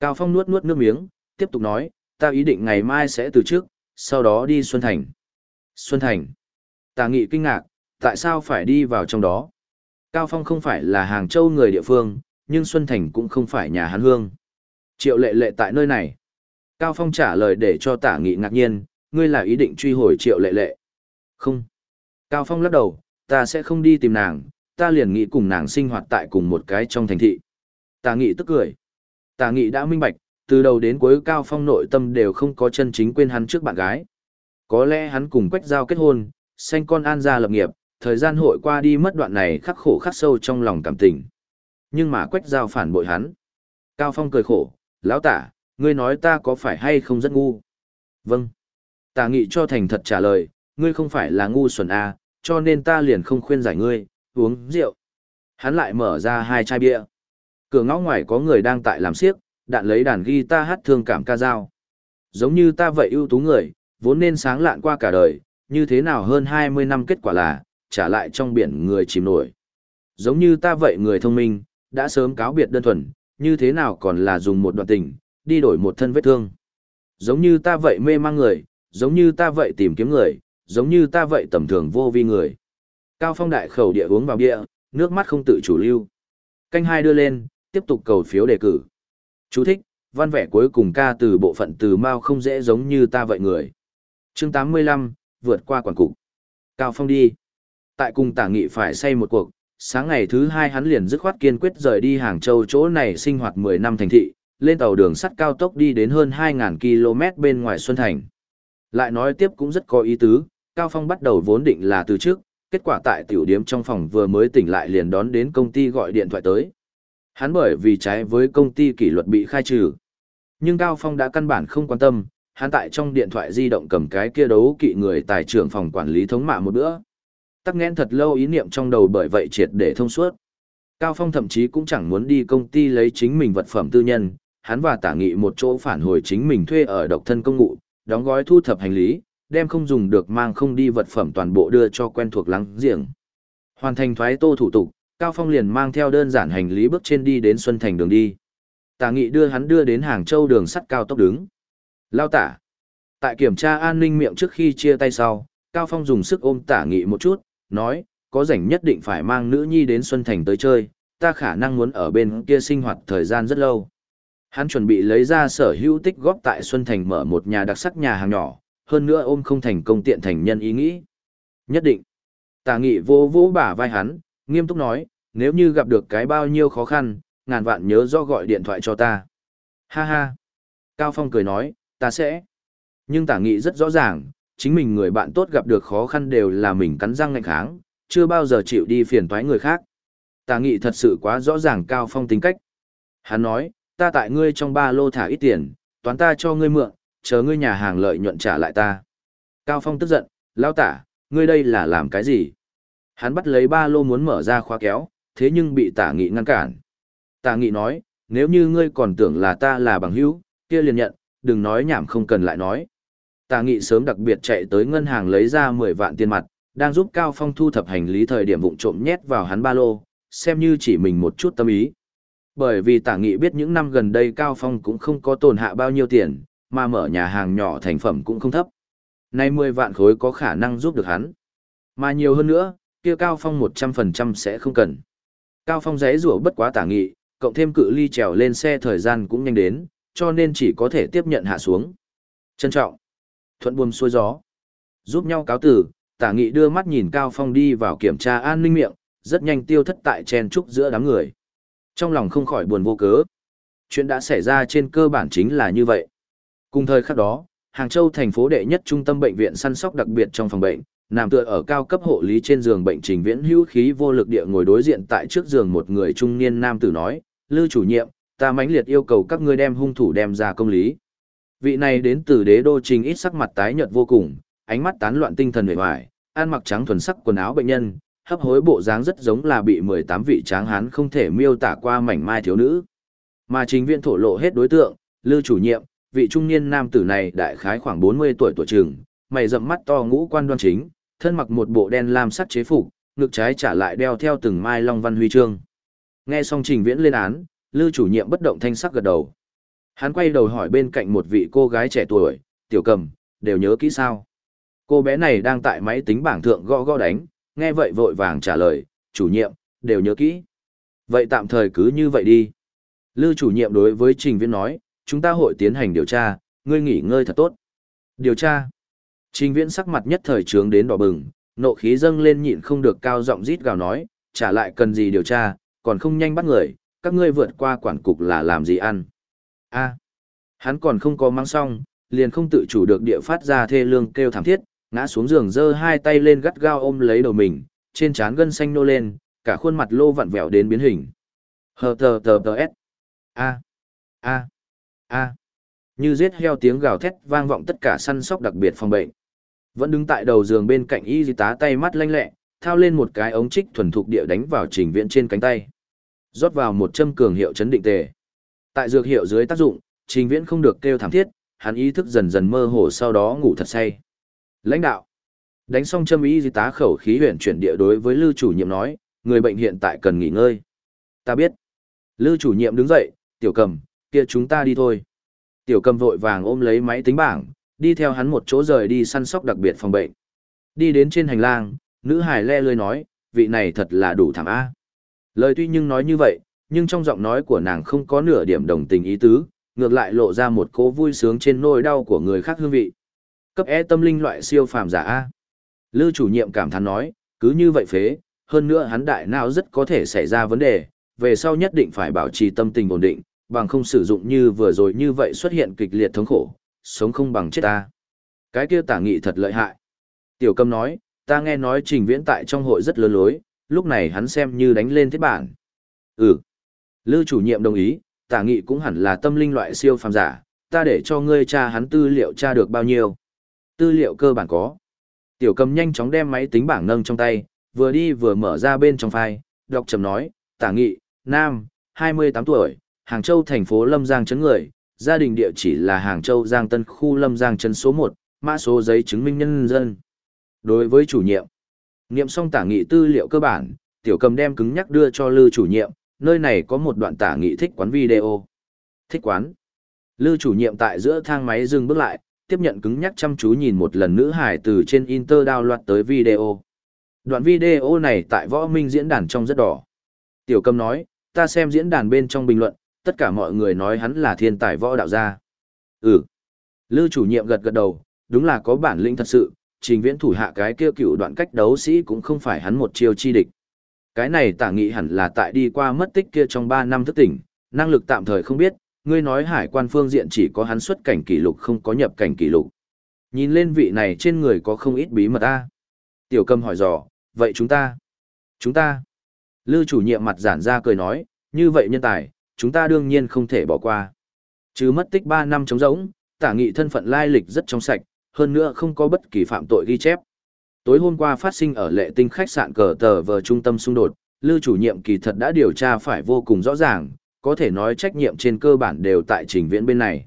Cao Phong nuốt nuốt nước miếng, tiếp tục nói, ta ý định ngày mai sẽ từ trước, sau đó đi Xuân Thành. Xuân Thành. Tà nghị kinh ngạc, tại sao phải đi vào trong đó? Cao Phong không phải là Hàng Châu người địa phương, nhưng Xuân Thành cũng không phải nhà hắn hương. Triệu lệ lệ tại nơi này. Cao Phong trả lời để cho tả nghị ngạc nhiên, ngươi là ý định truy hồi triệu lệ lệ. Không. Cao Phong lắc đầu, ta sẽ không đi tìm nàng, ta liền nghĩ cùng nàng sinh hoạt tại cùng một cái trong thành thị. Tả nghị tức cười. Tả nghị đã minh bạch, từ đầu đến cuối Cao Phong nội tâm đều không có chân chính quên hắn trước bạn gái. Có lẽ hắn cùng Quách Giao kết hôn, sanh con an gia lập nghiệp, thời gian hội qua đi mất đoạn này khắc khổ khắc sâu trong lòng cảm tình. Nhưng mà Quách Giao phản bội hắn. Cao Phong cười khổ, lão tả, ngươi nói ta có phải hay không rất ngu? Vâng. Tả nghị cho thành thật trả lời, ngươi không phải là ngu xuẩn à, cho nên ta liền không khuyên giải ngươi, uống rượu. Hắn lại mở ra hai chai bia. Cửa ngõ ngoài có người đang tại làm siếc, đạn lấy đàn guitar hát thương cảm ca dao. Giống như ta vậy ưu tú người, vốn nên sáng lạn qua cả đời, như thế nào hơn 20 năm kết quả là, trả lại trong biển người chìm nổi. Giống như ta vậy người thông minh, đã sớm cáo biệt đơn thuần, như thế nào còn là dùng một đoạn tình, đi đổi một thân vết thương. Giống như ta vậy mê mang người, giống như ta vậy tìm kiếm người, giống như ta vậy tầm thường vô vi người. Cao phong đại khẩu địa uống vào bia, nước mắt không tự chủ lưu. Canh hai đưa lên, tiếp tục cầu phiếu đề cử. Chú thích, văn vẻ cuối cùng ca từ bộ phận từ Mao không dễ giống như ta vậy người. Chương 85, vượt qua quản cục. Cao phong đi. Tại cùng tả nghị phải say một cuộc, sáng ngày thứ hai hắn liền dứt khoát kiên quyết rời đi Hàng Châu chỗ này sinh hoạt 10 năm thành thị, lên tàu đường sắt cao tốc đi đến hơn 2.000 km bên ngoài Xuân Thành. Lại nói tiếp cũng rất có ý tứ, Cao Phong bắt đầu vốn định là từ trước, kết quả tại tiểu điếm trong phòng vừa mới tỉnh lại liền đón đến công ty gọi điện thoại tới. Hắn bởi vì trái với công ty kỷ luật bị khai trừ. Nhưng Cao Phong đã căn bản không quan tâm, hắn tại trong điện thoại di động cầm cái kia đấu kỵ người tài trưởng phòng quản lý thống mạ một bữa. Tắc nghẽn thật lâu ý niệm trong đầu bởi vậy triệt để thông suốt. Cao Phong thậm chí cũng chẳng muốn đi công ty lấy chính mình vật phẩm tư nhân, hắn và tả nghị một chỗ phản hồi chính mình thuê ở độc thân công ngụ, đóng gói thu thập hành lý, đem không dùng được mang không đi vật phẩm toàn bộ đưa cho quen thuộc lắng giềng. Hoàn thành thoái tô thủ tục, Cao Phong liền mang theo đơn giản hành lý bước trên đi đến Xuân Thành đường đi. Tả nghị đưa hắn đưa đến Hàng Châu đường sắt cao tốc đứng. Lao tả. Tại kiểm tra an ninh miệng trước khi chia tay sau, Cao Phong dùng sức ôm tả nghị một chút, nói, có rảnh nhất định phải mang nữ nhi đến Xuân Thành tới chơi, ta khả năng muốn ở bên kia sinh hoạt thời gian rất lâu. Hắn chuẩn bị lấy ra sở hữu tích góp tại Xuân Thành mở một nhà đặc sắc nhà hàng nhỏ, hơn nữa ôm không thành công tiện thành nhân ý nghĩ. Nhất định. Tả nghị vô vô bả vai hắn, nghiêm túc nói, nếu như gặp được cái bao nhiêu khó khăn, ngàn vạn nhớ do gọi điện thoại cho ta. Ha ha. Cao Phong cười nói, ta sẽ. Nhưng tả nghị rất rõ ràng, chính mình người bạn tốt gặp được khó khăn đều là mình cắn răng ngạnh kháng, chưa bao giờ chịu đi phiền toái người khác. Tà nghị thật sự quá rõ ràng Cao Phong tính cách. Hắn nói, ta tại ngươi trong ba lô thả ít tiền, toán ta cho ngươi mượn, chờ ngươi nhà hàng lợi nhuận trả lại ta. Cao Phong tức giận, lao tả, ngươi đây là làm cái gì? Hắn bắt lấy ba lô muốn mở ra khóa kéo, thế nhưng bị tả nghị ngăn cản. Tả nghị nói, nếu như ngươi còn tưởng là ta là bằng hữu, kia liền nhận, đừng nói nhảm không cần lại nói. Tà nghị sớm đặc biệt chạy tới ngân hàng lấy ra 10 vạn tiền mặt, đang giúp Cao Phong thu thập hành lý thời điểm vụng trộm nhét vào hắn ba lô, xem như chỉ mình một chút tâm ý. Bởi vì tả nghị biết những năm gần đây Cao Phong cũng không có tồn hạ bao nhiêu tiền, mà mở nhà hàng nhỏ thành phẩm cũng không thấp. Nay 10 vạn khối có khả năng giúp được hắn. Mà nhiều hơn nữa, kia Cao Phong 100% sẽ không cần. Cao Phong giấy rủa bất quá tả nghị, cộng thêm cự ly trèo lên xe thời gian cũng nhanh đến, cho nên chỉ có thể tiếp nhận hạ xuống. Trân trọng. Thuận buồm xuôi gió. Giúp nhau cáo tử, tả nghị đưa mắt nhìn Cao Phong đi vào kiểm tra an ninh miệng, rất nhanh tiêu thất tại chen trúc giữa đám người. Trong lòng không khỏi buồn vô cớ. Chuyện đã xảy ra trên cơ bản chính là như vậy. Cùng thời khắc đó, Hàng Châu thành phố đệ nhất trung tâm bệnh viện săn sóc đặc biệt trong phòng bệnh, nằm tựa ở cao cấp hộ lý trên giường bệnh trình viễn hữu khí vô lực địa ngồi đối diện tại trước giường một người trung niên nam tử nói, Lư chủ nhiệm, ta mãnh liệt yêu cầu các ngươi đem hung thủ đem ra công lý. Vị này đến từ đế đô trình ít sắc mặt tái nhợt vô cùng, ánh mắt tán loạn tinh thần vẻ ngoài, ăn mặc trắng thuần sắc quần áo bệnh nhân, hấp hối bộ dáng rất giống là bị 18 vị tráng hán không thể miêu tả qua mảnh mai thiếu nữ. Mà trình viện thổ lộ hết đối tượng, Lư chủ nhiệm, vị trung niên nam tử này đại khái khoảng 40 tuổi tuổi trường, mày rậm mắt to ngũ quan đoan chính, thân mặc một bộ đen lam sắt chế phục, ngực trái trả lại đeo theo từng mai long văn huy chương. Nghe xong trình viễn lên án, Lư chủ nhiệm bất động thanh sắc gật đầu. Hắn quay đầu hỏi bên cạnh một vị cô gái trẻ tuổi, tiểu cầm, đều nhớ kỹ sao. Cô bé này đang tại máy tính bảng thượng gõ gõ đánh, nghe vậy vội vàng trả lời, chủ nhiệm, đều nhớ kỹ. Vậy tạm thời cứ như vậy đi. Lư chủ nhiệm đối với Trình Viễn nói, chúng ta hội tiến hành điều tra, ngươi nghỉ ngơi thật tốt. Điều tra. Trình Viễn sắc mặt nhất thời trướng đến đỏ bừng, nộ khí dâng lên nhịn không được cao giọng rít gào nói, trả lại cần gì điều tra, còn không nhanh bắt người, các ngươi vượt qua quản cục là làm gì ăn a hắn còn không có mang xong, liền không tự chủ được địa phát ra thê lương kêu thảm thiết, ngã xuống giường giơ hai tay lên gắt gao ôm lấy đầu mình, trên trán gân xanh nô lên, cả khuôn mặt lô vặn vẹo đến biến hình. Hờ tờ tờ tờ s. A. A. A. Như giết heo tiếng gào thét vang vọng tất cả săn sóc đặc biệt phòng bệnh. Vẫn đứng tại đầu giường bên cạnh y tá tay mắt lanh lẹ, thao lên một cái ống trích thuần thục địa đánh vào trình viện trên cánh tay. Rót vào một châm cường hiệu chấn định tề. Tại dược hiệu dưới tác dụng, trình viễn không được kêu thảm thiết, hắn ý thức dần dần mơ hồ sau đó ngủ thật say. Lãnh đạo. Đánh xong châm ý y tá khẩu khí huyền chuyển địa đối với lưu chủ nhiệm nói, người bệnh hiện tại cần nghỉ ngơi. Ta biết. Lưu chủ nhiệm đứng dậy, tiểu cầm, kia chúng ta đi thôi. Tiểu cầm vội vàng ôm lấy máy tính bảng, đi theo hắn một chỗ rời đi săn sóc đặc biệt phòng bệnh. Đi đến trên hành lang, nữ hải le lươi nói, vị này thật là đủ thảm A. Lời tuy nhưng nói như vậy, nhưng trong giọng nói của nàng không có nửa điểm đồng tình ý tứ, ngược lại lộ ra một cố vui sướng trên nỗi đau của người khác hương vị. Cấp E tâm linh loại siêu phàm giả A. lư chủ nhiệm cảm thán nói, cứ như vậy phế, hơn nữa hắn đại não rất có thể xảy ra vấn đề, về sau nhất định phải bảo trì tâm tình ổn định, bằng không sử dụng như vừa rồi như vậy xuất hiện kịch liệt thống khổ, sống không bằng chết ta. Cái kia tả nghị thật lợi hại. Tiểu cầm nói, ta nghe nói trình viễn tại trong hội rất lớn lối, lúc này hắn xem như đánh lên thiết bản. Ừ. Lưu chủ nhiệm đồng ý, tả nghị cũng hẳn là tâm linh loại siêu phàm giả, ta để cho ngươi tra hắn tư liệu tra được bao nhiêu. Tư liệu cơ bản có. Tiểu cầm nhanh chóng đem máy tính bảng nâng trong tay, vừa đi vừa mở ra bên trong file, đọc chầm nói, tả nghị, nam, 28 tuổi, Hàng Châu thành phố Lâm Giang chấn người, gia đình địa chỉ là Hàng Châu Giang Tân khu Lâm Giang chấn số 1, mã số giấy chứng minh nhân dân. Đối với chủ nhiệm, niệm xong tả nghị tư liệu cơ bản, tiểu cầm đem cứng nhắc đưa cho Lư chủ nhiệm, nơi này có một đoạn tả nghị thích quán video. Thích quán. Lư chủ nhiệm tại giữa thang máy dừng bước lại, tiếp nhận cứng nhắc chăm chú nhìn một lần nữ hải từ trên Inter download tới video. Đoạn video này tại võ minh diễn đàn trong rất đỏ. Tiểu cầm nói, ta xem diễn đàn bên trong bình luận, tất cả mọi người nói hắn là thiên tài võ đạo gia. Ừ. Lư chủ nhiệm gật gật đầu, đúng là có bản lĩnh thật sự, trình viễn thủ hạ cái kia cựu đoạn cách đấu sĩ cũng không phải hắn một chiêu chi địch. Cái này tả nghị hẳn là tại đi qua mất tích kia trong 3 năm thức tỉnh, năng lực tạm thời không biết, ngươi nói hải quan phương diện chỉ có hắn xuất cảnh kỷ lục không có nhập cảnh kỷ lục. Nhìn lên vị này trên người có không ít bí mật a. Tiểu cầm hỏi dò, vậy chúng ta? Chúng ta? Lư chủ nhiệm mặt giản ra cười nói, như vậy nhân tài, chúng ta đương nhiên không thể bỏ qua. Chứ mất tích 3 năm trống rỗng, tả nghị thân phận lai lịch rất trong sạch, hơn nữa không có bất kỳ phạm tội ghi chép. Tối hôm qua phát sinh ở lệ tinh khách sạn cờ tờ vờ trung tâm xung đột, lư chủ nhiệm kỳ thật đã điều tra phải vô cùng rõ ràng, có thể nói trách nhiệm trên cơ bản đều tại trình viễn bên này.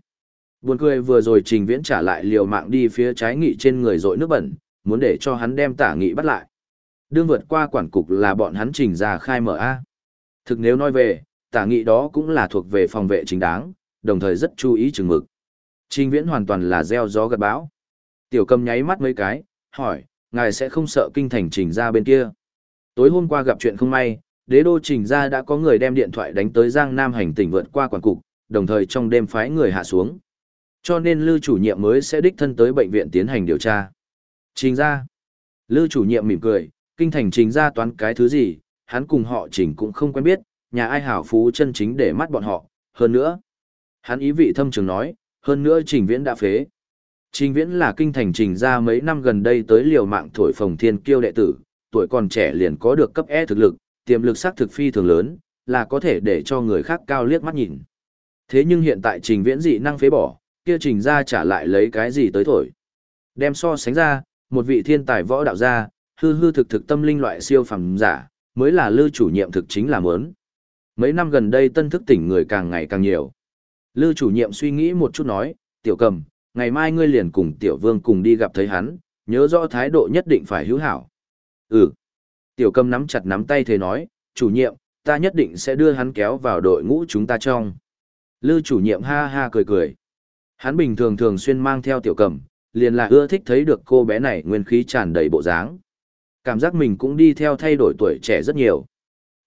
Buồn cười vừa rồi trình viễn trả lại liều mạng đi phía trái nghị trên người dội nước bẩn, muốn để cho hắn đem tả nghị bắt lại. Đương vượt qua quản cục là bọn hắn trình ra khai mở A. Thực nếu nói về, tả nghị đó cũng là thuộc về phòng vệ chính đáng, đồng thời rất chú ý chừng mực. Trình viễn hoàn toàn là gieo gió gặt bão. Tiểu cầm nháy mắt mấy cái, hỏi, ngài sẽ không sợ kinh thành trình ra bên kia. Tối hôm qua gặp chuyện không may, đế đô trình ra đã có người đem điện thoại đánh tới Giang Nam hành tỉnh vượt qua quản cục, đồng thời trong đêm phái người hạ xuống. Cho nên lưu chủ nhiệm mới sẽ đích thân tới bệnh viện tiến hành điều tra. Trình ra. Lưu chủ nhiệm mỉm cười, kinh thành trình ra toán cái thứ gì, hắn cùng họ trình cũng không quen biết, nhà ai hảo phú chân chính để mắt bọn họ, hơn nữa. Hắn ý vị thâm trường nói, hơn nữa trình viễn đã phế. Trình viễn là kinh thành trình ra mấy năm gần đây tới liều mạng thổi phồng thiên kiêu đệ tử, tuổi còn trẻ liền có được cấp E thực lực, tiềm lực sắc thực phi thường lớn, là có thể để cho người khác cao liếc mắt nhìn. Thế nhưng hiện tại trình viễn dị năng phế bỏ, kia trình ra trả lại lấy cái gì tới thổi. Đem so sánh ra, một vị thiên tài võ đạo gia, hư hư thực thực tâm linh loại siêu phẩm giả, mới là lưu chủ nhiệm thực chính là mớn. Mấy năm gần đây tân thức tỉnh người càng ngày càng nhiều. Lư chủ nhiệm suy nghĩ một chút nói, tiểu cầm, ngày mai ngươi liền cùng tiểu vương cùng đi gặp thấy hắn, nhớ rõ thái độ nhất định phải hữu hảo. Ừ. Tiểu cầm nắm chặt nắm tay thế nói, chủ nhiệm, ta nhất định sẽ đưa hắn kéo vào đội ngũ chúng ta trong. Lư chủ nhiệm ha ha cười cười. Hắn bình thường thường xuyên mang theo tiểu cầm, liền là ưa thích thấy được cô bé này nguyên khí tràn đầy bộ dáng. Cảm giác mình cũng đi theo thay đổi tuổi trẻ rất nhiều.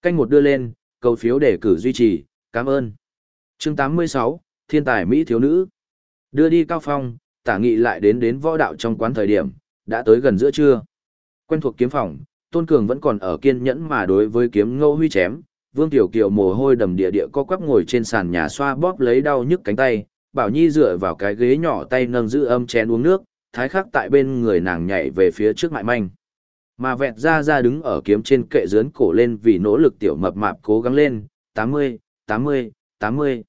Canh một đưa lên, cầu phiếu để cử duy trì, cảm ơn. chương 86, Thiên tài Mỹ thiếu nữ. Đưa đi cao phong, tả nghị lại đến đến võ đạo trong quán thời điểm, đã tới gần giữa trưa. Quen thuộc kiếm phòng, Tôn Cường vẫn còn ở kiên nhẫn mà đối với kiếm ngô huy chém. Vương Tiểu Kiều mồ hôi đầm địa địa co quắp ngồi trên sàn nhà xoa bóp lấy đau nhức cánh tay, Bảo Nhi dựa vào cái ghế nhỏ tay nâng giữ âm chén uống nước, thái khắc tại bên người nàng nhảy về phía trước mại manh. Mà vẹt ra ra đứng ở kiếm trên kệ dướn cổ lên vì nỗ lực tiểu mập mạp cố gắng lên, 80, 80, 80.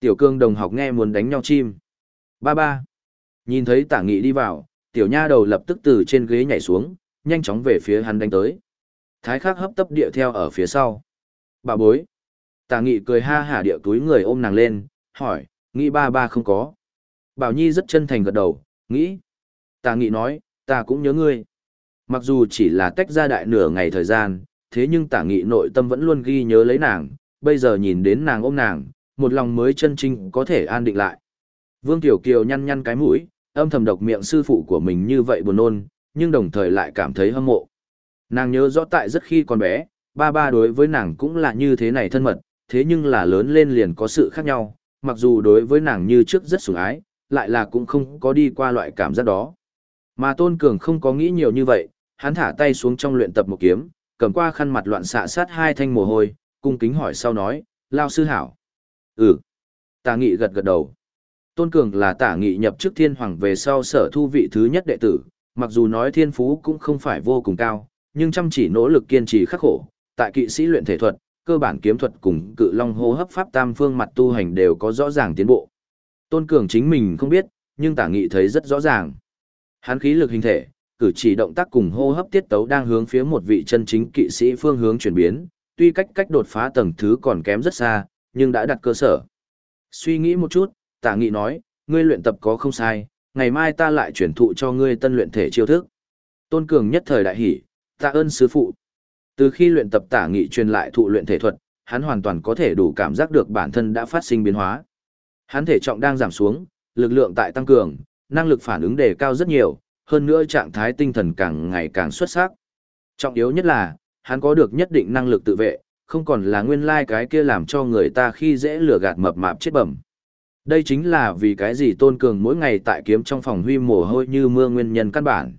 Tiểu cương đồng học nghe muốn đánh nhau chim. Ba ba. Nhìn thấy tả nghị đi vào, tiểu nha đầu lập tức từ trên ghế nhảy xuống, nhanh chóng về phía hắn đánh tới. Thái khắc hấp tấp địa theo ở phía sau. Bà bối. Tả nghị cười ha hả địa túi người ôm nàng lên, hỏi, nghĩ ba ba không có. Bảo Nhi rất chân thành gật đầu, nghĩ. Tả nghị nói, ta cũng nhớ ngươi. Mặc dù chỉ là tách ra đại nửa ngày thời gian, thế nhưng tả nghị nội tâm vẫn luôn ghi nhớ lấy nàng, bây giờ nhìn đến nàng ôm nàng, một lòng mới chân chính có thể an định lại. Vương Tiểu Kiều nhăn nhăn cái mũi, âm thầm độc miệng sư phụ của mình như vậy buồn nôn, nhưng đồng thời lại cảm thấy hâm mộ. Nàng nhớ rõ tại rất khi còn bé, ba ba đối với nàng cũng là như thế này thân mật, thế nhưng là lớn lên liền có sự khác nhau, mặc dù đối với nàng như trước rất sủng ái, lại là cũng không có đi qua loại cảm giác đó. Mà Tôn Cường không có nghĩ nhiều như vậy, hắn thả tay xuống trong luyện tập một kiếm, cầm qua khăn mặt loạn xạ sát hai thanh mồ hôi, cung kính hỏi sau nói, lao sư hảo. Ừ. Tà nghị gật gật đầu. Tôn Cường là tả nghị nhập chức thiên hoàng về sau sở thu vị thứ nhất đệ tử, mặc dù nói thiên phú cũng không phải vô cùng cao, nhưng chăm chỉ nỗ lực kiên trì khắc khổ, tại kỵ sĩ luyện thể thuật, cơ bản kiếm thuật cùng cự long hô hấp pháp tam phương mặt tu hành đều có rõ ràng tiến bộ. Tôn Cường chính mình không biết, nhưng tả nghị thấy rất rõ ràng. Hắn khí lực hình thể, cử chỉ động tác cùng hô hấp tiết tấu đang hướng phía một vị chân chính kỵ sĩ phương hướng chuyển biến, tuy cách cách đột phá tầng thứ còn kém rất xa, nhưng đã đặt cơ sở. Suy nghĩ một chút, tả nghị nói, ngươi luyện tập có không sai, ngày mai ta lại chuyển thụ cho ngươi tân luyện thể chiêu thức. Tôn Cường nhất thời đại hỉ, tạ ơn sư phụ. Từ khi luyện tập tả nghị truyền lại thụ luyện thể thuật, hắn hoàn toàn có thể đủ cảm giác được bản thân đã phát sinh biến hóa. Hắn thể trọng đang giảm xuống, lực lượng tại tăng cường, năng lực phản ứng đề cao rất nhiều, hơn nữa trạng thái tinh thần càng ngày càng xuất sắc. Trọng yếu nhất là, hắn có được nhất định năng lực tự vệ, không còn là nguyên lai like cái kia làm cho người ta khi dễ lừa gạt mập mạp chết bẩm. Đây chính là vì cái gì Tôn Cường mỗi ngày tại kiếm trong phòng huy mồ hôi như mưa nguyên nhân căn bản.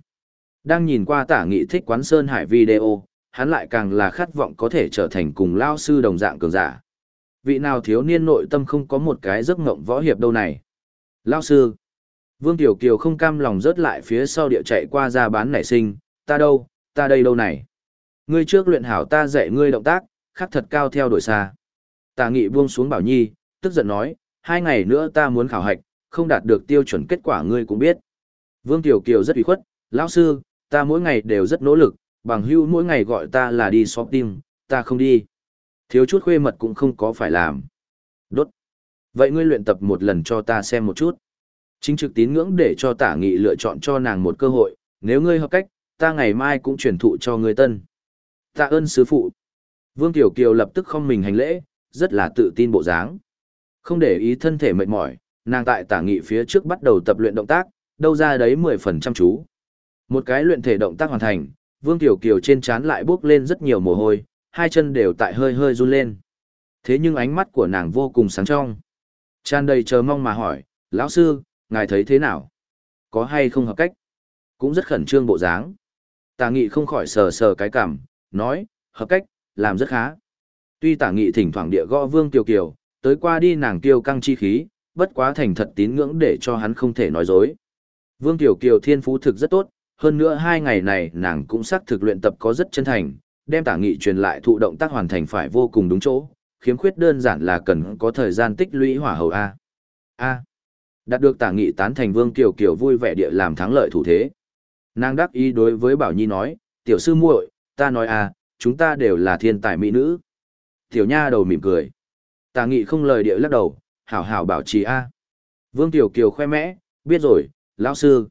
Đang nhìn qua tả nghị thích quán Sơn Hải video, hắn lại càng là khát vọng có thể trở thành cùng lao sư đồng dạng cường giả. Vị nào thiếu niên nội tâm không có một cái giấc ngộng võ hiệp đâu này. Lao sư. Vương Tiểu Kiều không cam lòng rớt lại phía sau địa chạy qua ra bán nảy sinh, ta đâu, ta đây đâu này. Ngươi trước luyện hảo ta dạy ngươi động tác, khắc thật cao theo đuổi xa. Tà nghị buông xuống bảo nhi, tức giận nói, hai ngày nữa ta muốn khảo hạch, không đạt được tiêu chuẩn kết quả ngươi cũng biết. Vương Tiểu Kiều rất ủy khuất, lão sư, ta mỗi ngày đều rất nỗ lực, bằng hưu mỗi ngày gọi ta là đi shopping, ta không đi. Thiếu chút khuê mật cũng không có phải làm. Đốt. Vậy ngươi luyện tập một lần cho ta xem một chút. Chính trực tín ngưỡng để cho tả nghị lựa chọn cho nàng một cơ hội, nếu ngươi hợp cách, ta ngày mai cũng truyền thụ cho ngươi tân. Tạ ơn sứ phụ. Vương Tiểu Kiều lập tức không mình hành lễ, rất là tự tin bộ dáng. Không để ý thân thể mệt mỏi, nàng tại tả nghị phía trước bắt đầu tập luyện động tác, đâu ra đấy 10% chú. Một cái luyện thể động tác hoàn thành, Vương Tiểu Kiều trên trán lại bước lên rất nhiều mồ hôi, hai chân đều tại hơi hơi run lên. Thế nhưng ánh mắt của nàng vô cùng sáng trong. Tràn đầy chờ mong mà hỏi, lão sư, ngài thấy thế nào? Có hay không hợp cách? Cũng rất khẩn trương bộ dáng. Tả nghị không khỏi sờ sờ cái cảm, nói, hợp cách, làm rất khá. Tuy tả nghị thỉnh thoảng địa gõ vương tiểu kiều, tới qua đi nàng tiêu căng chi khí, bất quá thành thật tín ngưỡng để cho hắn không thể nói dối. Vương tiểu kiều thiên phú thực rất tốt, hơn nữa hai ngày này nàng cũng xác thực luyện tập có rất chân thành, đem tả nghị truyền lại thụ động tác hoàn thành phải vô cùng đúng chỗ, khiếm khuyết đơn giản là cần có thời gian tích lũy hỏa hầu A. A. Đạt được tả nghị tán thành Vương Kiều Kiều vui vẻ địa làm thắng lợi thủ thế. Nàng đáp ý đối với Bảo Nhi nói, tiểu sư muội, ta nói à, chúng ta đều là thiên tài mỹ nữ. Tiểu nha đầu mỉm cười. Tà nghị không lời địa lắc đầu, hảo hảo bảo trì A. Vương Tiểu Kiều khoe mẽ, biết rồi, lão sư.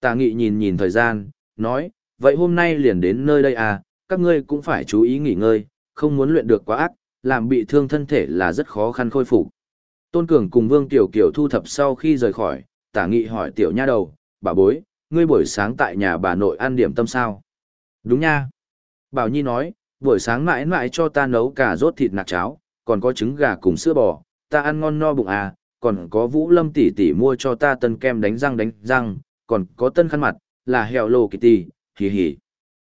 Tà nghị nhìn nhìn thời gian, nói, vậy hôm nay liền đến nơi đây à, các ngươi cũng phải chú ý nghỉ ngơi, không muốn luyện được quá ác, làm bị thương thân thể là rất khó khăn khôi phục. Tôn Cường cùng Vương Tiểu Kiều thu thập sau khi rời khỏi, tả nghị hỏi tiểu nha đầu, bà bối, ngươi buổi sáng tại nhà bà nội ăn điểm tâm sao? Đúng nha. Bảo Nhi nói, buổi sáng mãi mãi cho ta nấu cà rốt thịt nạc cháo, còn có trứng gà cùng sữa bò, ta ăn ngon no bụng à, còn có Vũ Lâm tỷ tỷ mua cho ta tân kem đánh răng đánh răng, còn có tân khăn mặt, là Hello Kitty, hì hì.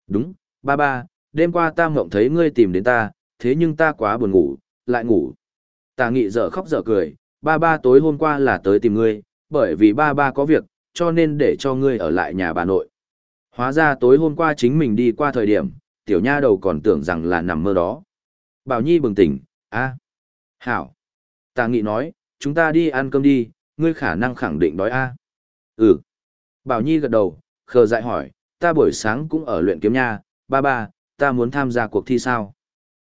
Đúng, ba ba, đêm qua ta mộng thấy ngươi tìm đến ta, thế nhưng ta quá buồn ngủ, lại ngủ. Tà nghị dở khóc dở cười, ba ba tối hôm qua là tới tìm ngươi, bởi vì ba ba có việc, cho nên để cho ngươi ở lại nhà bà nội. Hóa ra tối hôm qua chính mình đi qua thời điểm, tiểu nha đầu còn tưởng rằng là nằm mơ đó. Bảo Nhi bừng tỉnh, a, Hảo. Tà nghị nói, chúng ta đi ăn cơm đi, ngươi khả năng khẳng định đói a. Ừ. Bảo Nhi gật đầu, khờ dại hỏi, ta buổi sáng cũng ở luyện kiếm nha, ba ba, ta muốn tham gia cuộc thi sao?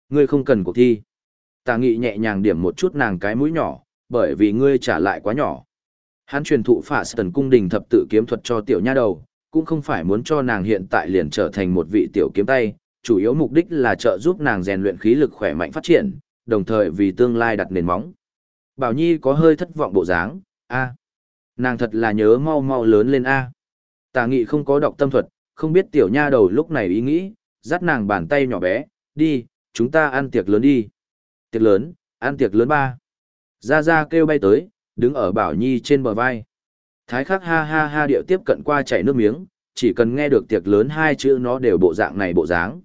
Ngươi không cần cuộc thi. Tà nghị nhẹ nhàng điểm một chút nàng cái mũi nhỏ, bởi vì ngươi trả lại quá nhỏ. Hắn truyền thụ phả tần cung đình thập tự kiếm thuật cho tiểu nha đầu, cũng không phải muốn cho nàng hiện tại liền trở thành một vị tiểu kiếm tay, chủ yếu mục đích là trợ giúp nàng rèn luyện khí lực khỏe mạnh phát triển, đồng thời vì tương lai đặt nền móng. Bảo Nhi có hơi thất vọng bộ dáng, a, nàng thật là nhớ mau mau lớn lên a. Tà Nghị không có đọc tâm thuật, không biết tiểu nha đầu lúc này ý nghĩ, dắt nàng bàn tay nhỏ bé, đi, chúng ta ăn tiệc lớn đi. Tiệc lớn, ăn tiệc lớn ba. Ra ra kêu bay tới, đứng ở Bảo Nhi trên bờ vai. Thái khắc ha ha ha điệu tiếp cận qua chảy nước miếng, chỉ cần nghe được tiệc lớn hai chữ nó đều bộ dạng này bộ dáng.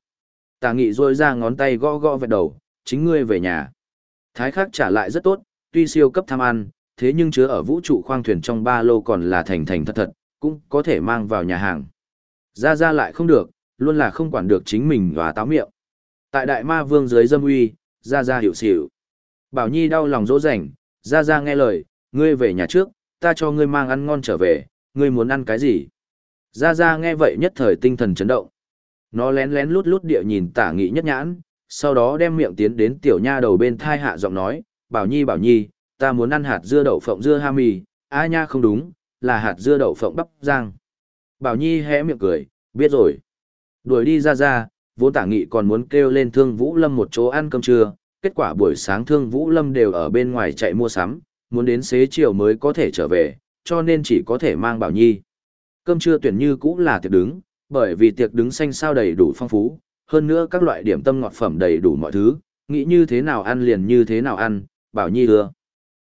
Tà nghị rôi ra ngón tay gõ gõ vẹt đầu, chính ngươi về nhà. Thái khắc trả lại rất tốt, tuy siêu cấp tham ăn, thế nhưng chứa ở vũ trụ khoang thuyền trong ba lô còn là thành thành thật thật, cũng có thể mang vào nhà hàng. Ra ra lại không được, luôn là không quản được chính mình và táo miệng. Tại đại ma vương dưới dâm uy, ra ra hiểu xỉu. Bảo Nhi đau lòng dỗ rảnh ra ra nghe lời, ngươi về nhà trước, ta cho ngươi mang ăn ngon trở về, ngươi muốn ăn cái gì? Ra ra nghe vậy nhất thời tinh thần chấn động. Nó lén lén lút lút địa nhìn tả nghị nhất nhãn, sau đó đem miệng tiến đến tiểu nha đầu bên thai hạ giọng nói, bảo nhi bảo nhi, ta muốn ăn hạt dưa đậu phộng dưa ha mì, a nha không đúng, là hạt dưa đậu phộng bắp giang. Bảo nhi hé miệng cười, biết rồi. Đuổi đi ra ra, vốn tả nghị còn muốn kêu lên thương Vũ Lâm một chỗ ăn cơm trưa, kết quả buổi sáng thương Vũ Lâm đều ở bên ngoài chạy mua sắm, muốn đến xế chiều mới có thể trở về, cho nên chỉ có thể mang Bảo Nhi. Cơm trưa tuyển như cũ là tiệc đứng, bởi vì tiệc đứng xanh sao đầy đủ phong phú, hơn nữa các loại điểm tâm ngọt phẩm đầy đủ mọi thứ, nghĩ như thế nào ăn liền như thế nào ăn, Bảo Nhi ưa.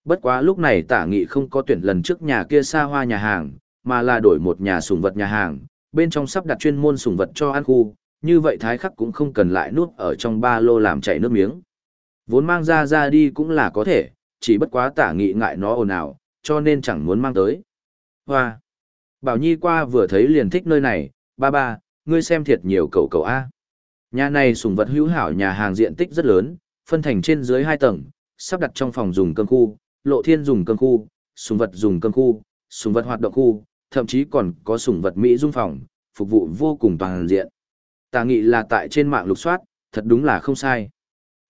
Bất quá lúc này tả nghị không có tuyển lần trước nhà kia xa hoa nhà hàng, mà là đổi một nhà sủng vật nhà hàng, bên trong sắp đặt chuyên môn sủng vật cho ăn khu, như vậy thái khắc cũng không cần lại nuốt ở trong ba lô làm chảy nước miếng. Vốn mang ra ra đi cũng là có thể, chỉ bất quá tả nghị ngại nó ồn ào, cho nên chẳng muốn mang tới. Hoa! Bảo Nhi qua vừa thấy liền thích nơi này, ba ba, ngươi xem thiệt nhiều cầu cầu A. Nhà này sùng vật hữu hảo nhà hàng diện tích rất lớn, phân thành trên dưới hai tầng, sắp đặt trong phòng dùng cơm khu, lộ thiên dùng cơm khu, sùng vật dùng cơm khu, sùng vật hoạt động khu, thậm chí còn có sùng vật Mỹ dung phòng, phục vụ vô cùng toàn diện. Tà nghị là tại trên mạng lục soát, thật đúng là không sai.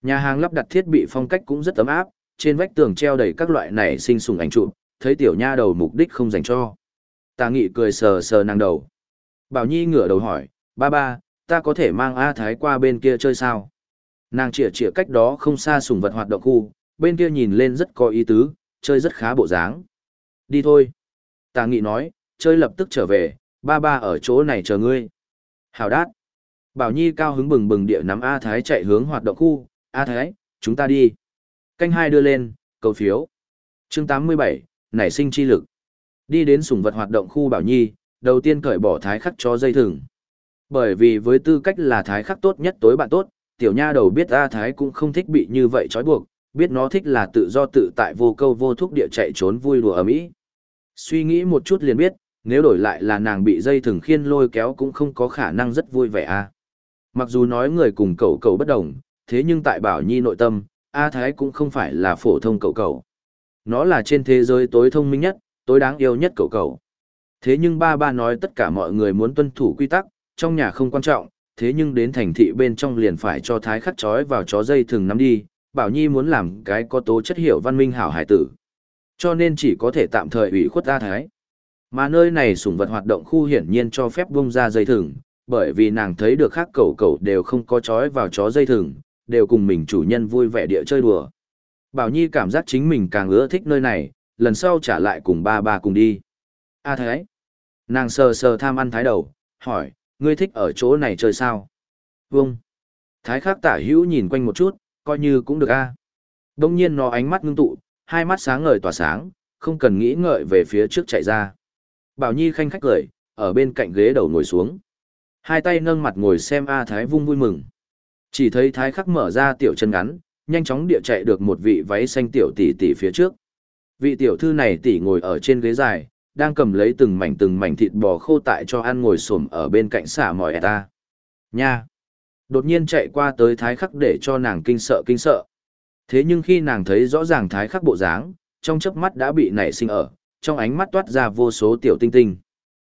Nhà hàng lắp đặt thiết bị phong cách cũng rất ấm áp, trên vách tường treo đầy các loại nảy sinh sùng ảnh chụp, thấy tiểu nha đầu mục đích không dành cho. Tà nghị cười sờ sờ nàng đầu. Bảo Nhi ngửa đầu hỏi, ba ba, ta có thể mang A Thái qua bên kia chơi sao? Nàng chỉa chỉa cách đó không xa sùng vật hoạt động khu, bên kia nhìn lên rất có ý tứ, chơi rất khá bộ dáng. Đi thôi. Tà nghị nói, chơi lập tức trở về, ba ba ở chỗ này chờ ngươi. Hào đát. Bảo Nhi cao hứng bừng bừng địa nắm A Thái chạy hướng hoạt động khu, A Thái, chúng ta đi. Canh hai đưa lên, cầu phiếu. chương 87, nảy sinh chi lực. Đi đến Sùng vật hoạt động khu Bảo Nhi, đầu tiên cởi bỏ thái khắc cho dây thừng. Bởi vì với tư cách là thái khắc tốt nhất tối bạn tốt, tiểu nha đầu biết A Thái cũng không thích bị như vậy trói buộc, biết nó thích là tự do tự tại vô câu vô thúc địa chạy trốn vui đùa ở mỹ. Suy nghĩ một chút liền biết, nếu đổi lại là nàng bị dây thừng khiên lôi kéo cũng không có khả năng rất vui vẻ a. Mặc dù nói người cùng cậu cậu bất đồng, thế nhưng tại Bảo Nhi nội tâm, A Thái cũng không phải là phổ thông cậu cậu. Nó là trên thế giới tối thông minh nhất, tối đáng yêu nhất cậu cậu. Thế nhưng ba ba nói tất cả mọi người muốn tuân thủ quy tắc, trong nhà không quan trọng, thế nhưng đến thành thị bên trong liền phải cho Thái khắc trói vào chó dây thường nắm đi, Bảo Nhi muốn làm cái có tố chất hiểu văn minh hảo hải tử, Cho nên chỉ có thể tạm thời ủy khuất ra Thái. Mà nơi này sủng vật hoạt động khu hiển nhiên cho phép bung ra dây thừng, bởi vì nàng thấy được khác cậu cậu đều không có chói vào chó dây thừng, đều cùng mình chủ nhân vui vẻ địa chơi đùa. Bảo Nhi cảm giác chính mình càng ưa thích nơi này, lần sau trả lại cùng ba ba cùng đi. A Thái. Nàng sờ sờ tham ăn thái đầu, hỏi, ngươi thích ở chỗ này chơi sao? Vâng. Thái khắc tả hữu nhìn quanh một chút, coi như cũng được a. Đông nhiên nó ánh mắt ngưng tụ, hai mắt sáng ngời tỏa sáng, không cần nghĩ ngợi về phía trước chạy ra. Bảo Nhi khanh khách cười, ở bên cạnh ghế đầu ngồi xuống. Hai tay nâng mặt ngồi xem A Thái vung vui mừng. Chỉ thấy Thái khắc mở ra tiểu chân ngắn, nhanh chóng địa chạy được một vị váy xanh tiểu tỷ tỷ phía trước. Vị tiểu thư này tỷ ngồi ở trên ghế dài, đang cầm lấy từng mảnh từng mảnh thịt bò khô tại cho ăn ngồi xổm ở bên cạnh xả mỏi ta. Nha! Đột nhiên chạy qua tới thái khắc để cho nàng kinh sợ kinh sợ. Thế nhưng khi nàng thấy rõ ràng thái khắc bộ dáng, trong chớp mắt đã bị nảy sinh ở, trong ánh mắt toát ra vô số tiểu tinh tinh.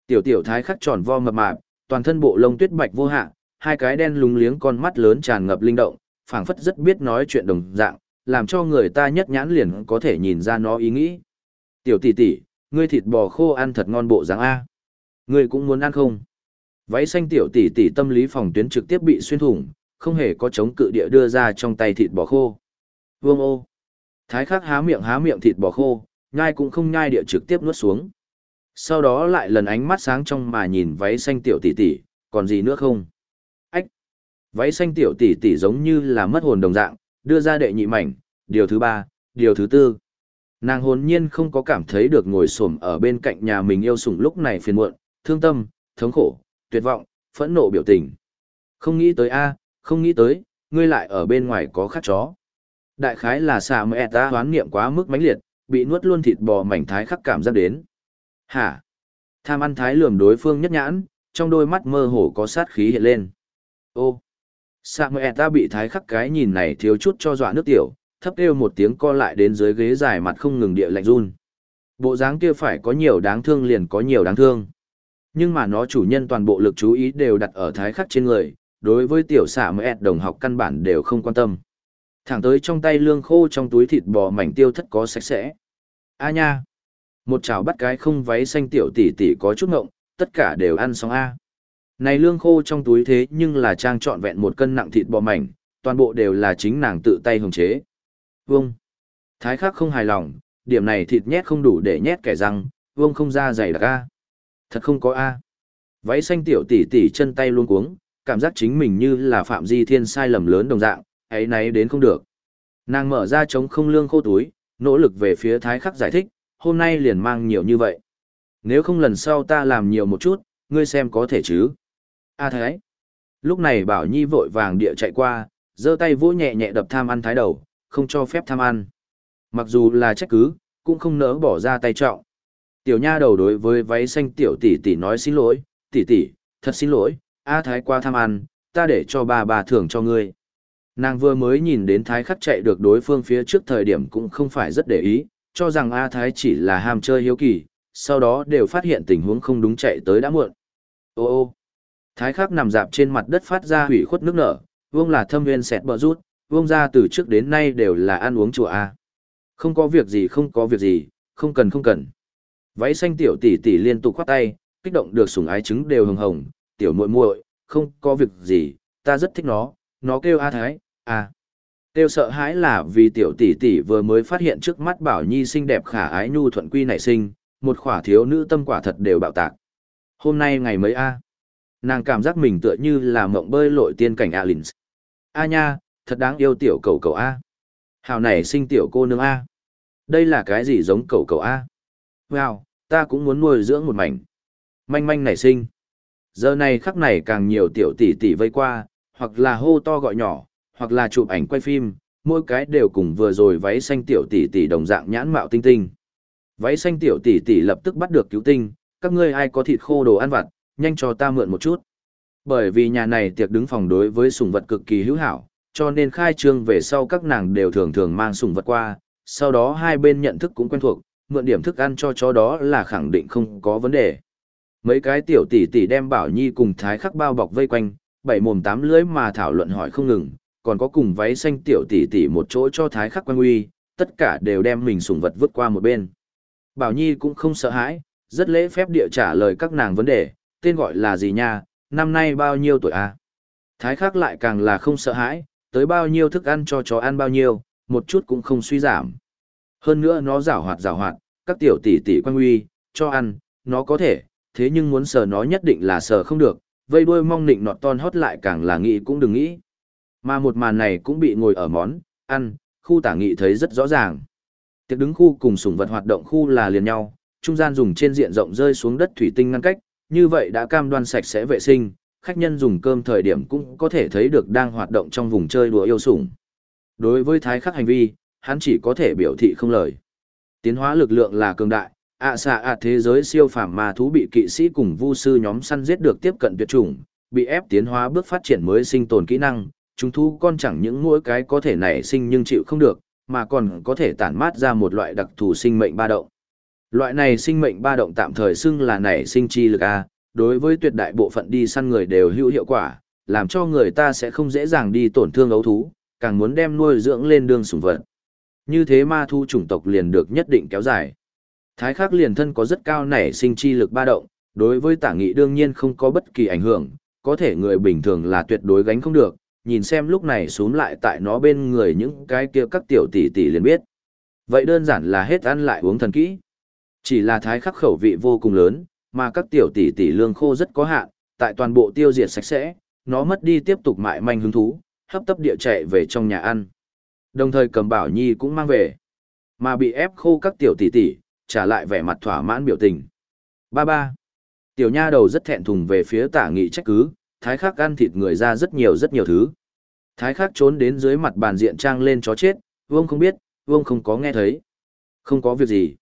Tiểu tiểu thái khắc tròn vo mập mạp, toàn thân bộ lông tuyết bạch vô hạ, hai cái đen lúng liếng con mắt lớn tràn ngập linh động, phảng phất rất biết nói chuyện đồng dạng, làm cho người ta nhất nhãn liền có thể nhìn ra nó ý nghĩ. Tiểu tỷ tỷ, ngươi thịt bò khô ăn thật ngon bộ dáng A. Ngươi cũng muốn ăn không? Váy xanh tiểu tỷ tỷ tâm lý phòng tuyến trực tiếp bị xuyên thủng, không hề có chống cự địa đưa ra trong tay thịt bò khô. Vương ô. Thái khắc há miệng há miệng thịt bò khô, nhai cũng không nhai địa trực tiếp nuốt xuống. Sau đó lại lần ánh mắt sáng trong mà nhìn váy xanh tiểu tỷ tỷ, còn gì nữa không? Ách! Váy xanh tiểu tỷ tỷ giống như là mất hồn đồng dạng, đưa ra đệ nhị mảnh, điều thứ ba, điều thứ tư. Nàng hồn nhiên không có cảm thấy được ngồi xổm ở bên cạnh nhà mình yêu sủng lúc này phiền muộn, thương tâm, thống khổ, tuyệt vọng, phẫn nộ biểu tình. Không nghĩ tới a, không nghĩ tới, ngươi lại ở bên ngoài có khát chó. Đại khái là xà mẹ ta hoán niệm quá mức mãnh liệt, bị nuốt luôn thịt bò mảnh thái khắc cảm giác đến. Hả? Tham ăn thái lườm đối phương nhất nhãn, trong đôi mắt mơ hồ có sát khí hiện lên. Ô! Xà mẹ ta bị thái khắc cái nhìn này thiếu chút cho dọa nước tiểu, thấp kêu một tiếng co lại đến dưới ghế dài mặt không ngừng địa lạnh run. Bộ dáng kia phải có nhiều đáng thương liền có nhiều đáng thương. Nhưng mà nó chủ nhân toàn bộ lực chú ý đều đặt ở thái khắc trên người, đối với tiểu xạ mới ẹt đồng học căn bản đều không quan tâm. Thẳng tới trong tay lương khô trong túi thịt bò mảnh tiêu thất có sạch sẽ. A nha! Một chảo bắt cái không váy xanh tiểu tỷ tỷ có chút ngộng, tất cả đều ăn xong A. Này lương khô trong túi thế nhưng là trang trọn vẹn một cân nặng thịt bò mảnh, toàn bộ đều là chính nàng tự tay hồng chế. Vông. Thái khắc không hài lòng, điểm này thịt nhét không đủ để nhét kẻ răng, vông không ra dày đặc A. Thật không có A. Váy xanh tiểu tỷ tỷ chân tay luôn cuống, cảm giác chính mình như là phạm di thiên sai lầm lớn đồng dạng, ấy nấy đến không được. Nàng mở ra trống không lương khô túi, nỗ lực về phía thái khắc giải thích, hôm nay liền mang nhiều như vậy. Nếu không lần sau ta làm nhiều một chút, ngươi xem có thể chứ. A thái. Lúc này bảo nhi vội vàng địa chạy qua, giơ tay vỗ nhẹ nhẹ đập tham ăn thái đầu, không cho phép tham ăn. Mặc dù là trách cứ, cũng không nỡ bỏ ra tay trọng. Tiểu nha đầu đối với váy xanh tiểu tỷ tỷ nói xin lỗi, tỷ tỷ, thật xin lỗi, A Thái qua tham ăn, ta để cho bà bà thưởng cho ngươi. Nàng vừa mới nhìn đến Thái khắc chạy được đối phương phía trước thời điểm cũng không phải rất để ý, cho rằng A Thái chỉ là ham chơi hiếu kỳ, sau đó đều phát hiện tình huống không đúng chạy tới đã muộn. Ô ô, Thái khắc nằm dạp trên mặt đất phát ra hủy khuất nước nở, vương là thâm viên sẹt bờ rút, vương ra từ trước đến nay đều là ăn uống chùa A. Không có việc gì không có việc gì, không cần không cần. Váy xanh tiểu tỷ tỷ liên tục khoát tay, kích động được sủng ái trứng đều hồng hồng, tiểu muội muội, không có việc gì, ta rất thích nó, nó kêu A Thái, a. Kêu sợ hãi là vì tiểu tỷ tỷ vừa mới phát hiện trước mắt Bảo Nhi xinh đẹp khả ái nhu thuận quy nảy sinh, một khỏa thiếu nữ tâm quả thật đều bạo tạc. Hôm nay ngày mấy A. Nàng cảm giác mình tựa như là mộng bơi lội tiên cảnh Alins. A nha, thật đáng yêu tiểu cầu cầu A. Hào này sinh tiểu cô nương A. Đây là cái gì giống cầu cầu A? Wow, ta cũng muốn nuôi dưỡng một mảnh. Manh manh nảy sinh. Giờ này khắc này càng nhiều tiểu tỷ tỷ vây qua, hoặc là hô to gọi nhỏ, hoặc là chụp ảnh quay phim, mỗi cái đều cùng vừa rồi váy xanh tiểu tỷ tỷ đồng dạng nhãn mạo tinh tinh. Váy xanh tiểu tỷ tỷ lập tức bắt được cứu tinh, các ngươi ai có thịt khô đồ ăn vặt, nhanh cho ta mượn một chút. Bởi vì nhà này tiệc đứng phòng đối với sủng vật cực kỳ hữu hảo, cho nên khai trương về sau các nàng đều thường thường mang sùng vật qua, sau đó hai bên nhận thức cũng quen thuộc, mượn điểm thức ăn cho chó đó là khẳng định không có vấn đề. Mấy cái tiểu tỷ tỷ đem Bảo Nhi cùng Thái Khắc bao bọc vây quanh, bảy mồm tám lưỡi mà thảo luận hỏi không ngừng, còn có cùng váy xanh tiểu tỷ tỷ một chỗ cho Thái Khắc quan uy, tất cả đều đem mình sùng vật vứt qua một bên. Bảo Nhi cũng không sợ hãi, rất lễ phép địa trả lời các nàng vấn đề, tên gọi là gì nha, năm nay bao nhiêu tuổi à? Thái khắc lại càng là không sợ hãi, tới bao nhiêu thức ăn cho chó ăn bao nhiêu, một chút cũng không suy giảm. Hơn nữa nó rảo hoạt rảo hoạt, các tiểu tỷ tỷ quan uy, cho ăn, nó có thể, thế nhưng muốn sờ nó nhất định là sờ không được, vây đuôi mong nịnh nọt ton hót lại càng là nghĩ cũng đừng nghĩ. Mà một màn này cũng bị ngồi ở món, ăn, khu tả nghị thấy rất rõ ràng. Tiệc đứng khu cùng sủng vật hoạt động khu là liền nhau, trung gian dùng trên diện rộng rơi xuống đất thủy tinh ngăn cách, như vậy đã cam đoan sạch sẽ vệ sinh, khách nhân dùng cơm thời điểm cũng có thể thấy được đang hoạt động trong vùng chơi đùa yêu sủng. Đối với thái khắc hành vi, hắn chỉ có thể biểu thị không lời. Tiến hóa lực lượng là cường đại, ạ xạ ạ thế giới siêu phàm ma thú bị kỵ sĩ cùng vu sư nhóm săn giết được tiếp cận tuyệt chủng, bị ép tiến hóa bước phát triển mới sinh tồn kỹ năng, chúng thú con chẳng những mỗi cái có thể nảy sinh nhưng chịu không được, mà còn có thể tản mát ra một loại đặc thù sinh mệnh ba động. Loại này sinh mệnh ba động tạm thời xưng là nảy sinh chi lực A, đối với tuyệt đại bộ phận đi săn người đều hữu hiệu quả, làm cho người ta sẽ không dễ dàng đi tổn thương ấu thú, càng muốn đem nuôi dưỡng lên đường sủng vật. Như thế ma thu chủng tộc liền được nhất định kéo dài. Thái khắc liền thân có rất cao nảy sinh chi lực ba động, đối với tả nghị đương nhiên không có bất kỳ ảnh hưởng, có thể người bình thường là tuyệt đối gánh không được, nhìn xem lúc này xuống lại tại nó bên người những cái kia các tiểu tỷ tỷ liền biết. Vậy đơn giản là hết ăn lại uống thần kỹ. Chỉ là thái khắc khẩu vị vô cùng lớn, mà các tiểu tỷ tỷ lương khô rất có hạn, tại toàn bộ tiêu diệt sạch sẽ, nó mất đi tiếp tục mại manh hứng thú, hấp tấp địa chạy về trong nhà ăn. Đồng thời cầm bảo nhi cũng mang về, mà bị ép khô các tiểu tỷ tỷ, trả lại vẻ mặt thỏa mãn biểu tình. Ba ba. Tiểu nha đầu rất thẹn thùng về phía tả nghị trách cứ, thái khắc ăn thịt người ra rất nhiều rất nhiều thứ. Thái khắc trốn đến dưới mặt bàn diện trang lên chó chết, vương không biết, vương không có nghe thấy. Không có việc gì.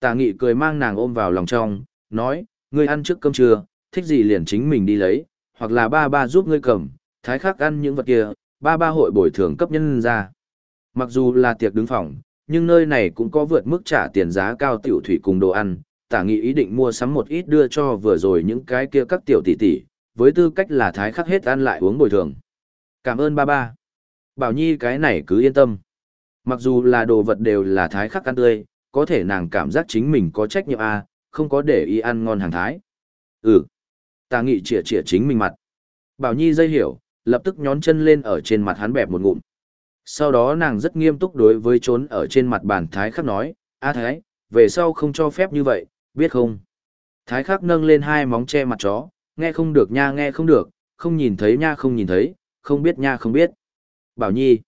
Tả nghị cười mang nàng ôm vào lòng trong, nói, ngươi ăn trước cơm trưa, thích gì liền chính mình đi lấy, hoặc là ba ba giúp ngươi cầm, thái khắc ăn những vật kia, ba ba hội bồi thường cấp nhân ra. Mặc dù là tiệc đứng phòng, nhưng nơi này cũng có vượt mức trả tiền giá cao tiểu thủy cùng đồ ăn, tả nghị ý định mua sắm một ít đưa cho vừa rồi những cái kia các tiểu tỷ tỷ, với tư cách là thái khắc hết ăn lại uống bồi thường. Cảm ơn ba ba. Bảo Nhi cái này cứ yên tâm. Mặc dù là đồ vật đều là thái khắc ăn tươi, có thể nàng cảm giác chính mình có trách nhiệm à, không có để y ăn ngon hàng thái. Ừ. Tà nghị chỉa chỉa chính mình mặt. Bảo Nhi dây hiểu, lập tức nhón chân lên ở trên mặt hắn bẹp một ngụm. Sau đó nàng rất nghiêm túc đối với trốn ở trên mặt bàn thái khắc nói, a thái, về sau không cho phép như vậy, biết không? Thái khắc nâng lên hai móng che mặt chó, nghe không được nha nghe không được, không nhìn thấy nha không nhìn thấy, không biết nha không biết. Bảo Nhi.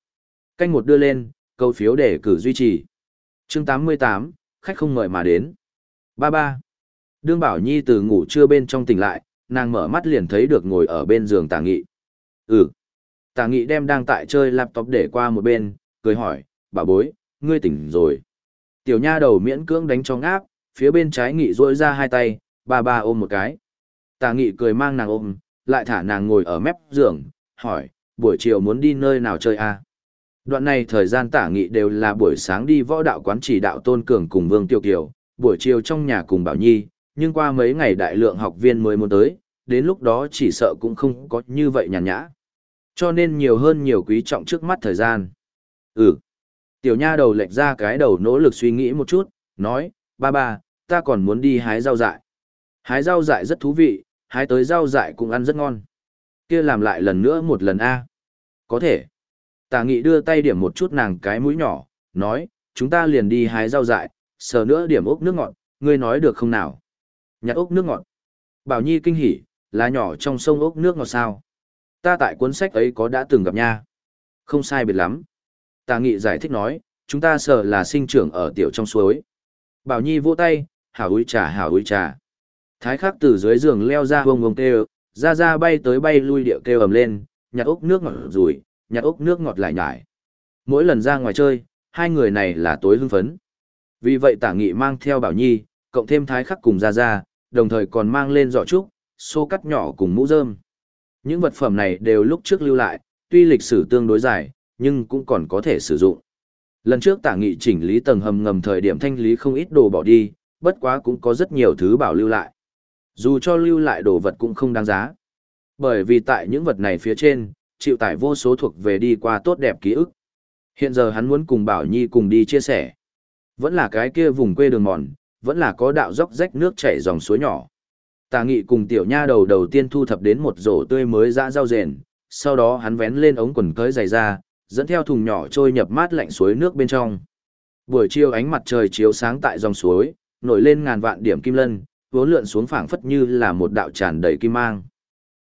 Canh một đưa lên, câu phiếu để cử duy trì. chương 88, khách không mời mà đến. Ba ba. Đương Bảo Nhi từ ngủ trưa bên trong tỉnh lại, nàng mở mắt liền thấy được ngồi ở bên giường tả nghị. Ừ. Tả nghị đem đang tại chơi laptop để qua một bên, cười hỏi, bà bối, ngươi tỉnh rồi. Tiểu nha đầu miễn cưỡng đánh cho ngáp, phía bên trái nghị rỗi ra hai tay, ba ba ôm một cái. Tả nghị cười mang nàng ôm, lại thả nàng ngồi ở mép giường, hỏi, buổi chiều muốn đi nơi nào chơi à? Đoạn này thời gian tả nghị đều là buổi sáng đi võ đạo quán chỉ đạo Tôn Cường cùng Vương Tiêu Kiều, buổi chiều trong nhà cùng Bảo Nhi, nhưng qua mấy ngày đại lượng học viên mới muốn tới, đến lúc đó chỉ sợ cũng không có như vậy nhàn nhã. Cho nên nhiều hơn nhiều quý trọng trước mắt thời gian. Ừ. Tiểu nha đầu lệch ra cái đầu nỗ lực suy nghĩ một chút, nói, ba ba, ta còn muốn đi hái rau dại. Hái rau dại rất thú vị, hái tới rau dại cũng ăn rất ngon. Kia làm lại lần nữa một lần a. Có thể. Tả nghị đưa tay điểm một chút nàng cái mũi nhỏ, nói, chúng ta liền đi hái rau dại, sờ nữa điểm ốc nước ngọt, ngươi nói được không nào? Nhặt ốc nước ngọt. Bảo Nhi kinh hỉ, là nhỏ trong sông ốc nước ngọt sao? Ta tại cuốn sách ấy có đã từng gặp nha. Không sai biệt lắm. Tà nghị giải thích nói, chúng ta sợ là sinh trưởng ở tiểu trong suối. Bảo Nhi vỗ tay, hảo úi trà hảo úi trà. Thái khắc từ dưới giường leo ra vông vông kêu, ra ra bay tới bay lui điệu kêu ầm lên, nhặt ốc nước ngọt rủi, nhặt ốc nước ngọt lại nhải. Mỗi lần ra ngoài chơi, hai người này là tối hưng phấn. Vì vậy tả nghị mang theo Bảo Nhi, cộng thêm thái khắc cùng ra ra, đồng thời còn mang lên giỏ trúc, xô cắt nhỏ cùng mũ rơm. Những vật phẩm này đều lúc trước lưu lại, tuy lịch sử tương đối dài, nhưng cũng còn có thể sử dụng. Lần trước tả nghị chỉnh lý tầng hầm ngầm thời điểm thanh lý không ít đồ bỏ đi, bất quá cũng có rất nhiều thứ bảo lưu lại. Dù cho lưu lại đồ vật cũng không đáng giá. Bởi vì tại những vật này phía trên, chịu tải vô số thuộc về đi qua tốt đẹp ký ức. Hiện giờ hắn muốn cùng Bảo Nhi cùng đi chia sẻ. Vẫn là cái kia vùng quê đường mòn, vẫn là có đạo dốc rách nước chảy dòng suối nhỏ. Tà nghị cùng tiểu nha đầu đầu tiên thu thập đến một rổ tươi mới dã rau rền, sau đó hắn vén lên ống quần cởi dày ra, dẫn theo thùng nhỏ trôi nhập mát lạnh suối nước bên trong. Buổi chiều ánh mặt trời chiếu sáng tại dòng suối, nổi lên ngàn vạn điểm kim lân, vốn lượn xuống phảng phất như là một đạo tràn đầy kim mang.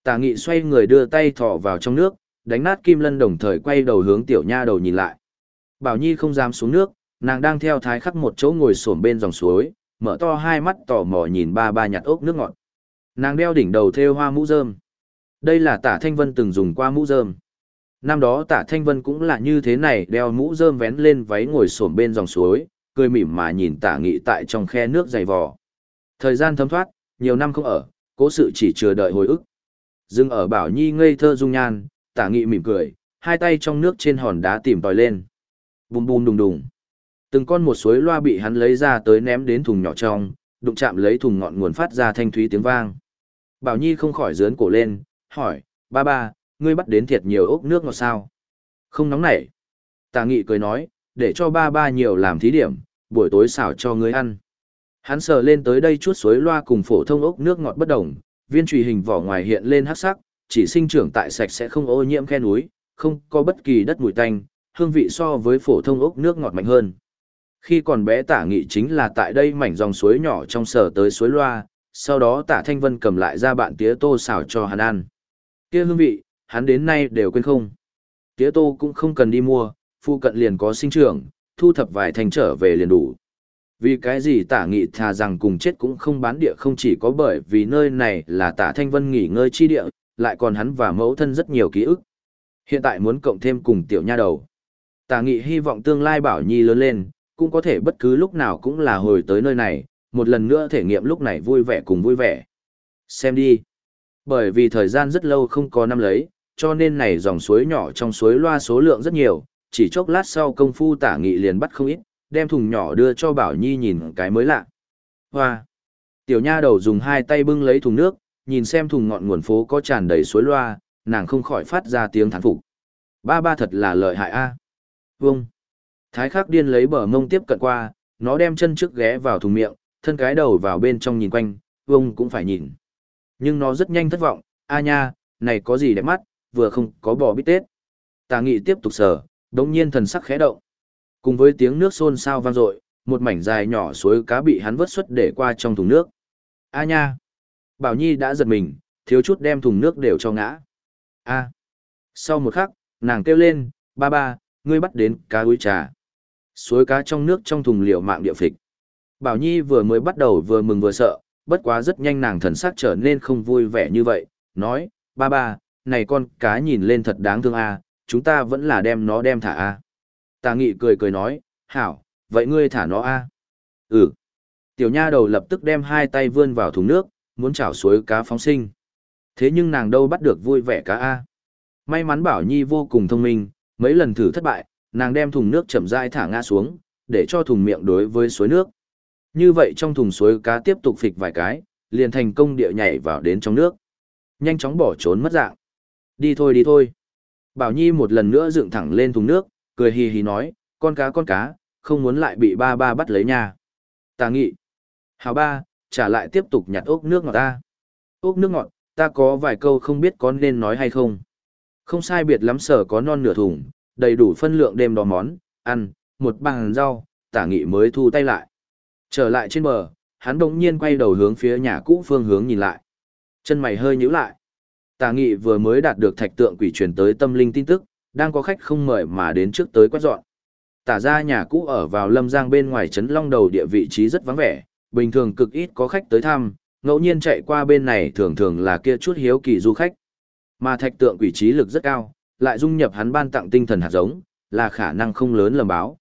Tà nghị xoay người đưa tay thò vào trong nước, đánh nát kim lân đồng thời quay đầu hướng tiểu nha đầu nhìn lại. Bảo Nhi không dám xuống nước, nàng đang theo thái khắc một chỗ ngồi xổm bên dòng suối, mở to hai mắt tò mò nhìn ba ba nhặt ốc nước ngọt. Nàng đeo đỉnh đầu thêu hoa mũ rơm. Đây là tả thanh vân từng dùng qua mũ rơm. Năm đó tả thanh vân cũng là như thế này đeo mũ rơm vén lên váy ngồi xổm bên dòng suối, cười mỉm mà nhìn tả nghị tại trong khe nước dày vò. Thời gian thấm thoát, nhiều năm không ở, cố sự chỉ chờ đợi hồi ức. Dừng ở bảo nhi ngây thơ dung nhan, tả nghị mỉm cười, hai tay trong nước trên hòn đá tìm tòi lên. Bùm bùm đùng đùng. Từng con một suối loa bị hắn lấy ra tới ném đến thùng nhỏ trong, đụng chạm lấy thùng ngọn nguồn phát ra thanh thúy tiếng vang. Bảo Nhi không khỏi giớn cổ lên, hỏi, ba ba, ngươi bắt đến thiệt nhiều ốc nước ngọt sao? Không nóng nảy. Tà nghị cười nói, để cho ba ba nhiều làm thí điểm, buổi tối xào cho ngươi ăn. Hắn sờ lên tới đây chút suối loa cùng phổ thông ốc nước ngọt bất đồng, viên trùy hình vỏ ngoài hiện lên hắc sắc, chỉ sinh trưởng tại sạch sẽ không ô nhiễm khe núi, không có bất kỳ đất mùi tanh, hương vị so với phổ thông ốc nước ngọt mạnh hơn. Khi còn bé tả nghị chính là tại đây mảnh dòng suối nhỏ trong sở tới suối loa, sau đó tả thanh vân cầm lại ra bạn tía tô xào cho hắn ăn. kia hương vị, hắn đến nay đều quên không. Tía tô cũng không cần đi mua, phụ cận liền có sinh trưởng, thu thập vài thành trở về liền đủ. Vì cái gì tả nghị thà rằng cùng chết cũng không bán địa không chỉ có bởi vì nơi này là tả thanh vân nghỉ ngơi chi địa, lại còn hắn và mẫu thân rất nhiều ký ức. Hiện tại muốn cộng thêm cùng tiểu nha đầu. Tả nghị hy vọng tương lai bảo nhi lớn lên, cũng có thể bất cứ lúc nào cũng là hồi tới nơi này, một lần nữa thể nghiệm lúc này vui vẻ cùng vui vẻ. Xem đi. Bởi vì thời gian rất lâu không có năm lấy, cho nên này dòng suối nhỏ trong suối loa số lượng rất nhiều, chỉ chốc lát sau công phu tả nghị liền bắt không ít, đem thùng nhỏ đưa cho Bảo Nhi nhìn cái mới lạ. Hoa! Tiểu nha đầu dùng hai tay bưng lấy thùng nước, nhìn xem thùng ngọn nguồn phố có tràn đầy suối loa, nàng không khỏi phát ra tiếng thán phục. Ba ba thật là lợi hại a. À. Vâng! Thái khắc điên lấy bờ mông tiếp cận qua, nó đem chân trước ghé vào thùng miệng, thân cái đầu vào bên trong nhìn quanh, vông cũng phải nhìn. Nhưng nó rất nhanh thất vọng, a nha, này có gì đẹp mắt, vừa không có bò bít tết. Tà nghị tiếp tục sờ, đống nhiên thần sắc khẽ động. Cùng với tiếng nước xôn xao vang dội, một mảnh dài nhỏ suối cá bị hắn vớt xuất để qua trong thùng nước. A nha! Bảo Nhi đã giật mình, thiếu chút đem thùng nước đều cho ngã. A! Sau một khắc, nàng kêu lên, ba ba, ngươi bắt đến cá úi trà. Suối cá trong nước trong thùng liệu mạng địa phịch. Bảo Nhi vừa mới bắt đầu vừa mừng vừa sợ, bất quá rất nhanh nàng thần sắc trở nên không vui vẻ như vậy, nói, ba ba, này con cá nhìn lên thật đáng thương a, chúng ta vẫn là đem nó đem thả a. Tà nghị cười cười nói, hảo, vậy ngươi thả nó a. Ừ. Tiểu nha đầu lập tức đem hai tay vươn vào thùng nước, muốn chảo suối cá phóng sinh. Thế nhưng nàng đâu bắt được vui vẻ cá a. May mắn Bảo Nhi vô cùng thông minh, mấy lần thử thất bại, nàng đem thùng nước chậm rãi thả ngã xuống, để cho thùng miệng đối với suối nước. Như vậy trong thùng suối cá tiếp tục phịch vài cái, liền thành công địa nhảy vào đến trong nước. Nhanh chóng bỏ trốn mất dạng. Đi thôi đi thôi. Bảo Nhi một lần nữa dựng thẳng lên thùng nước, cười hì hì nói, con cá con cá, không muốn lại bị ba ba bắt lấy nha. Tà nghị. Hào ba, trả lại tiếp tục nhặt ốc nước ngọt ta. Ốc nước ngọt, ta có vài câu không biết có nên nói hay không. Không sai biệt lắm sở có non nửa thùng, đầy đủ phân lượng đêm đó món, ăn, một bàn rau, tả nghị mới thu tay lại. Trở lại trên bờ, hắn đống nhiên quay đầu hướng phía nhà cũ phương hướng nhìn lại. Chân mày hơi nhíu lại. Tả nghị vừa mới đạt được thạch tượng quỷ truyền tới tâm linh tin tức, đang có khách không mời mà đến trước tới quét dọn. Tả ra nhà cũ ở vào lâm giang bên ngoài trấn long đầu địa vị trí rất vắng vẻ, bình thường cực ít có khách tới thăm, ngẫu nhiên chạy qua bên này thường thường là kia chút hiếu kỳ du khách. Mà thạch tượng quỷ trí lực rất cao, lại dung nhập hắn ban tặng tinh thần hạt giống, là khả năng không lớn lầm báo.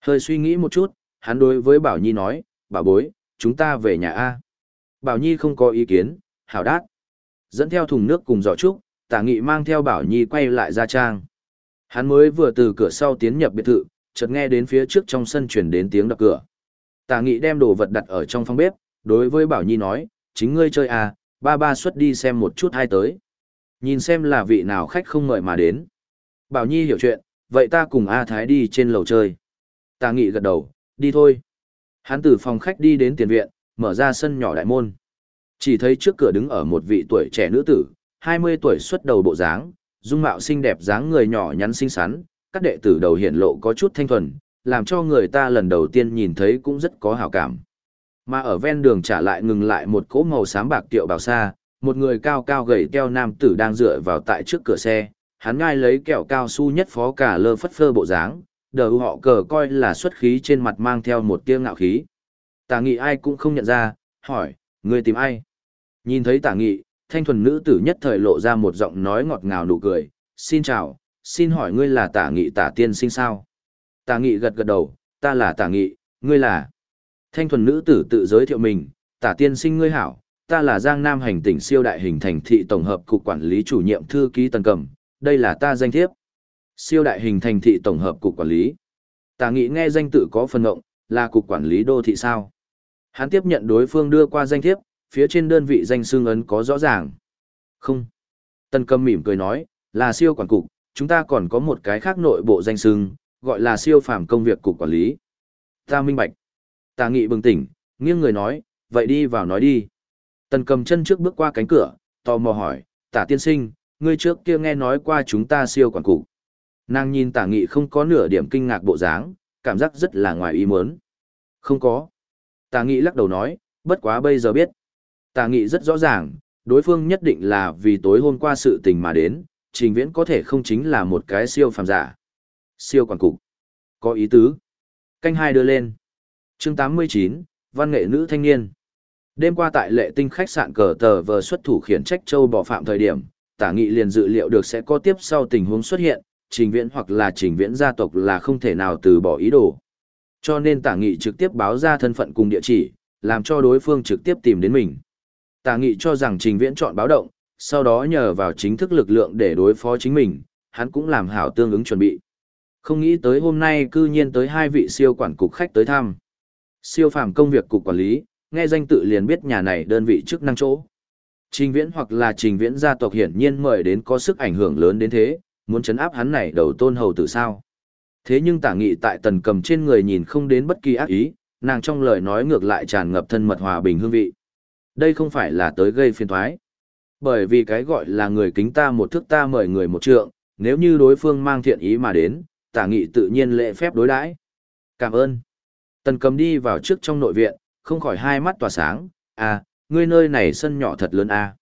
Hơi suy nghĩ một chút, hắn đối với Bảo Nhi nói, bảo bối, chúng ta về nhà A. Bảo Nhi không có ý kiến, hảo đát. Dẫn theo thùng nước cùng giỏ trúc, tả nghị mang theo Bảo Nhi quay lại ra trang. Hắn mới vừa từ cửa sau tiến nhập biệt thự, chợt nghe đến phía trước trong sân chuyển đến tiếng đập cửa. Tả nghị đem đồ vật đặt ở trong phòng bếp, đối với Bảo Nhi nói, chính ngươi chơi à, ba ba xuất đi xem một chút hai tới. Nhìn xem là vị nào khách không ngợi mà đến. Bảo Nhi hiểu chuyện, vậy ta cùng A Thái đi trên lầu chơi. Tà nghị gật đầu, đi thôi. Hắn từ phòng khách đi đến tiền viện, mở ra sân nhỏ đại môn. Chỉ thấy trước cửa đứng ở một vị tuổi trẻ nữ tử, 20 tuổi xuất đầu bộ dáng, dung mạo xinh đẹp dáng người nhỏ nhắn xinh xắn, các đệ tử đầu hiện lộ có chút thanh thuần, làm cho người ta lần đầu tiên nhìn thấy cũng rất có hảo cảm. Mà ở ven đường trả lại ngừng lại một cỗ màu xám bạc tiệu bảo xa, một người cao cao gầy teo nam tử đang dựa vào tại trước cửa xe, hắn ngai lấy kẹo cao su nhất phó cả lơ phất phơ bộ dáng, đờ họ cờ coi là xuất khí trên mặt mang theo một tia ngạo khí. Tả nghị ai cũng không nhận ra, hỏi, người tìm ai? Nhìn thấy tả nghị, thanh thuần nữ tử nhất thời lộ ra một giọng nói ngọt ngào nụ cười, xin chào, xin hỏi ngươi là tả nghị tả tiên sinh sao? Tả nghị gật gật đầu, ta là tả nghị, ngươi là... Thanh thuần nữ tử tự giới thiệu mình, tả tiên sinh ngươi hảo, ta là Giang Nam hành tỉnh siêu đại hình thành thị tổng hợp cục quản lý chủ nhiệm thư ký Tần Cẩm, đây là ta danh thiếp. Siêu đại hình thành thị tổng hợp cục quản lý. Tả nghị nghe danh tự có phần ngộng, là cục quản lý đô thị sao? Hắn tiếp nhận đối phương đưa qua danh thiếp, phía trên đơn vị danh xương ấn có rõ ràng. Không. Tần Cẩm mỉm cười nói, là siêu quản cục, chúng ta còn có một cái khác nội bộ danh xương, gọi là siêu phàm công việc cục quản lý. Ta minh bạch. Tà nghị bừng tỉnh, nghiêng người nói, vậy đi vào nói đi. Tần cầm chân trước bước qua cánh cửa, tò mò hỏi, tả tiên sinh, ngươi trước kia nghe nói qua chúng ta siêu quản cục. Nàng nhìn tả nghị không có nửa điểm kinh ngạc bộ dáng, cảm giác rất là ngoài ý muốn. Không có. Tả nghị lắc đầu nói, bất quá bây giờ biết. Tả nghị rất rõ ràng, đối phương nhất định là vì tối hôm qua sự tình mà đến, trình viễn có thể không chính là một cái siêu phàm giả. Siêu quản cục. Có ý tứ. Canh hai đưa lên. chương 89, văn nghệ nữ thanh niên. Đêm qua tại lệ tinh khách sạn cờ tờ vờ xuất thủ khiển trách châu bỏ phạm thời điểm, tả nghị liền dự liệu được sẽ có tiếp sau tình huống xuất hiện, trình viễn hoặc là trình viễn gia tộc là không thể nào từ bỏ ý đồ. Cho nên tả nghị trực tiếp báo ra thân phận cùng địa chỉ, làm cho đối phương trực tiếp tìm đến mình. Tả nghị cho rằng trình viễn chọn báo động, sau đó nhờ vào chính thức lực lượng để đối phó chính mình, hắn cũng làm hảo tương ứng chuẩn bị. Không nghĩ tới hôm nay cư nhiên tới hai vị siêu quản cục khách tới thăm. Siêu phàm công việc cục quản lý, nghe danh tự liền biết nhà này đơn vị chức năng chỗ. Trình viễn hoặc là trình viễn gia tộc hiển nhiên mời đến có sức ảnh hưởng lớn đến thế, muốn chấn áp hắn này đầu tôn hầu tử sao. Thế nhưng tả nghị tại tần cầm trên người nhìn không đến bất kỳ ác ý, nàng trong lời nói ngược lại tràn ngập thân mật hòa bình hương vị. Đây không phải là tới gây phiền thoái. Bởi vì cái gọi là người kính ta một thức ta mời người một trượng, nếu như đối phương mang thiện ý mà đến, tả nghị tự nhiên lễ phép đối đãi Cảm ơn. Tần cầm đi vào trước trong nội viện, không khỏi hai mắt tỏa sáng, à, ngươi nơi này sân nhỏ thật lớn à.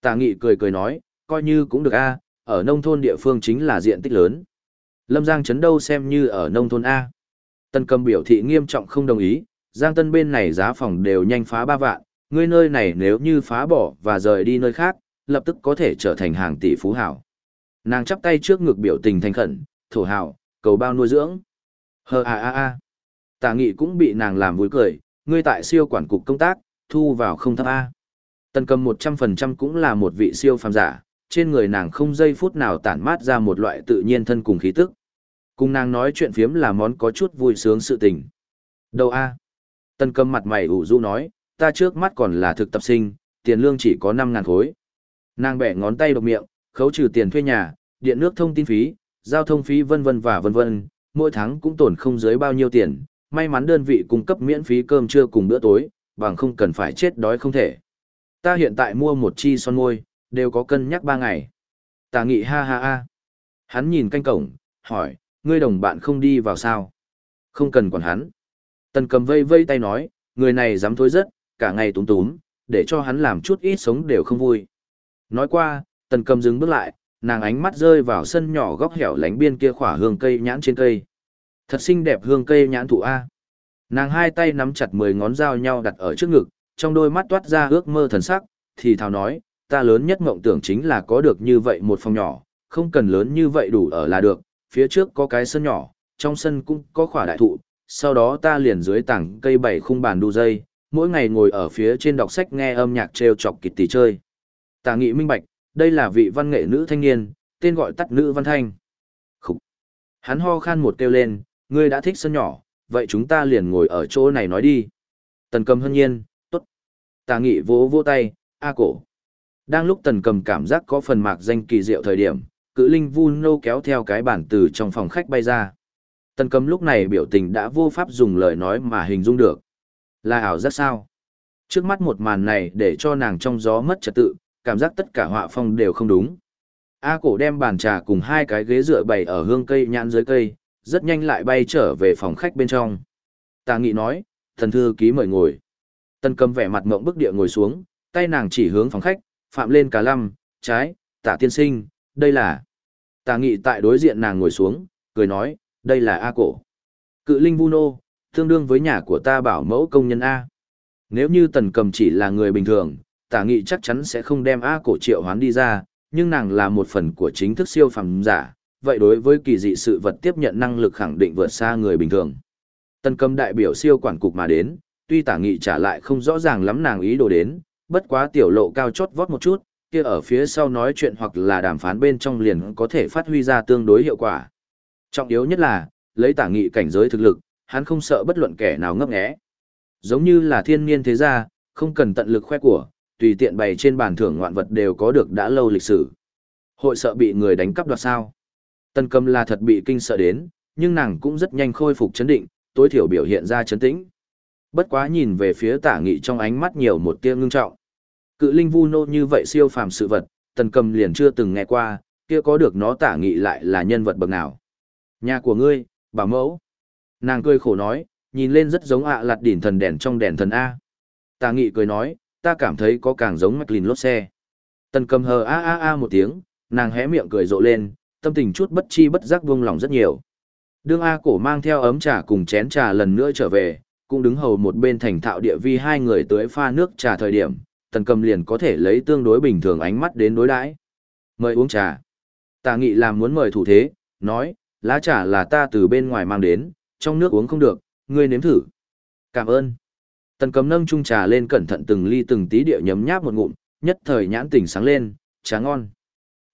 Tả nghị cười cười nói, coi như cũng được à, ở nông thôn địa phương chính là diện tích lớn. Lâm Giang chấn đâu xem như ở nông thôn A. Tân cầm biểu thị nghiêm trọng không đồng ý, Giang Tân bên này giá phòng đều nhanh phá ba vạn, ngươi nơi này nếu như phá bỏ và rời đi nơi khác, lập tức có thể trở thành hàng tỷ phú hảo. Nàng chắp tay trước ngực biểu tình thành khẩn, thổ hảo, cầu bao nuôi dưỡng. Hờ a a a. Tả nghị cũng bị nàng làm vui cười, ngươi tại siêu quản cục công tác, thu vào không thấp A. Tần cầm 100% cũng là một vị siêu phàm giả, trên người nàng không giây phút nào tản mát ra một loại tự nhiên thân cùng khí tức. Cùng nàng nói chuyện phiếm là món có chút vui sướng sự tình. Đâu A. Tần cầm mặt mày ủ rũ nói, ta trước mắt còn là thực tập sinh, tiền lương chỉ có 5.000 khối. Nàng bẻ ngón tay độc miệng, khấu trừ tiền thuê nhà, điện nước thông tin phí, giao thông phí vân vân và vân vân, mỗi tháng cũng tổn không dưới bao nhiêu tiền, may mắn đơn vị cung cấp miễn phí cơm trưa cùng bữa tối, bằng không cần phải chết đói không thể. Ta hiện tại mua một chi son môi, đều có cân nhắc ba ngày. Tà nghị ha ha ha. Hắn nhìn canh cổng, hỏi, ngươi đồng bạn không đi vào sao? Không cần quản hắn. Tần cầm vây vây tay nói, người này dám thối rất, cả ngày túm túm, để cho hắn làm chút ít sống đều không vui. Nói qua, tần cầm dừng bước lại, nàng ánh mắt rơi vào sân nhỏ góc hẻo lánh biên kia khỏa hương cây nhãn trên cây. Thật xinh đẹp hương cây nhãn thụ A. Nàng hai tay nắm chặt mười ngón dao nhau đặt ở trước ngực, trong đôi mắt toát ra ước mơ thần sắc, thì thào nói, ta lớn nhất mộng tưởng chính là có được như vậy một phòng nhỏ, không cần lớn như vậy đủ ở là được, phía trước có cái sân nhỏ, trong sân cũng có khỏa đại thụ, sau đó ta liền dưới tảng cây bảy khung bàn đu dây, mỗi ngày ngồi ở phía trên đọc sách nghe âm nhạc treo chọc kịch tỷ chơi. Tà nghị minh bạch, đây là vị văn nghệ nữ thanh niên, tên gọi tắt nữ văn thanh. Khúc. Hắn ho khan một kêu lên, ngươi đã thích sân nhỏ, vậy chúng ta liền ngồi ở chỗ này nói đi. Tần cầm hân nhiên, tốt. Tà nghị vỗ vỗ tay, a cổ. Đang lúc tần cầm cảm giác có phần mạc danh kỳ diệu thời điểm, cự linh vu nô kéo theo cái bản từ trong phòng khách bay ra. Tần cầm lúc này biểu tình đã vô pháp dùng lời nói mà hình dung được. Là ảo giác sao? Trước mắt một màn này để cho nàng trong gió mất trật tự, cảm giác tất cả họa phong đều không đúng. A cổ đem bàn trà cùng hai cái ghế dựa bày ở hương cây nhãn dưới cây, rất nhanh lại bay trở về phòng khách bên trong. Tà nghị nói, thần thư ký mời ngồi. Tần cầm vẻ mặt mộng bức địa ngồi xuống, tay nàng chỉ hướng phòng khách, phạm lên cả lăm, trái, tả tiên sinh, đây là. Tà nghị tại đối diện nàng ngồi xuống, cười nói, đây là A cổ. Cự linh vu nô, tương đương với nhà của ta bảo mẫu công nhân A. Nếu như tần cầm chỉ là người bình thường, tả nghị chắc chắn sẽ không đem A cổ triệu hoán đi ra, nhưng nàng là một phần của chính thức siêu phẩm giả, vậy đối với kỳ dị sự vật tiếp nhận năng lực khẳng định vượt xa người bình thường. tân cầm đại biểu siêu quản cục mà đến, tuy tả nghị trả lại không rõ ràng lắm nàng ý đồ đến, bất quá tiểu lộ cao chót vót một chút, kia ở phía sau nói chuyện hoặc là đàm phán bên trong liền có thể phát huy ra tương đối hiệu quả. Trọng yếu nhất là, lấy tả nghị cảnh giới thực lực, hắn không sợ bất luận kẻ nào ngấp nghé. Giống như là thiên niên thế gia, không cần tận lực khoe của, tùy tiện bày trên bàn thưởng ngoạn vật đều có được đã lâu lịch sử. Hội sợ bị người đánh cắp đoạt sao. Tân cầm là thật bị kinh sợ đến, nhưng nàng cũng rất nhanh khôi phục chấn định, tối thiểu biểu hiện ra chấn tĩnh. Bất quá nhìn về phía tả nghị trong ánh mắt nhiều một tia ngưng trọng. Cự linh vu nô như vậy siêu phàm sự vật, tần cầm liền chưa từng nghe qua, kia có được nó tả nghị lại là nhân vật bậc nào. Nhà của ngươi, bà mẫu. Nàng cười khổ nói, nhìn lên rất giống ạ à lạt đỉnh thần đèn trong đèn thần A. Tả nghị cười nói, ta cảm thấy có càng giống mạch lìn lốt xe. Tần cầm hờ a a a một tiếng, nàng hé miệng cười rộ lên, tâm tình chút bất chi bất giác buông lòng rất nhiều. Đương A cổ mang theo ấm trà cùng chén trà lần nữa trở về, cũng đứng hầu một bên thành thạo địa vi hai người tới pha nước trà thời điểm, tần cầm liền có thể lấy tương đối bình thường ánh mắt đến đối đãi Mời uống trà. Tà nghị làm muốn mời thủ thế, nói, lá trà là ta từ bên ngoài mang đến, trong nước uống không được, ngươi nếm thử. Cảm ơn. Tần cầm nâng chung trà lên cẩn thận từng ly từng tí địa nhấm nháp một ngụm, nhất thời nhãn tỉnh sáng lên, trà ngon.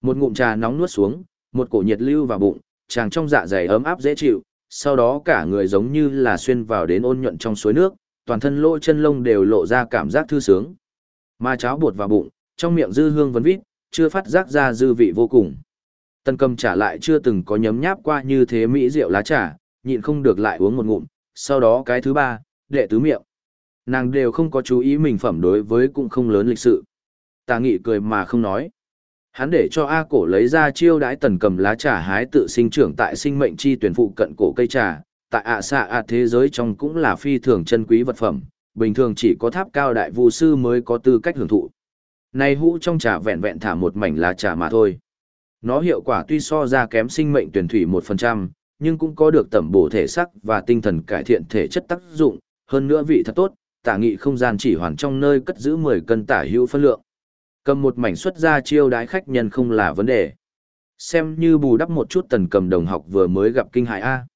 Một ngụm trà nóng nuốt xuống, một cổ nhiệt lưu vào bụng, chàng trong dạ dày ấm áp dễ chịu, sau đó cả người giống như là xuyên vào đến ôn nhuận trong suối nước, toàn thân lỗ chân lông đều lộ ra cảm giác thư sướng. Mà cháo bột vào bụng, trong miệng dư hương vấn vít, chưa phát giác ra dư vị vô cùng. Tân cầm trả lại chưa từng có nhấm nháp qua như thế mỹ rượu lá trà, nhịn không được lại uống một ngụm, sau đó cái thứ ba, đệ tứ miệng. Nàng đều không có chú ý mình phẩm đối với cũng không lớn lịch sự. Tà nghị cười mà không nói. Hắn để cho A cổ lấy ra chiêu đãi tần cầm lá trà hái tự sinh trưởng tại sinh mệnh chi tuyển phụ cận cổ cây trà, tại ạ xạ ạ thế giới trong cũng là phi thường chân quý vật phẩm, bình thường chỉ có tháp cao đại vu sư mới có tư cách hưởng thụ. Này hũ trong trà vẹn vẹn thả một mảnh lá trà mà thôi. Nó hiệu quả tuy so ra kém sinh mệnh tuyển thủy 1%, nhưng cũng có được tẩm bổ thể sắc và tinh thần cải thiện thể chất tác dụng, hơn nữa vị thật tốt, tả nghị không gian chỉ hoàn trong nơi cất giữ 10 cân tả hữu phân lượng. Cầm một mảnh xuất ra chiêu đái khách nhân không là vấn đề. Xem như bù đắp một chút tần cầm đồng học vừa mới gặp kinh hại A.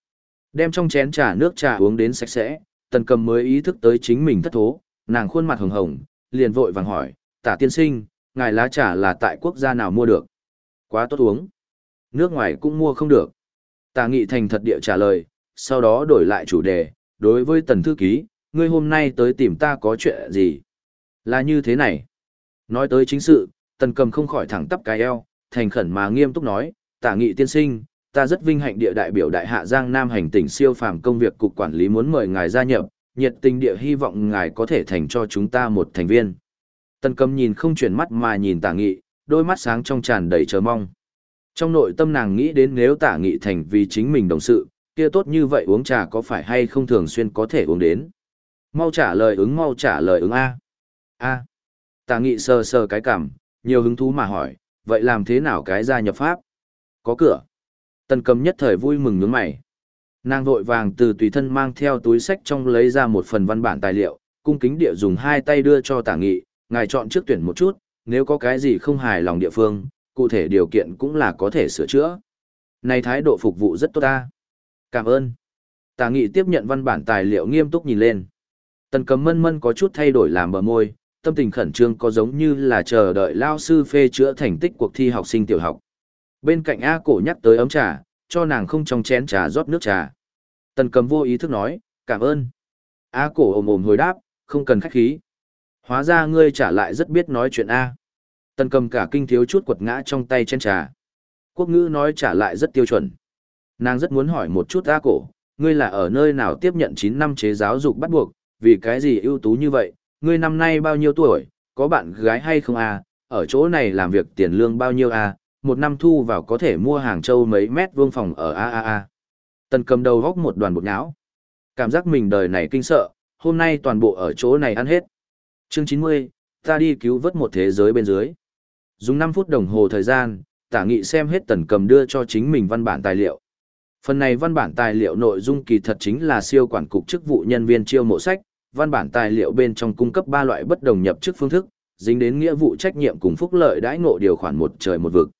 Đem trong chén trà nước trà uống đến sạch sẽ, tần cầm mới ý thức tới chính mình thất thố, nàng khuôn mặt hồng hồng, liền vội vàng hỏi, tả tiên sinh, ngài lá trà là tại quốc gia nào mua được? Quá tốt uống. Nước ngoài cũng mua không được. Tả nghị thành thật địa trả lời, sau đó đổi lại chủ đề, đối với tần thư ký, ngươi hôm nay tới tìm ta có chuyện gì? Là như thế này. Nói tới chính sự, tần cầm không khỏi thẳng tắp cái eo, thành khẩn mà nghiêm túc nói, tả nghị tiên sinh, ta rất vinh hạnh địa đại biểu đại hạ Giang Nam hành tỉnh siêu phàm công việc cục quản lý muốn mời ngài gia nhập, nhiệt tình địa hy vọng ngài có thể thành cho chúng ta một thành viên. Tần cầm nhìn không chuyển mắt mà nhìn tả nghị, đôi mắt sáng trong tràn đầy chờ mong. Trong nội tâm nàng nghĩ đến nếu tả nghị thành vì chính mình đồng sự, kia tốt như vậy uống trà có phải hay không thường xuyên có thể uống đến. Mau trả lời ứng mau trả lời ứng A. A. Tả nghị sờ sờ cái cảm, nhiều hứng thú mà hỏi, vậy làm thế nào cái gia nhập pháp? Có cửa. Tần cầm nhất thời vui mừng nhướng mày. Nàng vội vàng từ tùy thân mang theo túi sách trong lấy ra một phần văn bản tài liệu, cung kính địa dùng hai tay đưa cho tả nghị, ngài chọn trước tuyển một chút, nếu có cái gì không hài lòng địa phương, cụ thể điều kiện cũng là có thể sửa chữa. Này thái độ phục vụ rất tốt ta. Cảm ơn. Tả nghị tiếp nhận văn bản tài liệu nghiêm túc nhìn lên. Tần cầm mân mân có chút thay đổi làm bờ môi, tâm tình khẩn trương có giống như là chờ đợi lao sư phê chữa thành tích cuộc thi học sinh tiểu học. Bên cạnh A cổ nhắc tới ấm trà, cho nàng không trong chén trà rót nước trà. Tần cầm vô ý thức nói, cảm ơn. A cổ ồm ồm hồi đáp, không cần khách khí. Hóa ra ngươi trả lại rất biết nói chuyện A. Tần cầm cả kinh thiếu chút quật ngã trong tay chén trà. Quốc ngữ nói trả lại rất tiêu chuẩn. Nàng rất muốn hỏi một chút A cổ, ngươi là ở nơi nào tiếp nhận 9 năm chế giáo dục bắt buộc, vì cái gì ưu tú như vậy, ngươi năm nay bao nhiêu tuổi, có bạn gái hay không à, ở chỗ này làm việc tiền lương bao nhiêu à, một năm thu vào có thể mua hàng châu mấy mét vuông phòng ở a a a. Tần cầm đầu góc một đoàn bột nhão, Cảm giác mình đời này kinh sợ, hôm nay toàn bộ ở chỗ này ăn hết. Chương 90, ta đi cứu vớt một thế giới bên dưới. Dùng 5 phút đồng hồ thời gian, tả nghị xem hết tần cầm đưa cho chính mình văn bản tài liệu. Phần này văn bản tài liệu nội dung kỳ thật chính là siêu quản cục chức vụ nhân viên chiêu mộ sách, văn bản tài liệu bên trong cung cấp ba loại bất đồng nhập chức phương thức, dính đến nghĩa vụ trách nhiệm cùng phúc lợi đãi ngộ điều khoản một trời một vực.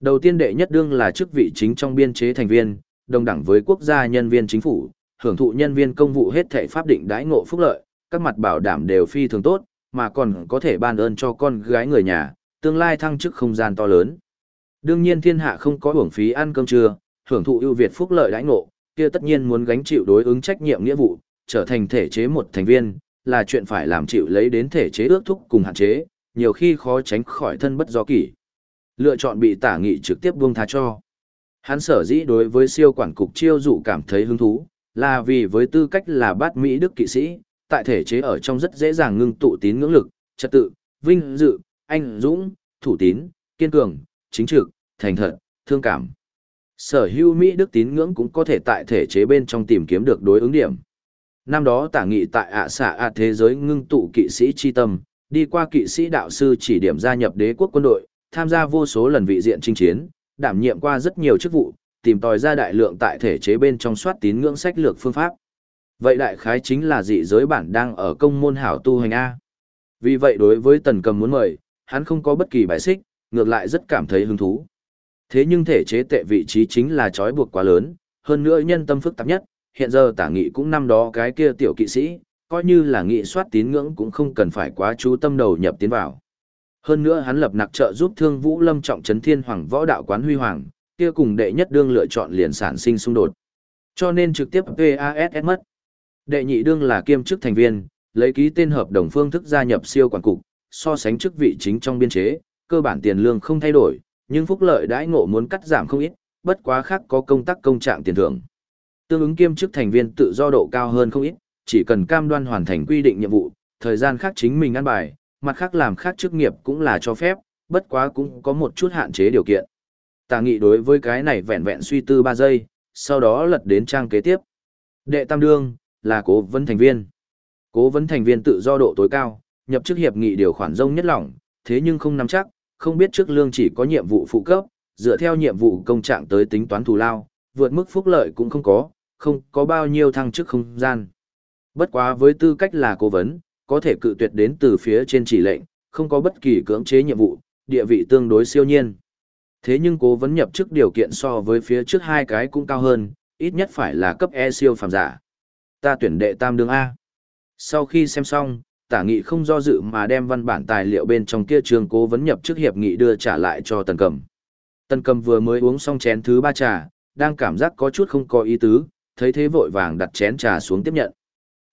Đầu tiên đệ nhất đương là chức vị chính trong biên chế thành viên, đồng đẳng với quốc gia nhân viên chính phủ, hưởng thụ nhân viên công vụ hết thảy pháp định đãi ngộ phúc lợi, các mặt bảo đảm đều phi thường tốt, mà còn có thể ban ơn cho con gái người nhà, tương lai thăng chức không gian to lớn. Đương nhiên thiên hạ không có hưởng phí ăn cơm trưa, hưởng thụ ưu việt phúc lợi đãi ngộ, kia tất nhiên muốn gánh chịu đối ứng trách nhiệm nghĩa vụ, trở thành thể chế một thành viên, là chuyện phải làm chịu lấy đến thể chế ước thúc cùng hạn chế, nhiều khi khó tránh khỏi thân bất do kỷ. Lựa chọn bị tả nghị trực tiếp buông tha cho. Hắn sở dĩ đối với siêu quản cục chiêu dụ cảm thấy hứng thú, là vì với tư cách là bát Mỹ Đức kỵ sĩ, tại thể chế ở trong rất dễ dàng ngưng tụ tín ngưỡng lực, trật tự, vinh dự, anh dũng, thủ tín, kiên cường, chính trực, thành thật, thương cảm. Sở hữu Mỹ Đức tín ngưỡng cũng có thể tại thể chế bên trong tìm kiếm được đối ứng điểm. Năm đó tả nghị tại ạ xạ ạ thế giới ngưng tụ kỵ sĩ chi tâm, đi qua kỵ sĩ đạo sư chỉ điểm gia nhập đế quốc quân đội, tham gia vô số lần vị diện chinh chiến, đảm nhiệm qua rất nhiều chức vụ, tìm tòi ra đại lượng tại thể chế bên trong soát tín ngưỡng sách lược phương pháp. Vậy đại khái chính là dị giới bản đang ở công môn hảo tu hành A. Vì vậy đối với tần cầm muốn mời, hắn không có bất kỳ bài xích, ngược lại rất cảm thấy hứng thú. Thế nhưng thể chế tệ vị trí chính là trói buộc quá lớn, hơn nữa nhân tâm phức tạp nhất, hiện giờ tả nghị cũng năm đó cái kia tiểu kỵ sĩ, coi như là nghị soát tín ngưỡng cũng không cần phải quá chú tâm đầu nhập tiến vào. Hơn nữa hắn lập nặc trợ giúp Thương Vũ Lâm trọng trấn thiên hoàng võ đạo quán huy hoàng, kia cùng đệ nhất đương lựa chọn liền sản sinh xung đột. Cho nên trực tiếp PASS mất. Đệ nhị đương là kiêm chức thành viên, lấy ký tên hợp đồng phương thức gia nhập siêu quản cục, so sánh chức vị chính trong biên chế, cơ bản tiền lương không thay đổi, nhưng phúc lợi đãi ngộ muốn cắt giảm không ít, bất quá khác có công tác công trạng tiền thưởng. Tương ứng kiêm chức thành viên tự do độ cao hơn không ít, chỉ cần cam đoan hoàn thành quy định nhiệm vụ, thời gian khác chính mình ăn bài, mặt khác làm khác chức nghiệp cũng là cho phép, bất quá cũng có một chút hạn chế điều kiện. Tà nghị đối với cái này vẹn vẹn suy tư 3 giây, sau đó lật đến trang kế tiếp. Đệ tam đương, là cố vấn thành viên. Cố vấn thành viên tự do độ tối cao, nhập chức hiệp nghị điều khoản rông nhất lỏng, thế nhưng không nắm chắc, không biết trước lương chỉ có nhiệm vụ phụ cấp, dựa theo nhiệm vụ công trạng tới tính toán thù lao, vượt mức phúc lợi cũng không có, không có bao nhiêu thăng chức không gian. Bất quá với tư cách là cố vấn, có thể cự tuyệt đến từ phía trên chỉ lệnh, không có bất kỳ cưỡng chế nhiệm vụ, địa vị tương đối siêu nhiên. Thế nhưng cố vấn nhập chức điều kiện so với phía trước hai cái cũng cao hơn, ít nhất phải là cấp E siêu phàm giả. Ta tuyển đệ tam đường A. Sau khi xem xong, tả nghị không do dự mà đem văn bản tài liệu bên trong kia trường cố vấn nhập chức hiệp nghị đưa trả lại cho tần cầm. Tần cầm vừa mới uống xong chén thứ ba trà, đang cảm giác có chút không có ý tứ, thấy thế vội vàng đặt chén trà xuống tiếp nhận.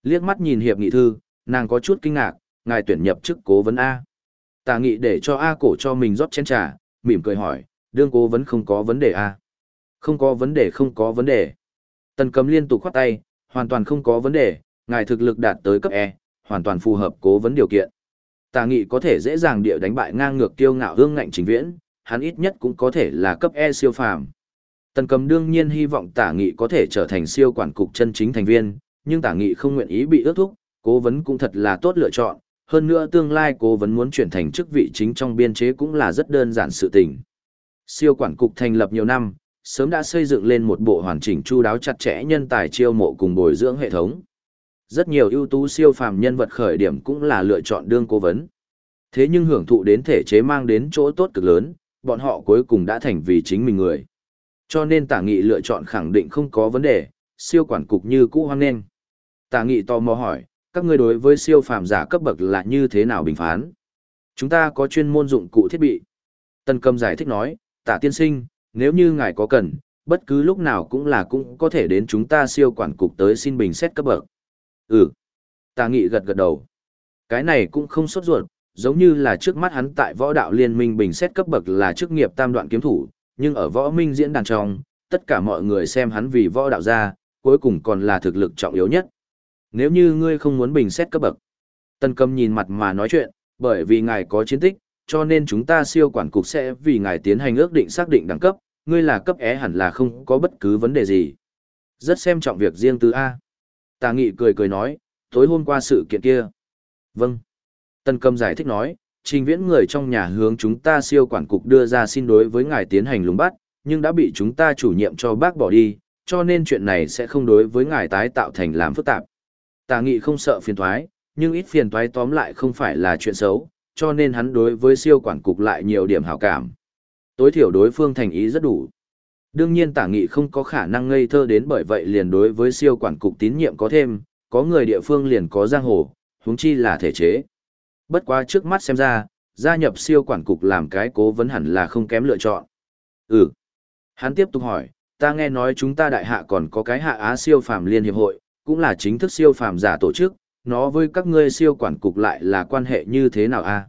Liếc mắt nhìn hiệp nghị thư, nàng có chút kinh ngạc, ngài tuyển nhập chức cố vấn A. Tà nghị để cho A cổ cho mình rót chén trà, mỉm cười hỏi, đương cố vấn không có vấn đề A. Không có vấn đề không có vấn đề. Tần cầm liên tục khoát tay, hoàn toàn không có vấn đề, ngài thực lực đạt tới cấp E, hoàn toàn phù hợp cố vấn điều kiện. Tà nghị có thể dễ dàng địa đánh bại ngang ngược kiêu ngạo hương ngạnh chính viễn, hắn ít nhất cũng có thể là cấp E siêu phàm. Tần cầm đương nhiên hy vọng tả nghị có thể trở thành siêu quản cục chân chính thành viên, nhưng tả nghị không nguyện ý bị ước thúc, cố vấn cũng thật là tốt lựa chọn, hơn nữa tương lai cố vấn muốn chuyển thành chức vị chính trong biên chế cũng là rất đơn giản sự tình. Siêu quản cục thành lập nhiều năm, sớm đã xây dựng lên một bộ hoàn chỉnh chu đáo chặt chẽ nhân tài chiêu mộ cùng bồi dưỡng hệ thống. Rất nhiều ưu tú siêu phàm nhân vật khởi điểm cũng là lựa chọn đương cố vấn. Thế nhưng hưởng thụ đến thể chế mang đến chỗ tốt cực lớn, bọn họ cuối cùng đã thành vì chính mình người. Cho nên tả nghị lựa chọn khẳng định không có vấn đề, siêu quản cục như cũ hoang nên. Tả nghị tò mò hỏi, các ngươi đối với siêu phàm giả cấp bậc là như thế nào bình phán? Chúng ta có chuyên môn dụng cụ thiết bị. Tân cầm giải thích nói, tả tiên sinh, nếu như ngài có cần, bất cứ lúc nào cũng là cũng có thể đến chúng ta siêu quản cục tới xin bình xét cấp bậc. Ừ. Tà nghị gật gật đầu. Cái này cũng không sốt ruột, giống như là trước mắt hắn tại võ đạo liên minh bình xét cấp bậc là chức nghiệp tam đoạn kiếm thủ, nhưng ở võ minh diễn đàn trong, tất cả mọi người xem hắn vì võ đạo gia, cuối cùng còn là thực lực trọng yếu nhất. Nếu như ngươi không muốn bình xét cấp bậc, Tân Cầm nhìn mặt mà nói chuyện, bởi vì ngài có chiến tích, cho nên chúng ta siêu quản cục sẽ vì ngài tiến hành ước định xác định đẳng cấp, ngươi là cấp é hẳn là không có bất cứ vấn đề gì. Rất xem trọng việc riêng tư A. Tà nghị cười cười nói, tối hôm qua sự kiện kia. Vâng. Tân Cầm giải thích nói, trình viễn người trong nhà hướng chúng ta siêu quản cục đưa ra xin đối với ngài tiến hành lùng bắt, nhưng đã bị chúng ta chủ nhiệm cho bác bỏ đi, cho nên chuyện này sẽ không đối với ngài tái tạo thành làm phức tạp. Tà nghị không sợ phiền thoái, nhưng ít phiền thoái tóm lại không phải là chuyện xấu, cho nên hắn đối với siêu quản cục lại nhiều điểm hảo cảm. Tối thiểu đối phương thành ý rất đủ. Đương nhiên tả nghị không có khả năng ngây thơ đến bởi vậy liền đối với siêu quản cục tín nhiệm có thêm, có người địa phương liền có giang hồ, huống chi là thể chế. Bất quá trước mắt xem ra, gia nhập siêu quản cục làm cái cố vấn hẳn là không kém lựa chọn. Ừ. Hắn tiếp tục hỏi, ta nghe nói chúng ta đại hạ còn có cái hạ Á siêu phàm liên hiệp hội, cũng là chính thức siêu phàm giả tổ chức, nó với các ngươi siêu quản cục lại là quan hệ như thế nào a?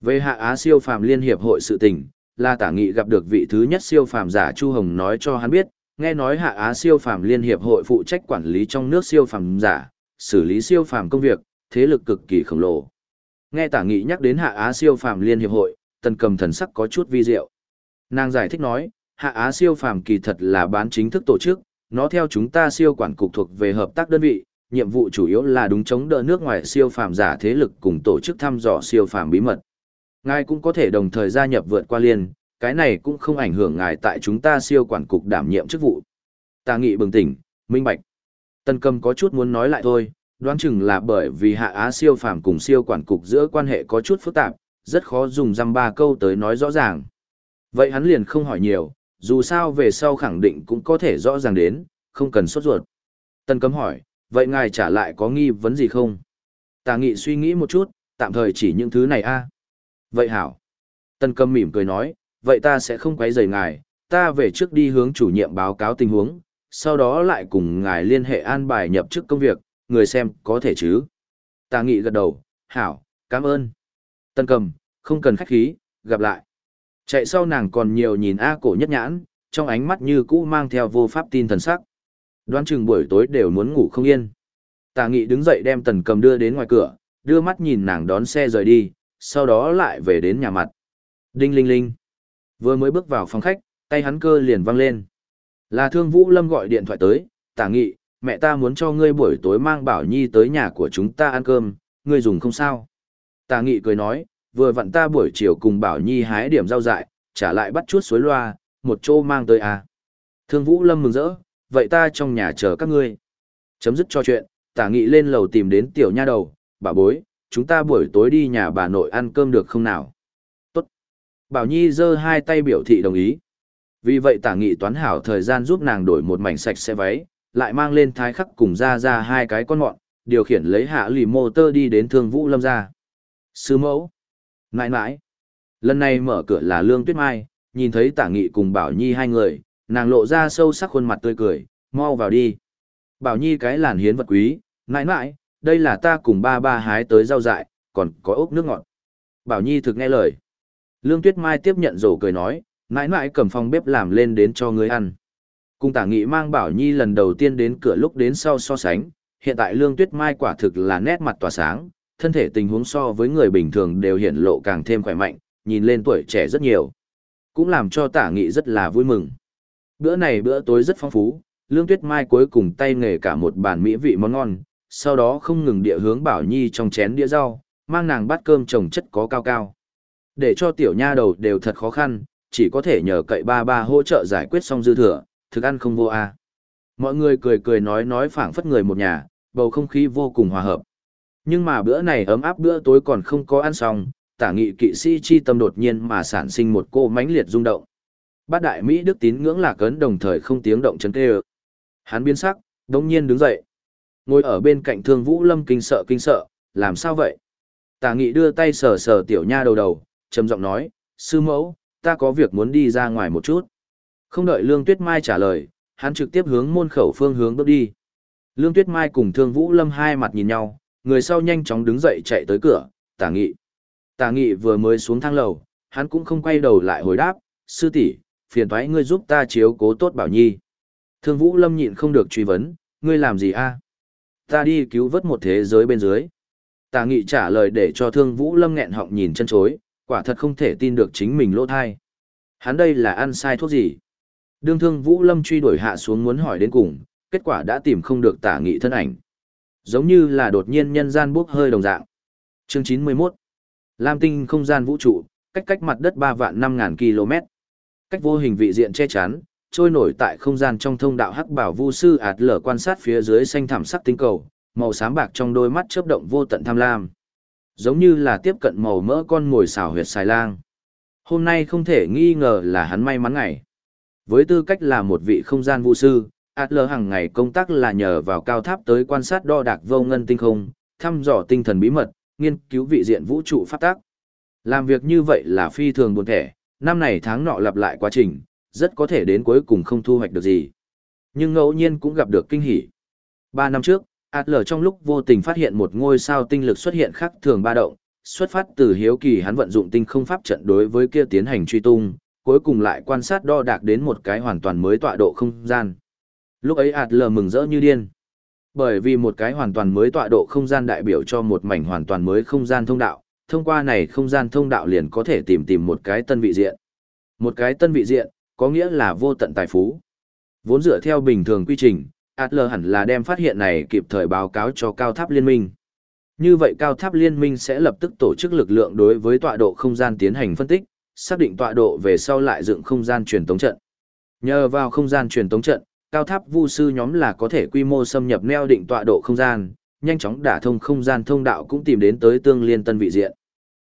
Về hạ Á siêu phàm liên hiệp hội sự tình, là tả nghị gặp được vị thứ nhất siêu phàm giả Chu Hồng nói cho hắn biết, nghe nói hạ Á siêu phàm liên hiệp hội phụ trách quản lý trong nước siêu phàm giả, xử lý siêu phàm công việc, thế lực cực kỳ khổng lồ. Nghe tả nghị nhắc đến hạ Á siêu phàm liên hiệp hội, tần cầm thần sắc có chút vi diệu. Nàng giải thích nói, hạ Á siêu phàm kỳ thật là bán chính thức tổ chức, nó theo chúng ta siêu quản cục thuộc về hợp tác đơn vị, nhiệm vụ chủ yếu là đúng chống đỡ nước ngoài siêu phàm giả thế lực cùng tổ chức thăm dò siêu phàm bí mật. Ngài cũng có thể đồng thời gia nhập vượt qua liên, cái này cũng không ảnh hưởng ngài tại chúng ta siêu quản cục đảm nhiệm chức vụ. Tà nghị bừng tỉnh, minh bạch. Tân cầm có chút muốn nói lại thôi, đoán chừng là bởi vì hạ á siêu phàm cùng siêu quản cục giữa quan hệ có chút phức tạp, rất khó dùng dăm ba câu tới nói rõ ràng. Vậy hắn liền không hỏi nhiều, dù sao về sau khẳng định cũng có thể rõ ràng đến, không cần sốt ruột. Tân cấm hỏi, vậy ngài trả lại có nghi vấn gì không? Tà nghị suy nghĩ một chút, tạm thời chỉ những thứ này a. À. Vậy hảo. Tân cấm mỉm cười nói, vậy ta sẽ không quấy rầy ngài, ta về trước đi hướng chủ nhiệm báo cáo tình huống, sau đó lại cùng ngài liên hệ an bài nhập chức công việc, người xem có thể chứ. Tà nghị gật đầu, hảo, cảm ơn. Tân cầm, không cần khách khí, gặp lại. Chạy sau nàng còn nhiều nhìn A cổ nhất nhãn, trong ánh mắt như cũ mang theo vô pháp tin thần sắc. Đoán chừng buổi tối đều muốn ngủ không yên. Tà nghị đứng dậy đem tần cầm đưa đến ngoài cửa, đưa mắt nhìn nàng đón xe rời đi, sau đó lại về đến nhà mặt. Đinh linh linh. Vừa mới bước vào phòng khách, tay hắn cơ liền văng lên. Là thương Vũ Lâm gọi điện thoại tới, tả nghị, mẹ ta muốn cho ngươi buổi tối mang Bảo Nhi tới nhà của chúng ta ăn cơm, ngươi dùng không sao. Tả nghị cười nói, vừa vặn ta buổi chiều cùng Bảo Nhi hái điểm rau dại, trả lại bắt chút suối loa, một chỗ mang tới à. Thương Vũ Lâm mừng rỡ, vậy ta trong nhà chờ các ngươi. Chấm dứt cho chuyện, tả nghị lên lầu tìm đến tiểu nha đầu, bà bối, chúng ta buổi tối đi nhà bà nội ăn cơm được không nào? Tốt. Bảo Nhi giơ hai tay biểu thị đồng ý. Vì vậy tả nghị toán hảo thời gian giúp nàng đổi một mảnh sạch xe váy, lại mang lên thái khắc cùng ra ra hai cái con mọn, điều khiển lấy hạ lì mô tơ đi đến thương vũ lâm ra. Sư mẫu. Nãi nãi. Lần này mở cửa là Lương Tuyết Mai, nhìn thấy tả nghị cùng Bảo Nhi hai người, nàng lộ ra sâu sắc khuôn mặt tươi cười, mau vào đi. Bảo Nhi cái làn hiến vật quý, nãi nãi, đây là ta cùng ba ba hái tới rau dại, còn có ốc nước ngọt. Bảo Nhi thực nghe lời. Lương Tuyết Mai tiếp nhận rổ cười nói, nãi nãi cầm phòng bếp làm lên đến cho ngươi ăn. Cùng tả nghị mang Bảo Nhi lần đầu tiên đến cửa lúc đến sau so sánh, hiện tại Lương Tuyết Mai quả thực là nét mặt tỏa sáng, thân thể tình huống so với người bình thường đều hiện lộ càng thêm khỏe mạnh, nhìn lên tuổi trẻ rất nhiều. Cũng làm cho tả nghị rất là vui mừng. Bữa này bữa tối rất phong phú, Lương Tuyết Mai cuối cùng tay nghề cả một bàn mỹ vị món ngon, sau đó không ngừng địa hướng Bảo Nhi trong chén đĩa rau, mang nàng bát cơm trồng chất có cao cao. Để cho tiểu nha đầu đều thật khó khăn, chỉ có thể nhờ cậy ba ba hỗ trợ giải quyết xong dư thừa, thực ăn không vô a. Mọi người cười cười nói nói phảng phất người một nhà, bầu không khí vô cùng hòa hợp. Nhưng mà bữa này ấm áp bữa tối còn không có ăn xong, tả nghị kỵ sĩ chi tâm đột nhiên mà sản sinh một cô mãnh liệt rung động. Bát đại Mỹ Đức tín ngưỡng lạc ấn đồng thời không tiếng động chấn tê Hắn biến sắc, đồng nhiên đứng dậy. Ngồi ở bên cạnh thương vũ lâm kinh sợ kinh sợ, làm sao vậy? Tả nghị đưa tay sờ sờ tiểu nha đầu đầu, trầm giọng nói, sư mẫu, ta có việc muốn đi ra ngoài một chút. Không đợi Lương Tuyết Mai trả lời, hắn trực tiếp hướng môn khẩu phương hướng bước đi. Lương Tuyết Mai cùng Thương Vũ Lâm hai mặt nhìn nhau, người sau nhanh chóng đứng dậy chạy tới cửa, tả nghị. Tả nghị vừa mới xuống thang lầu, hắn cũng không quay đầu lại hồi đáp, sư tỷ, phiền thoái ngươi giúp ta chiếu cố tốt bảo nhi. Thương Vũ Lâm nhịn không được truy vấn, ngươi làm gì a? Ta đi cứu vớt một thế giới bên dưới. Tả nghị trả lời để cho Thương Vũ Lâm nghẹn họng nhìn chân chối, quả thật không thể tin được chính mình lỗ thai. Hắn đây là ăn sai thuốc gì? Đương Thương Vũ Lâm truy đuổi hạ xuống muốn hỏi đến cùng, kết quả đã tìm không được tả nghị thân ảnh. Giống như là đột nhiên nhân gian bốc hơi đồng dạng. Chương 91 Lam tinh không gian vũ trụ, cách cách mặt đất 3 vạn 5 ngàn km. Cách vô hình vị diện che chắn, trôi nổi tại không gian trong thông đạo hắc bảo vu sư ạt lở quan sát phía dưới xanh thảm sắc tinh cầu, màu xám bạc trong đôi mắt chớp động vô tận tham lam. Giống như là tiếp cận màu mỡ con ngồi xào huyệt xài lang. Hôm nay không thể nghi ngờ là hắn may mắn ngày. Với tư cách là một vị không gian vũ sư, Adler hàng ngày công tác là nhờ vào cao tháp tới quan sát đo đạc vô ngân tinh không, thăm dò tinh thần bí mật, nghiên cứu vị diện vũ trụ phát tác. Làm việc như vậy là phi thường buồn thẻ, năm này tháng nọ lặp lại quá trình, rất có thể đến cuối cùng không thu hoạch được gì. Nhưng ngẫu nhiên cũng gặp được kinh hỉ. Ba năm trước, Adler trong lúc vô tình phát hiện một ngôi sao tinh lực xuất hiện khác thường ba động, xuất phát từ hiếu kỳ hắn vận dụng tinh không pháp trận đối với kia tiến hành truy tung, cuối cùng lại quan sát đo đạc đến một cái hoàn toàn mới tọa độ không gian. Lúc ấy Adler mừng rỡ như điên. Bởi vì một cái hoàn toàn mới tọa độ không gian đại biểu cho một mảnh hoàn toàn mới không gian thông đạo, thông qua này không gian thông đạo liền có thể tìm tìm một cái tân vị diện. Một cái tân vị diện, có nghĩa là vô tận tài phú. Vốn dựa theo bình thường quy trình, Adler hẳn là đem phát hiện này kịp thời báo cáo cho cao tháp liên minh. Như vậy cao tháp liên minh sẽ lập tức tổ chức lực lượng đối với tọa độ không gian tiến hành phân tích, xác định tọa độ về sau lại dựng không gian truyền tống trận. Nhờ vào không gian truyền tống trận, cao tháp vu sư nhóm là có thể quy mô xâm nhập neo định tọa độ không gian, nhanh chóng đả thông không gian thông đạo cũng tìm đến tới tương liên tân vị diện.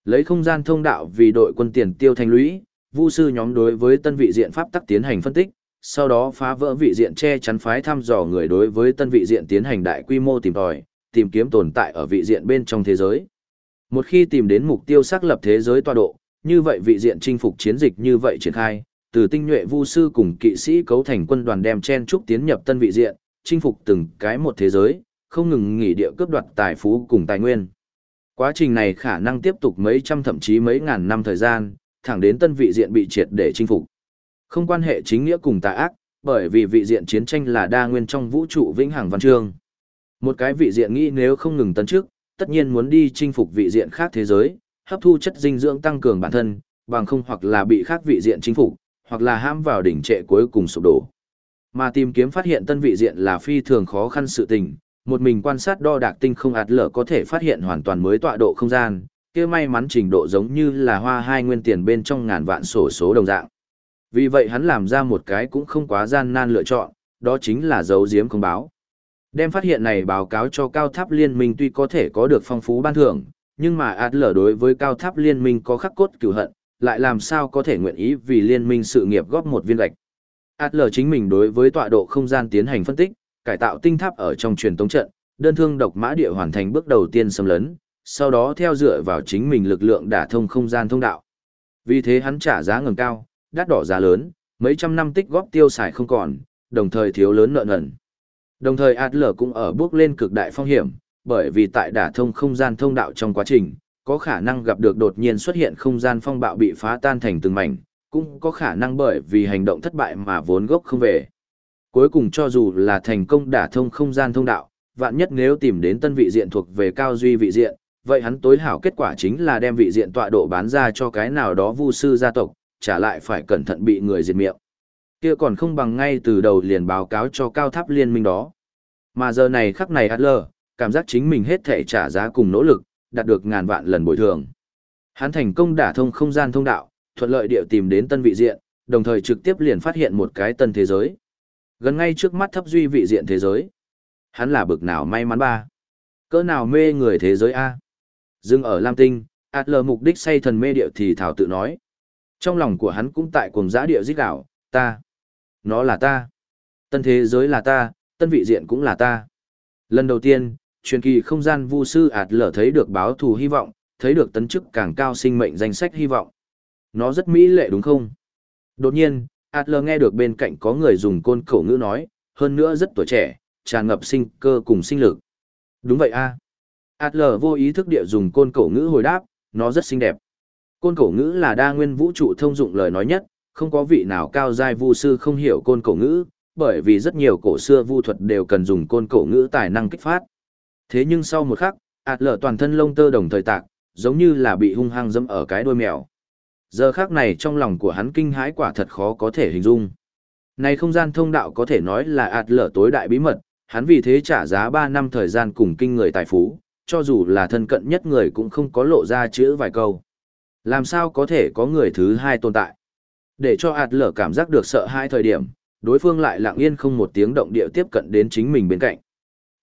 Lấy không gian thông đạo vì đội quân tiền tiêu thành lũy, vu sư nhóm đối với tân vị diện pháp tắc tiến hành phân tích, sau đó phá vỡ vị diện che chắn phái thăm dò người đối với tân vị diện tiến hành đại quy mô tìm tòi, tìm kiếm tồn tại ở vị diện bên trong thế giới. Một khi tìm đến mục tiêu xác lập thế giới tọa độ, như vậy vị diện chinh phục chiến dịch như vậy triển khai, từ tinh nhuệ vu sư cùng kỵ sĩ cấu thành quân đoàn đem chen trúc tiến nhập tân vị diện, chinh phục từng cái một thế giới, không ngừng nghỉ địa cướp đoạt tài phú cùng tài nguyên. Quá trình này khả năng tiếp tục mấy trăm thậm chí mấy ngàn năm thời gian, thẳng đến tân vị diện bị triệt để chinh phục. Không quan hệ chính nghĩa cùng tà ác, bởi vì vị diện chiến tranh là đa nguyên trong vũ trụ vĩnh hằng văn chương. Một cái vị diện nghĩ nếu không ngừng tấn trước, tất nhiên muốn đi chinh phục vị diện khác thế giới, hấp thu chất dinh dưỡng tăng cường bản thân, bằng không hoặc là bị khác vị diện chính phủ hoặc là ham vào đỉnh trệ cuối cùng sụp đổ. Mà tìm kiếm phát hiện tân vị diện là phi thường khó khăn sự tình, một mình quan sát đo đạc tinh không ạt lở có thể phát hiện hoàn toàn mới tọa độ không gian, kia may mắn trình độ giống như là hoa hai nguyên tiền bên trong ngàn vạn sổ số đồng dạng. Vì vậy hắn làm ra một cái cũng không quá gian nan lựa chọn, đó chính là giấu giếm không báo. Đem phát hiện này báo cáo cho cao tháp liên minh tuy có thể có được phong phú ban thưởng, nhưng mà Adler đối với cao tháp liên minh có khắc cốt cửu hận, lại làm sao có thể nguyện ý vì liên minh sự nghiệp góp một viên gạch. Adler chính mình đối với tọa độ không gian tiến hành phân tích, cải tạo tinh tháp ở trong truyền tống trận, đơn thương độc mã địa hoàn thành bước đầu tiên xâm lấn, sau đó theo dựa vào chính mình lực lượng đả thông không gian thông đạo. Vì thế hắn trả giá ngầm cao, đắt đỏ giá lớn, mấy trăm năm tích góp tiêu xài không còn, đồng thời thiếu lớn nợ nần. Đồng thời Adler cũng ở bước lên cực đại phong hiểm, bởi vì tại đả thông không gian thông đạo trong quá trình, có khả năng gặp được đột nhiên xuất hiện không gian phong bạo bị phá tan thành từng mảnh, cũng có khả năng bởi vì hành động thất bại mà vốn gốc không về. Cuối cùng cho dù là thành công đả thông không gian thông đạo, vạn nhất nếu tìm đến tân vị diện thuộc về cao duy vị diện, vậy hắn tối hảo kết quả chính là đem vị diện tọa độ bán ra cho cái nào đó vu sư gia tộc, trả lại phải cẩn thận bị người diệt miệng. Kia còn không bằng ngay từ đầu liền báo cáo cho cao tháp liên minh đó. Mà giờ này khắc này Adler, cảm giác chính mình hết thể trả giá cùng nỗ lực, đạt được ngàn vạn lần bồi thường. Hắn thành công đả thông không gian thông đạo, thuận lợi địa tìm đến tân vị diện, đồng thời trực tiếp liền phát hiện một cái tân thế giới. Gần ngay trước mắt thấp duy vị diện thế giới. Hắn là bực nào may mắn ba. Cỡ nào mê người thế giới A. Dưng ở Lam Tinh, ạt lờ mục đích say thần mê địa thì thảo tự nói. Trong lòng của hắn cũng tại cùng giã địa giết đảo, ta. Nó là ta. Tân thế giới là ta, tân vị diện cũng là ta. Lần đầu tiên, truyền kỳ không gian vu sư ạt lở thấy được báo thù hy vọng, thấy được tấn chức càng cao sinh mệnh danh sách hy vọng. Nó rất mỹ lệ đúng không? Đột nhiên, ạt lở nghe được bên cạnh có người dùng côn khẩu ngữ nói, hơn nữa rất tuổi trẻ, tràn ngập sinh cơ cùng sinh lực. Đúng vậy a. À. ạt lở vô ý thức địa dùng côn khẩu ngữ hồi đáp, nó rất xinh đẹp. Côn khẩu ngữ là đa nguyên vũ trụ thông dụng lời nói nhất, không có vị nào cao giai vu sư không hiểu côn cổ ngữ, bởi vì rất nhiều cổ xưa vu thuật đều cần dùng côn cổ ngữ tài năng kích phát. Thế nhưng sau một khắc, ạt lở toàn thân lông tơ đồng thời tạc, giống như là bị hung hăng dẫm ở cái đuôi mèo. Giờ khắc này trong lòng của hắn kinh hãi quả thật khó có thể hình dung. Này không gian thông đạo có thể nói là ạt lở tối đại bí mật, hắn vì thế trả giá 3 năm thời gian cùng kinh người tài phú, cho dù là thân cận nhất người cũng không có lộ ra chữ vài câu. Làm sao có thể có người thứ hai tồn tại? Để cho ạt lở cảm giác được sợ hai thời điểm, đối phương lại lặng yên không một tiếng động địa tiếp cận đến chính mình bên cạnh.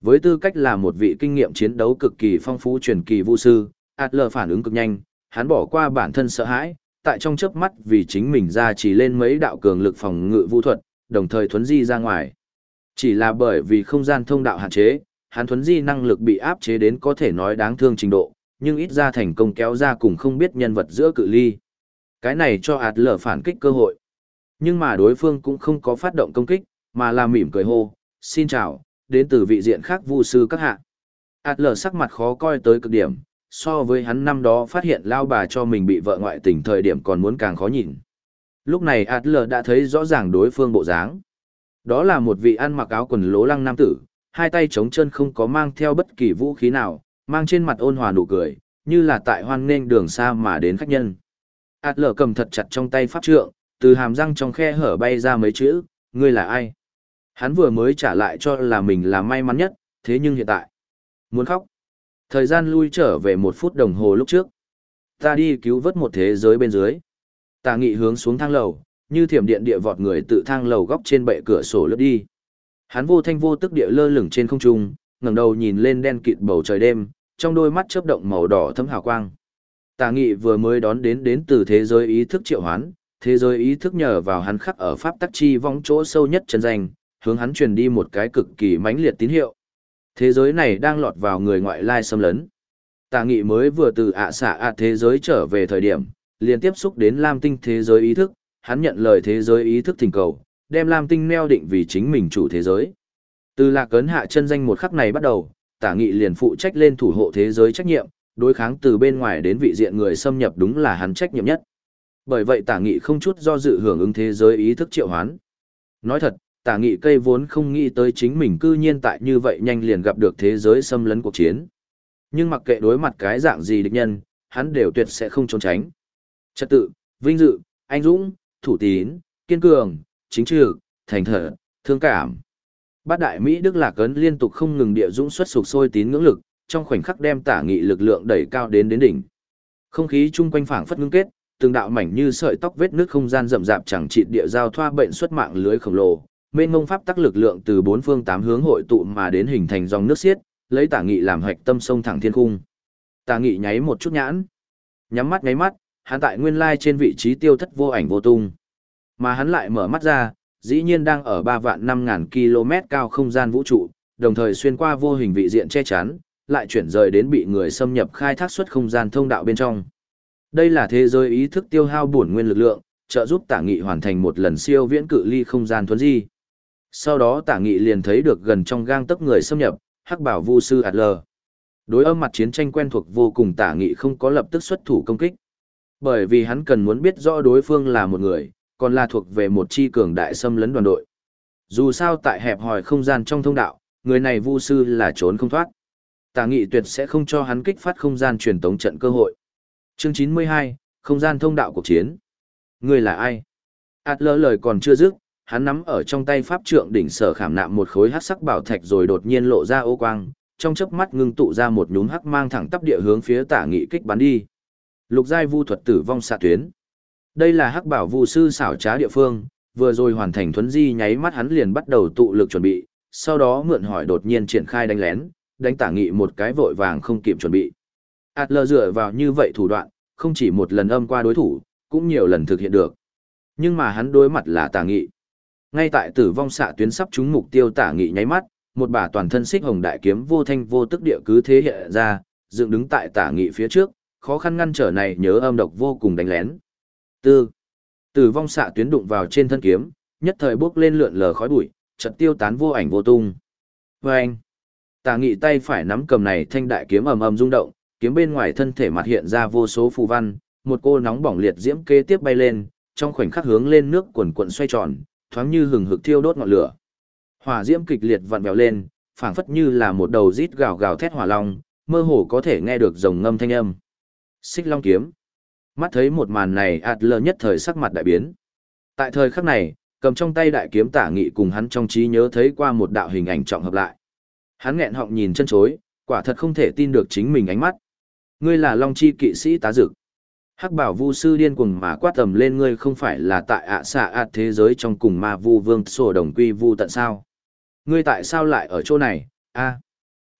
Với tư cách là một vị kinh nghiệm chiến đấu cực kỳ phong phú truyền kỳ vũ sư, Adler phản ứng cực nhanh, hắn bỏ qua bản thân sợ hãi, tại trong chớp mắt vì chính mình ra chỉ lên mấy đạo cường lực phòng ngự vũ thuật, đồng thời thuấn di ra ngoài. Chỉ là bởi vì không gian thông đạo hạn chế, hắn thuấn di năng lực bị áp chế đến có thể nói đáng thương trình độ, nhưng ít ra thành công kéo ra cùng không biết nhân vật giữa cự ly. Cái này cho Adler phản kích cơ hội. Nhưng mà đối phương cũng không có phát động công kích, mà là mỉm cười hô, xin chào, đến từ vị diện khác vu sư các hạ. Adler sắc mặt khó coi tới cực điểm, so với hắn năm đó phát hiện lao bà cho mình bị vợ ngoại tình thời điểm còn muốn càng khó nhìn. Lúc này Adler đã thấy rõ ràng đối phương bộ dáng. Đó là một vị ăn mặc áo quần lố lăng nam tử, hai tay chống chân không có mang theo bất kỳ vũ khí nào, mang trên mặt ôn hòa nụ cười, như là tại hoan nghênh đường xa mà đến khách nhân. Adler cầm thật chặt trong tay pháp trượng, từ hàm răng trong khe hở bay ra mấy chữ, ngươi là ai? Hắn vừa mới trả lại cho là mình là may mắn nhất, thế nhưng hiện tại, muốn khóc. Thời gian lui trở về một phút đồng hồ lúc trước. Ta đi cứu vớt một thế giới bên dưới. Tà nghị hướng xuống thang lầu, như thiểm điện địa vọt người tự thang lầu góc trên bệ cửa sổ lướt đi. Hắn vô thanh vô tức địa lơ lửng trên không trung, ngẩng đầu nhìn lên đen kịt bầu trời đêm, trong đôi mắt chớp động màu đỏ thấm hào quang. Tà nghị vừa mới đón đến đến từ thế giới ý thức triệu hoán, thế giới ý thức nhờ vào hắn khắc ở pháp tắc chi vong chỗ sâu nhất chân danh, hướng hắn truyền đi một cái cực kỳ mãnh liệt tín hiệu. Thế giới này đang lọt vào người ngoại lai xâm lấn. Tà nghị mới vừa từ ạ xạ ạ thế giới trở về thời điểm, liền tiếp xúc đến Lam Tinh thế giới ý thức, hắn nhận lời thế giới ý thức thỉnh cầu, đem Lam Tinh neo định vì chính mình chủ thế giới. Từ lạc cấn hạ chân danh một khắc này bắt đầu, tả nghị liền phụ trách lên thủ hộ thế giới trách nhiệm, đối kháng từ bên ngoài đến vị diện người xâm nhập đúng là hắn trách nhiệm nhất. Bởi vậy tả nghị không chút do dự hưởng ứng thế giới ý thức triệu hoán. Nói thật, tả nghị cây vốn không nghĩ tới chính mình cư nhiên tại như vậy nhanh liền gặp được thế giới xâm lấn cuộc chiến. Nhưng mặc kệ đối mặt cái dạng gì địch nhân, hắn đều tuyệt sẽ không trốn tránh. Trật tự, vinh dự, anh dũng, thủ tín, kiên cường, chính trực, thành thở, thương cảm. Bát đại Mỹ Đức Lạc Ấn liên tục không ngừng địa dũng xuất sục sôi tín ngưỡng lực, trong khoảnh khắc đem tả nghị lực lượng đẩy cao đến đến đỉnh. Không khí chung quanh phảng phất ngưng kết, từng đạo mảnh như sợi tóc vết nước không gian rậm rạp chẳng trị địa giao thoa bệnh xuất mạng lưới khổng lồ, mênh mông pháp tắc lực lượng từ bốn phương tám hướng hội tụ mà đến hình thành dòng nước xiết, lấy tả nghị làm hạch tâm sông thẳng thiên cung. Tả nghị nháy một chút nhãn, nhắm mắt nháy mắt, hắn tại nguyên lai trên vị trí tiêu thất vô ảnh vô tung. Mà hắn lại mở mắt ra, dĩ nhiên đang ở ba vạn năm ngàn km cao không gian vũ trụ, đồng thời xuyên qua vô hình vị diện che chắn, lại chuyển rời đến bị người xâm nhập khai thác xuất không gian thông đạo bên trong. Đây là thế giới ý thức tiêu hao bổn nguyên lực lượng, trợ giúp tả nghị hoàn thành một lần siêu viễn cự ly không gian thuấn di. Sau đó tả nghị liền thấy được gần trong gang tấc người xâm nhập, hắc bảo vu sư Adler. Đối âm mặt chiến tranh quen thuộc vô cùng tả nghị không có lập tức xuất thủ công kích. Bởi vì hắn cần muốn biết rõ đối phương là một người, còn là thuộc về một chi cường đại xâm lấn đoàn đội. Dù sao tại hẹp hòi không gian trong thông đạo, người này vu sư là trốn không thoát. Tả nghị tuyệt sẽ không cho hắn kích phát không gian truyền tống trận cơ hội. Chương 92, không gian thông đạo cuộc chiến. Người là ai? Adler lời còn chưa dứt, hắn nắm ở trong tay pháp trượng đỉnh sở khảm nạm một khối hắc sắc bảo thạch rồi đột nhiên lộ ra ô quang, trong chớp mắt ngưng tụ ra một nhúm hắc mang thẳng tắp địa hướng phía tả nghị kích bắn đi. Lục giai vu thuật tử vong xạ tuyến. Đây là hắc bảo vu sư xảo trá địa phương, vừa rồi hoàn thành thuấn di nháy mắt hắn liền bắt đầu tụ lực chuẩn bị, sau đó mượn hỏi đột nhiên triển khai đánh lén, đánh tả nghị một cái vội vàng không kịp chuẩn bị. Adler dựa vào như vậy thủ đoạn, không chỉ một lần âm qua đối thủ, cũng nhiều lần thực hiện được. Nhưng mà hắn đối mặt là tả nghị. Ngay tại tử vong xạ tuyến sắp trúng mục tiêu tả nghị nháy mắt, một bả toàn thân xích hồng đại kiếm vô thanh vô tức địa cứ thế hiện ra, dựng đứng tại tả nghị phía trước, khó khăn ngăn trở này nhớ âm độc vô cùng đánh lén. Tư. Tử vong xạ tuyến đụng vào trên thân kiếm, nhất thời bước lên lượn lờ khói bụi, chợt tiêu tán vô ảnh vô tung. Và anh. Tả nghị tay phải nắm cầm này thanh đại kiếm ầm ầm rung động, kiếm bên ngoài thân thể mặt hiện ra vô số phù văn, một cô nóng bỏng liệt diễm kế tiếp bay lên, trong khoảnh khắc hướng lên nước quần quần xoay tròn, thoáng như hừng hực thiêu đốt ngọn lửa. Hỏa diễm kịch liệt vặn vẹo lên, phảng phất như là một đầu rít gào gào thét hỏa long, mơ hồ có thể nghe được rồng ngâm thanh âm. Xích long kiếm. Mắt thấy một màn này Adler nhất thời sắc mặt đại biến. Tại thời khắc này, cầm trong tay đại kiếm tả nghị cùng hắn trong trí nhớ thấy qua một đạo hình ảnh trọng hợp lại. Hắn nghẹn họng nhìn chân chối, quả thật không thể tin được chính mình ánh mắt. Ngươi là Long Chi kỵ sĩ tá dực. Hắc bảo vu sư điên cuồng mà quát tầm lên ngươi không phải là tại ạ xạ ạt thế giới trong cùng ma vu vương sổ đồng quy vu tận sao. Ngươi tại sao lại ở chỗ này, a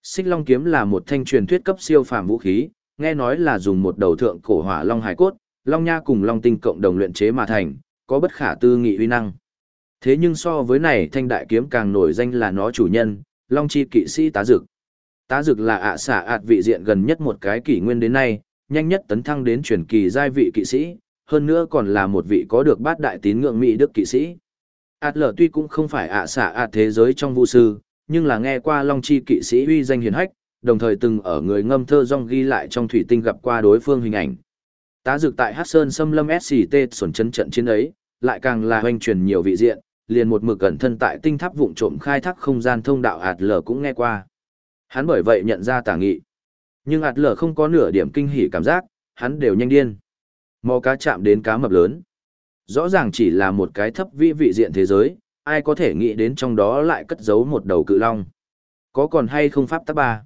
Xích long kiếm là một thanh truyền thuyết cấp siêu phàm vũ khí, nghe nói là dùng một đầu thượng cổ hỏa long hải cốt, long nha cùng long tinh cộng đồng luyện chế mà thành, có bất khả tư nghị uy năng. Thế nhưng so với này thanh đại kiếm càng nổi danh là nó chủ nhân, long chi kỵ sĩ tá dực. Tá dực là ạ xạ ạt vị diện gần nhất một cái kỷ nguyên đến nay, nhanh nhất tấn thăng đến truyền kỳ giai vị kỵ sĩ, hơn nữa còn là một vị có được bát đại tín ngưỡng Mỹ Đức kỵ sĩ. Át lở tuy cũng không phải ạ xạ ạ thế giới trong vũ sư, nhưng là nghe qua Long Chi kỵ sĩ uy danh hiền hách, đồng thời từng ở người ngâm thơ rong ghi lại trong thủy tinh gặp qua đối phương hình ảnh. Tá dược tại Hát Sơn xâm lâm SCT xuẩn chân trận chiến ấy, lại càng là hoành truyền nhiều vị diện, liền một mực cẩn thân tại tinh tháp vụn trộm khai thác không gian thông đạo ạt lở cũng nghe qua. Hắn bởi vậy nhận ra tả nghị. Nhưng ạt lở không có nửa điểm kinh hỉ cảm giác, hắn đều nhanh điên. Mò cá chạm đến cá mập lớn. Rõ ràng chỉ là một cái thấp vị vị diện thế giới, ai có thể nghĩ đến trong đó lại cất giấu một đầu cự long. Có còn hay không pháp tác ba?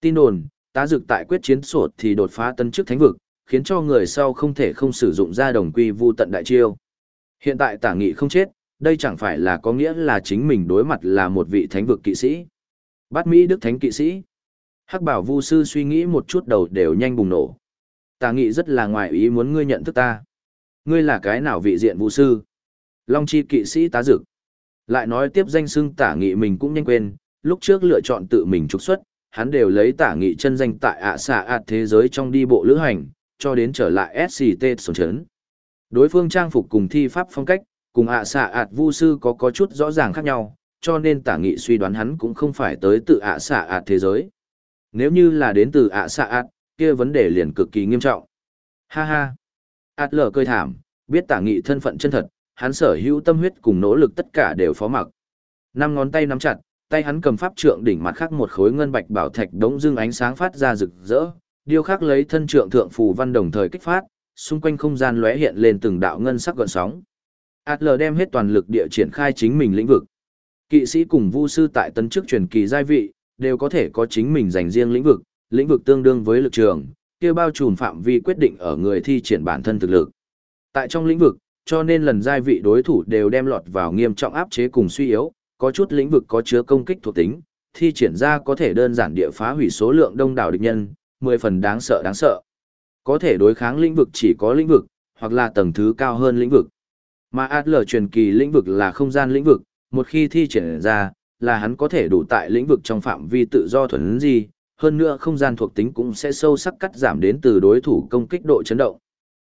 Tin đồn, tá dực tại quyết chiến sột thì đột phá tân chức thánh vực, khiến cho người sau không thể không sử dụng ra đồng quy vu tận đại chiêu. Hiện tại tả nghị không chết, đây chẳng phải là có nghĩa là chính mình đối mặt là một vị thánh vực kỵ sĩ. Bát Mỹ Đức Thánh kỵ sĩ. Hắc bảo vu sư suy nghĩ một chút đầu đều nhanh bùng nổ. Tả nghị rất là ngoài ý muốn ngươi nhận thức ta. Ngươi là cái nào vị diện vu sư? Long chi kỵ sĩ tá dực. Lại nói tiếp danh xưng tả nghị mình cũng nhanh quên, lúc trước lựa chọn tự mình trục xuất, hắn đều lấy tả nghị chân danh tại ạ xạ ạt thế giới trong đi bộ lữ hành, cho đến trở lại SCT sổn chấn. Đối phương trang phục cùng thi pháp phong cách, cùng ạ xạ ạt vu sư có có chút rõ ràng khác nhau, cho nên tả nghị suy đoán hắn cũng không phải tới từ ạ xạ ạt thế giới. Nếu như là đến từ ạ xạ ạt, kia vấn đề liền cực kỳ nghiêm trọng. Ha ha! ạt lở cơi thảm, biết tả nghị thân phận chân thật, hắn sở hữu tâm huyết cùng nỗ lực tất cả đều phó mặc. Năm ngón tay nắm chặt, tay hắn cầm pháp trượng đỉnh mặt khắc một khối ngân bạch bảo thạch đống dương ánh sáng phát ra rực rỡ, điêu khắc lấy thân trượng thượng phù văn đồng thời kích phát, xung quanh không gian lóe hiện lên từng đạo ngân sắc gợn sóng. Atler đem hết toàn lực địa triển khai chính mình lĩnh vực. Kỵ sĩ cùng vu sư tại tân chức truyền kỳ giai vị, đều có thể có chính mình dành riêng lĩnh vực, lĩnh vực tương đương với lực trường, kia bao trùm phạm vi quyết định ở người thi triển bản thân thực lực. Tại trong lĩnh vực, cho nên lần giai vị đối thủ đều đem lọt vào nghiêm trọng áp chế cùng suy yếu, có chút lĩnh vực có chứa công kích thuộc tính, thi triển ra có thể đơn giản địa phá hủy số lượng đông đảo địch nhân, 10 phần đáng sợ đáng sợ. Có thể đối kháng lĩnh vực chỉ có lĩnh vực, hoặc là tầng thứ cao hơn lĩnh vực. Mà Adler truyền kỳ lĩnh vực là không gian lĩnh vực, một khi thi triển ra, là hắn có thể đủ tại lĩnh vực trong phạm vi tự do thuần gì, hơn nữa không gian thuộc tính cũng sẽ sâu sắc cắt giảm đến từ đối thủ công kích độ chấn động.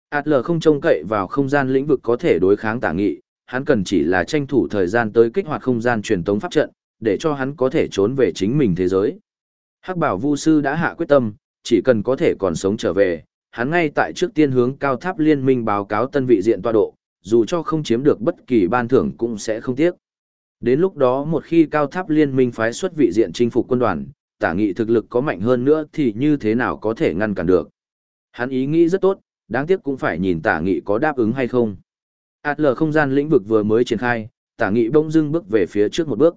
Adler không trông cậy vào không gian lĩnh vực có thể đối kháng tả nghị, hắn cần chỉ là tranh thủ thời gian tới kích hoạt không gian truyền tống pháp trận, để cho hắn có thể trốn về chính mình thế giới. Hắc bảo vu sư đã hạ quyết tâm, chỉ cần có thể còn sống trở về, hắn ngay tại trước tiên hướng cao tháp liên minh báo cáo tân vị diện tọa độ, dù cho không chiếm được bất kỳ ban thưởng cũng sẽ không tiếc. Đến lúc đó một khi cao tháp liên minh phái xuất vị diện chinh phục quân đoàn, tả nghị thực lực có mạnh hơn nữa thì như thế nào có thể ngăn cản được. Hắn ý nghĩ rất tốt, đáng tiếc cũng phải nhìn tả nghị có đáp ứng hay không. Át lờ không gian lĩnh vực vừa mới triển khai, tả nghị bỗng dưng bước về phía trước một bước.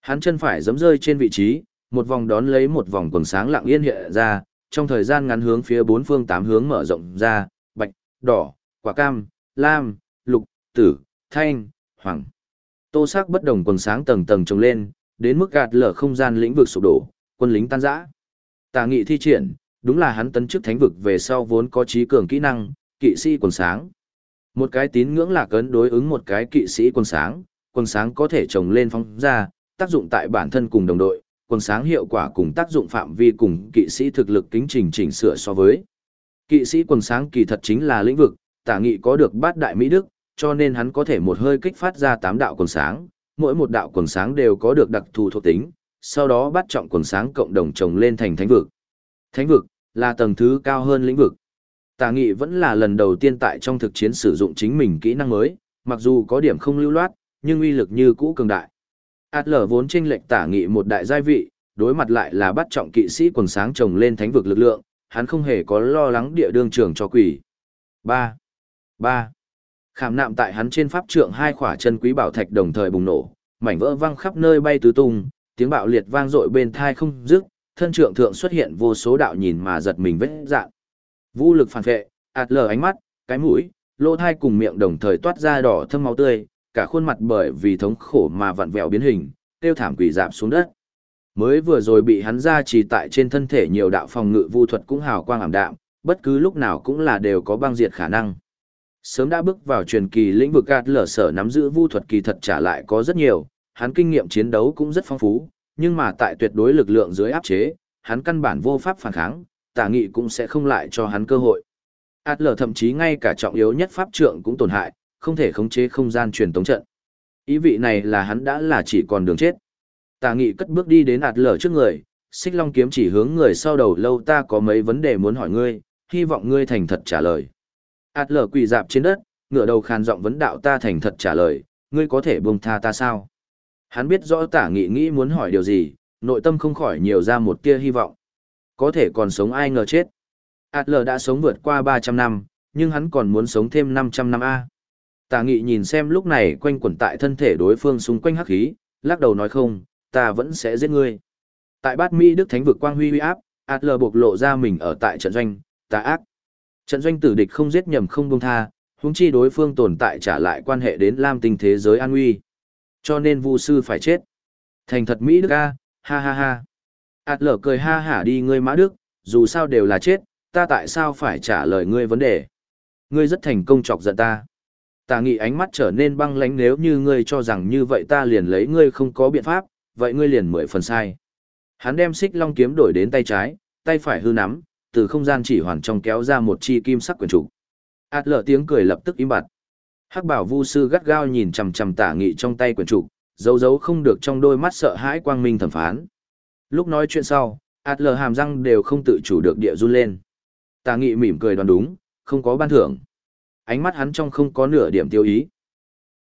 Hắn chân phải giấm rơi trên vị trí, một vòng đón lấy một vòng quần sáng lặng yên hiện ra, trong thời gian ngắn hướng phía bốn phương tám hướng mở rộng ra, bạch, đỏ, quả cam, lam, lục, tử, thanh, hoàng. Tô sắc bất đồng quần sáng tầng tầng trồng lên, đến mức gạt lở không gian lĩnh vực sụp đổ, quân lính tan rã. Tà nghị thi triển, đúng là hắn tấn chức thánh vực về sau vốn có trí cường kỹ năng, kỵ sĩ quần sáng. Một cái tín ngưỡng là cấn đối ứng một cái kỵ sĩ quần sáng, quần sáng có thể trồng lên phóng ra, tác dụng tại bản thân cùng đồng đội, quần sáng hiệu quả cùng tác dụng phạm vi cùng kỵ sĩ thực lực kính trình chỉnh sửa so với. Kỵ sĩ quần sáng kỳ thật chính là lĩnh vực, tả nghị có được bát đại Mỹ Đức, cho nên hắn có thể một hơi kích phát ra tám đạo quần sáng, mỗi một đạo quần sáng đều có được đặc thù thuộc tính, sau đó bắt trọng quần sáng cộng đồng chồng lên thành thánh vực. Thánh vực là tầng thứ cao hơn lĩnh vực. Tà nghị vẫn là lần đầu tiên tại trong thực chiến sử dụng chính mình kỹ năng mới, mặc dù có điểm không lưu loát, nhưng uy lực như cũ cường đại. Át lở vốn chênh lệch tả nghị một đại giai vị, đối mặt lại là bắt trọng kỵ sĩ quần sáng trồng lên thánh vực lực lượng, hắn không hề có lo lắng địa đương trường cho quỷ. 3. 3. Khảm nạm tại hắn trên pháp trượng hai khỏa chân quý bảo thạch đồng thời bùng nổ, mảnh vỡ văng khắp nơi bay tứ tung, tiếng bạo liệt vang dội bên thai không dứt, thân trượng thượng xuất hiện vô số đạo nhìn mà giật mình vết dạng. Vũ lực phản vệ, ạt lờ ánh mắt, cái mũi, lỗ thai cùng miệng đồng thời toát ra đỏ thâm máu tươi, cả khuôn mặt bởi vì thống khổ mà vặn vẹo biến hình, tiêu thảm quỷ dạp xuống đất. Mới vừa rồi bị hắn ra chỉ tại trên thân thể nhiều đạo phòng ngự vu thuật cũng hào quang ảm đạm, bất cứ lúc nào cũng là đều có băng diệt khả năng. Sớm đã bước vào truyền kỳ lĩnh vực gạt lở sở nắm giữ vu thuật kỳ thật trả lại có rất nhiều, hắn kinh nghiệm chiến đấu cũng rất phong phú, nhưng mà tại tuyệt đối lực lượng dưới áp chế, hắn căn bản vô pháp phản kháng, tả nghị cũng sẽ không lại cho hắn cơ hội. Át lở thậm chí ngay cả trọng yếu nhất pháp trượng cũng tổn hại, không thể khống chế không gian truyền tống trận. Ý vị này là hắn đã là chỉ còn đường chết. Tà nghị cất bước đi đến ạt lở trước người, xích long kiếm chỉ hướng người sau đầu lâu ta có mấy vấn đề muốn hỏi ngươi, hy vọng ngươi thành thật trả lời. Át lở quỳ dạp trên đất, ngửa đầu khàn giọng vấn đạo ta thành thật trả lời, ngươi có thể buông tha ta sao? Hắn biết rõ tả nghị nghĩ muốn hỏi điều gì, nội tâm không khỏi nhiều ra một tia hy vọng. Có thể còn sống ai ngờ chết. Adler đã sống vượt qua 300 năm, nhưng hắn còn muốn sống thêm 500 năm A. Tả nghị nhìn xem lúc này quanh quẩn tại thân thể đối phương xung quanh hắc khí, lắc đầu nói không, ta vẫn sẽ giết ngươi. Tại bát Mỹ Đức Thánh vực quang huy huy áp, Adler bộc lộ ra mình ở tại trận doanh, tà ác. Trận doanh tử địch không giết nhầm không buông tha, huống chi đối phương tồn tại trả lại quan hệ đến lam tinh thế giới an nguy. Cho nên Vu sư phải chết. Thành thật Mỹ Đức a, ha ha ha. Adler cười ha hả đi ngươi Mã Đức, dù sao đều là chết, ta tại sao phải trả lời ngươi vấn đề? Ngươi rất thành công chọc giận ta. Tà nghị ánh mắt trở nên băng lãnh nếu như ngươi cho rằng như vậy ta liền lấy ngươi không có biện pháp, vậy ngươi liền mười phần sai. Hắn đem xích long kiếm đổi đến tay trái, tay phải hư nắm, từ không gian chỉ hoàn trong kéo ra một chi kim sắc quyền trục. Át lở tiếng cười lập tức im bặt. Hắc bảo vu sư gắt gao nhìn chằm chằm tả nghị trong tay quyền trục, dấu dấu không được trong đôi mắt sợ hãi quang minh thẩm phán. Lúc nói chuyện sau, Át lở hàm răng đều không tự chủ được địa run lên. Tà nghị mỉm cười đoán đúng, không có ban thưởng. Ánh mắt hắn trong không có nửa điểm tiêu ý.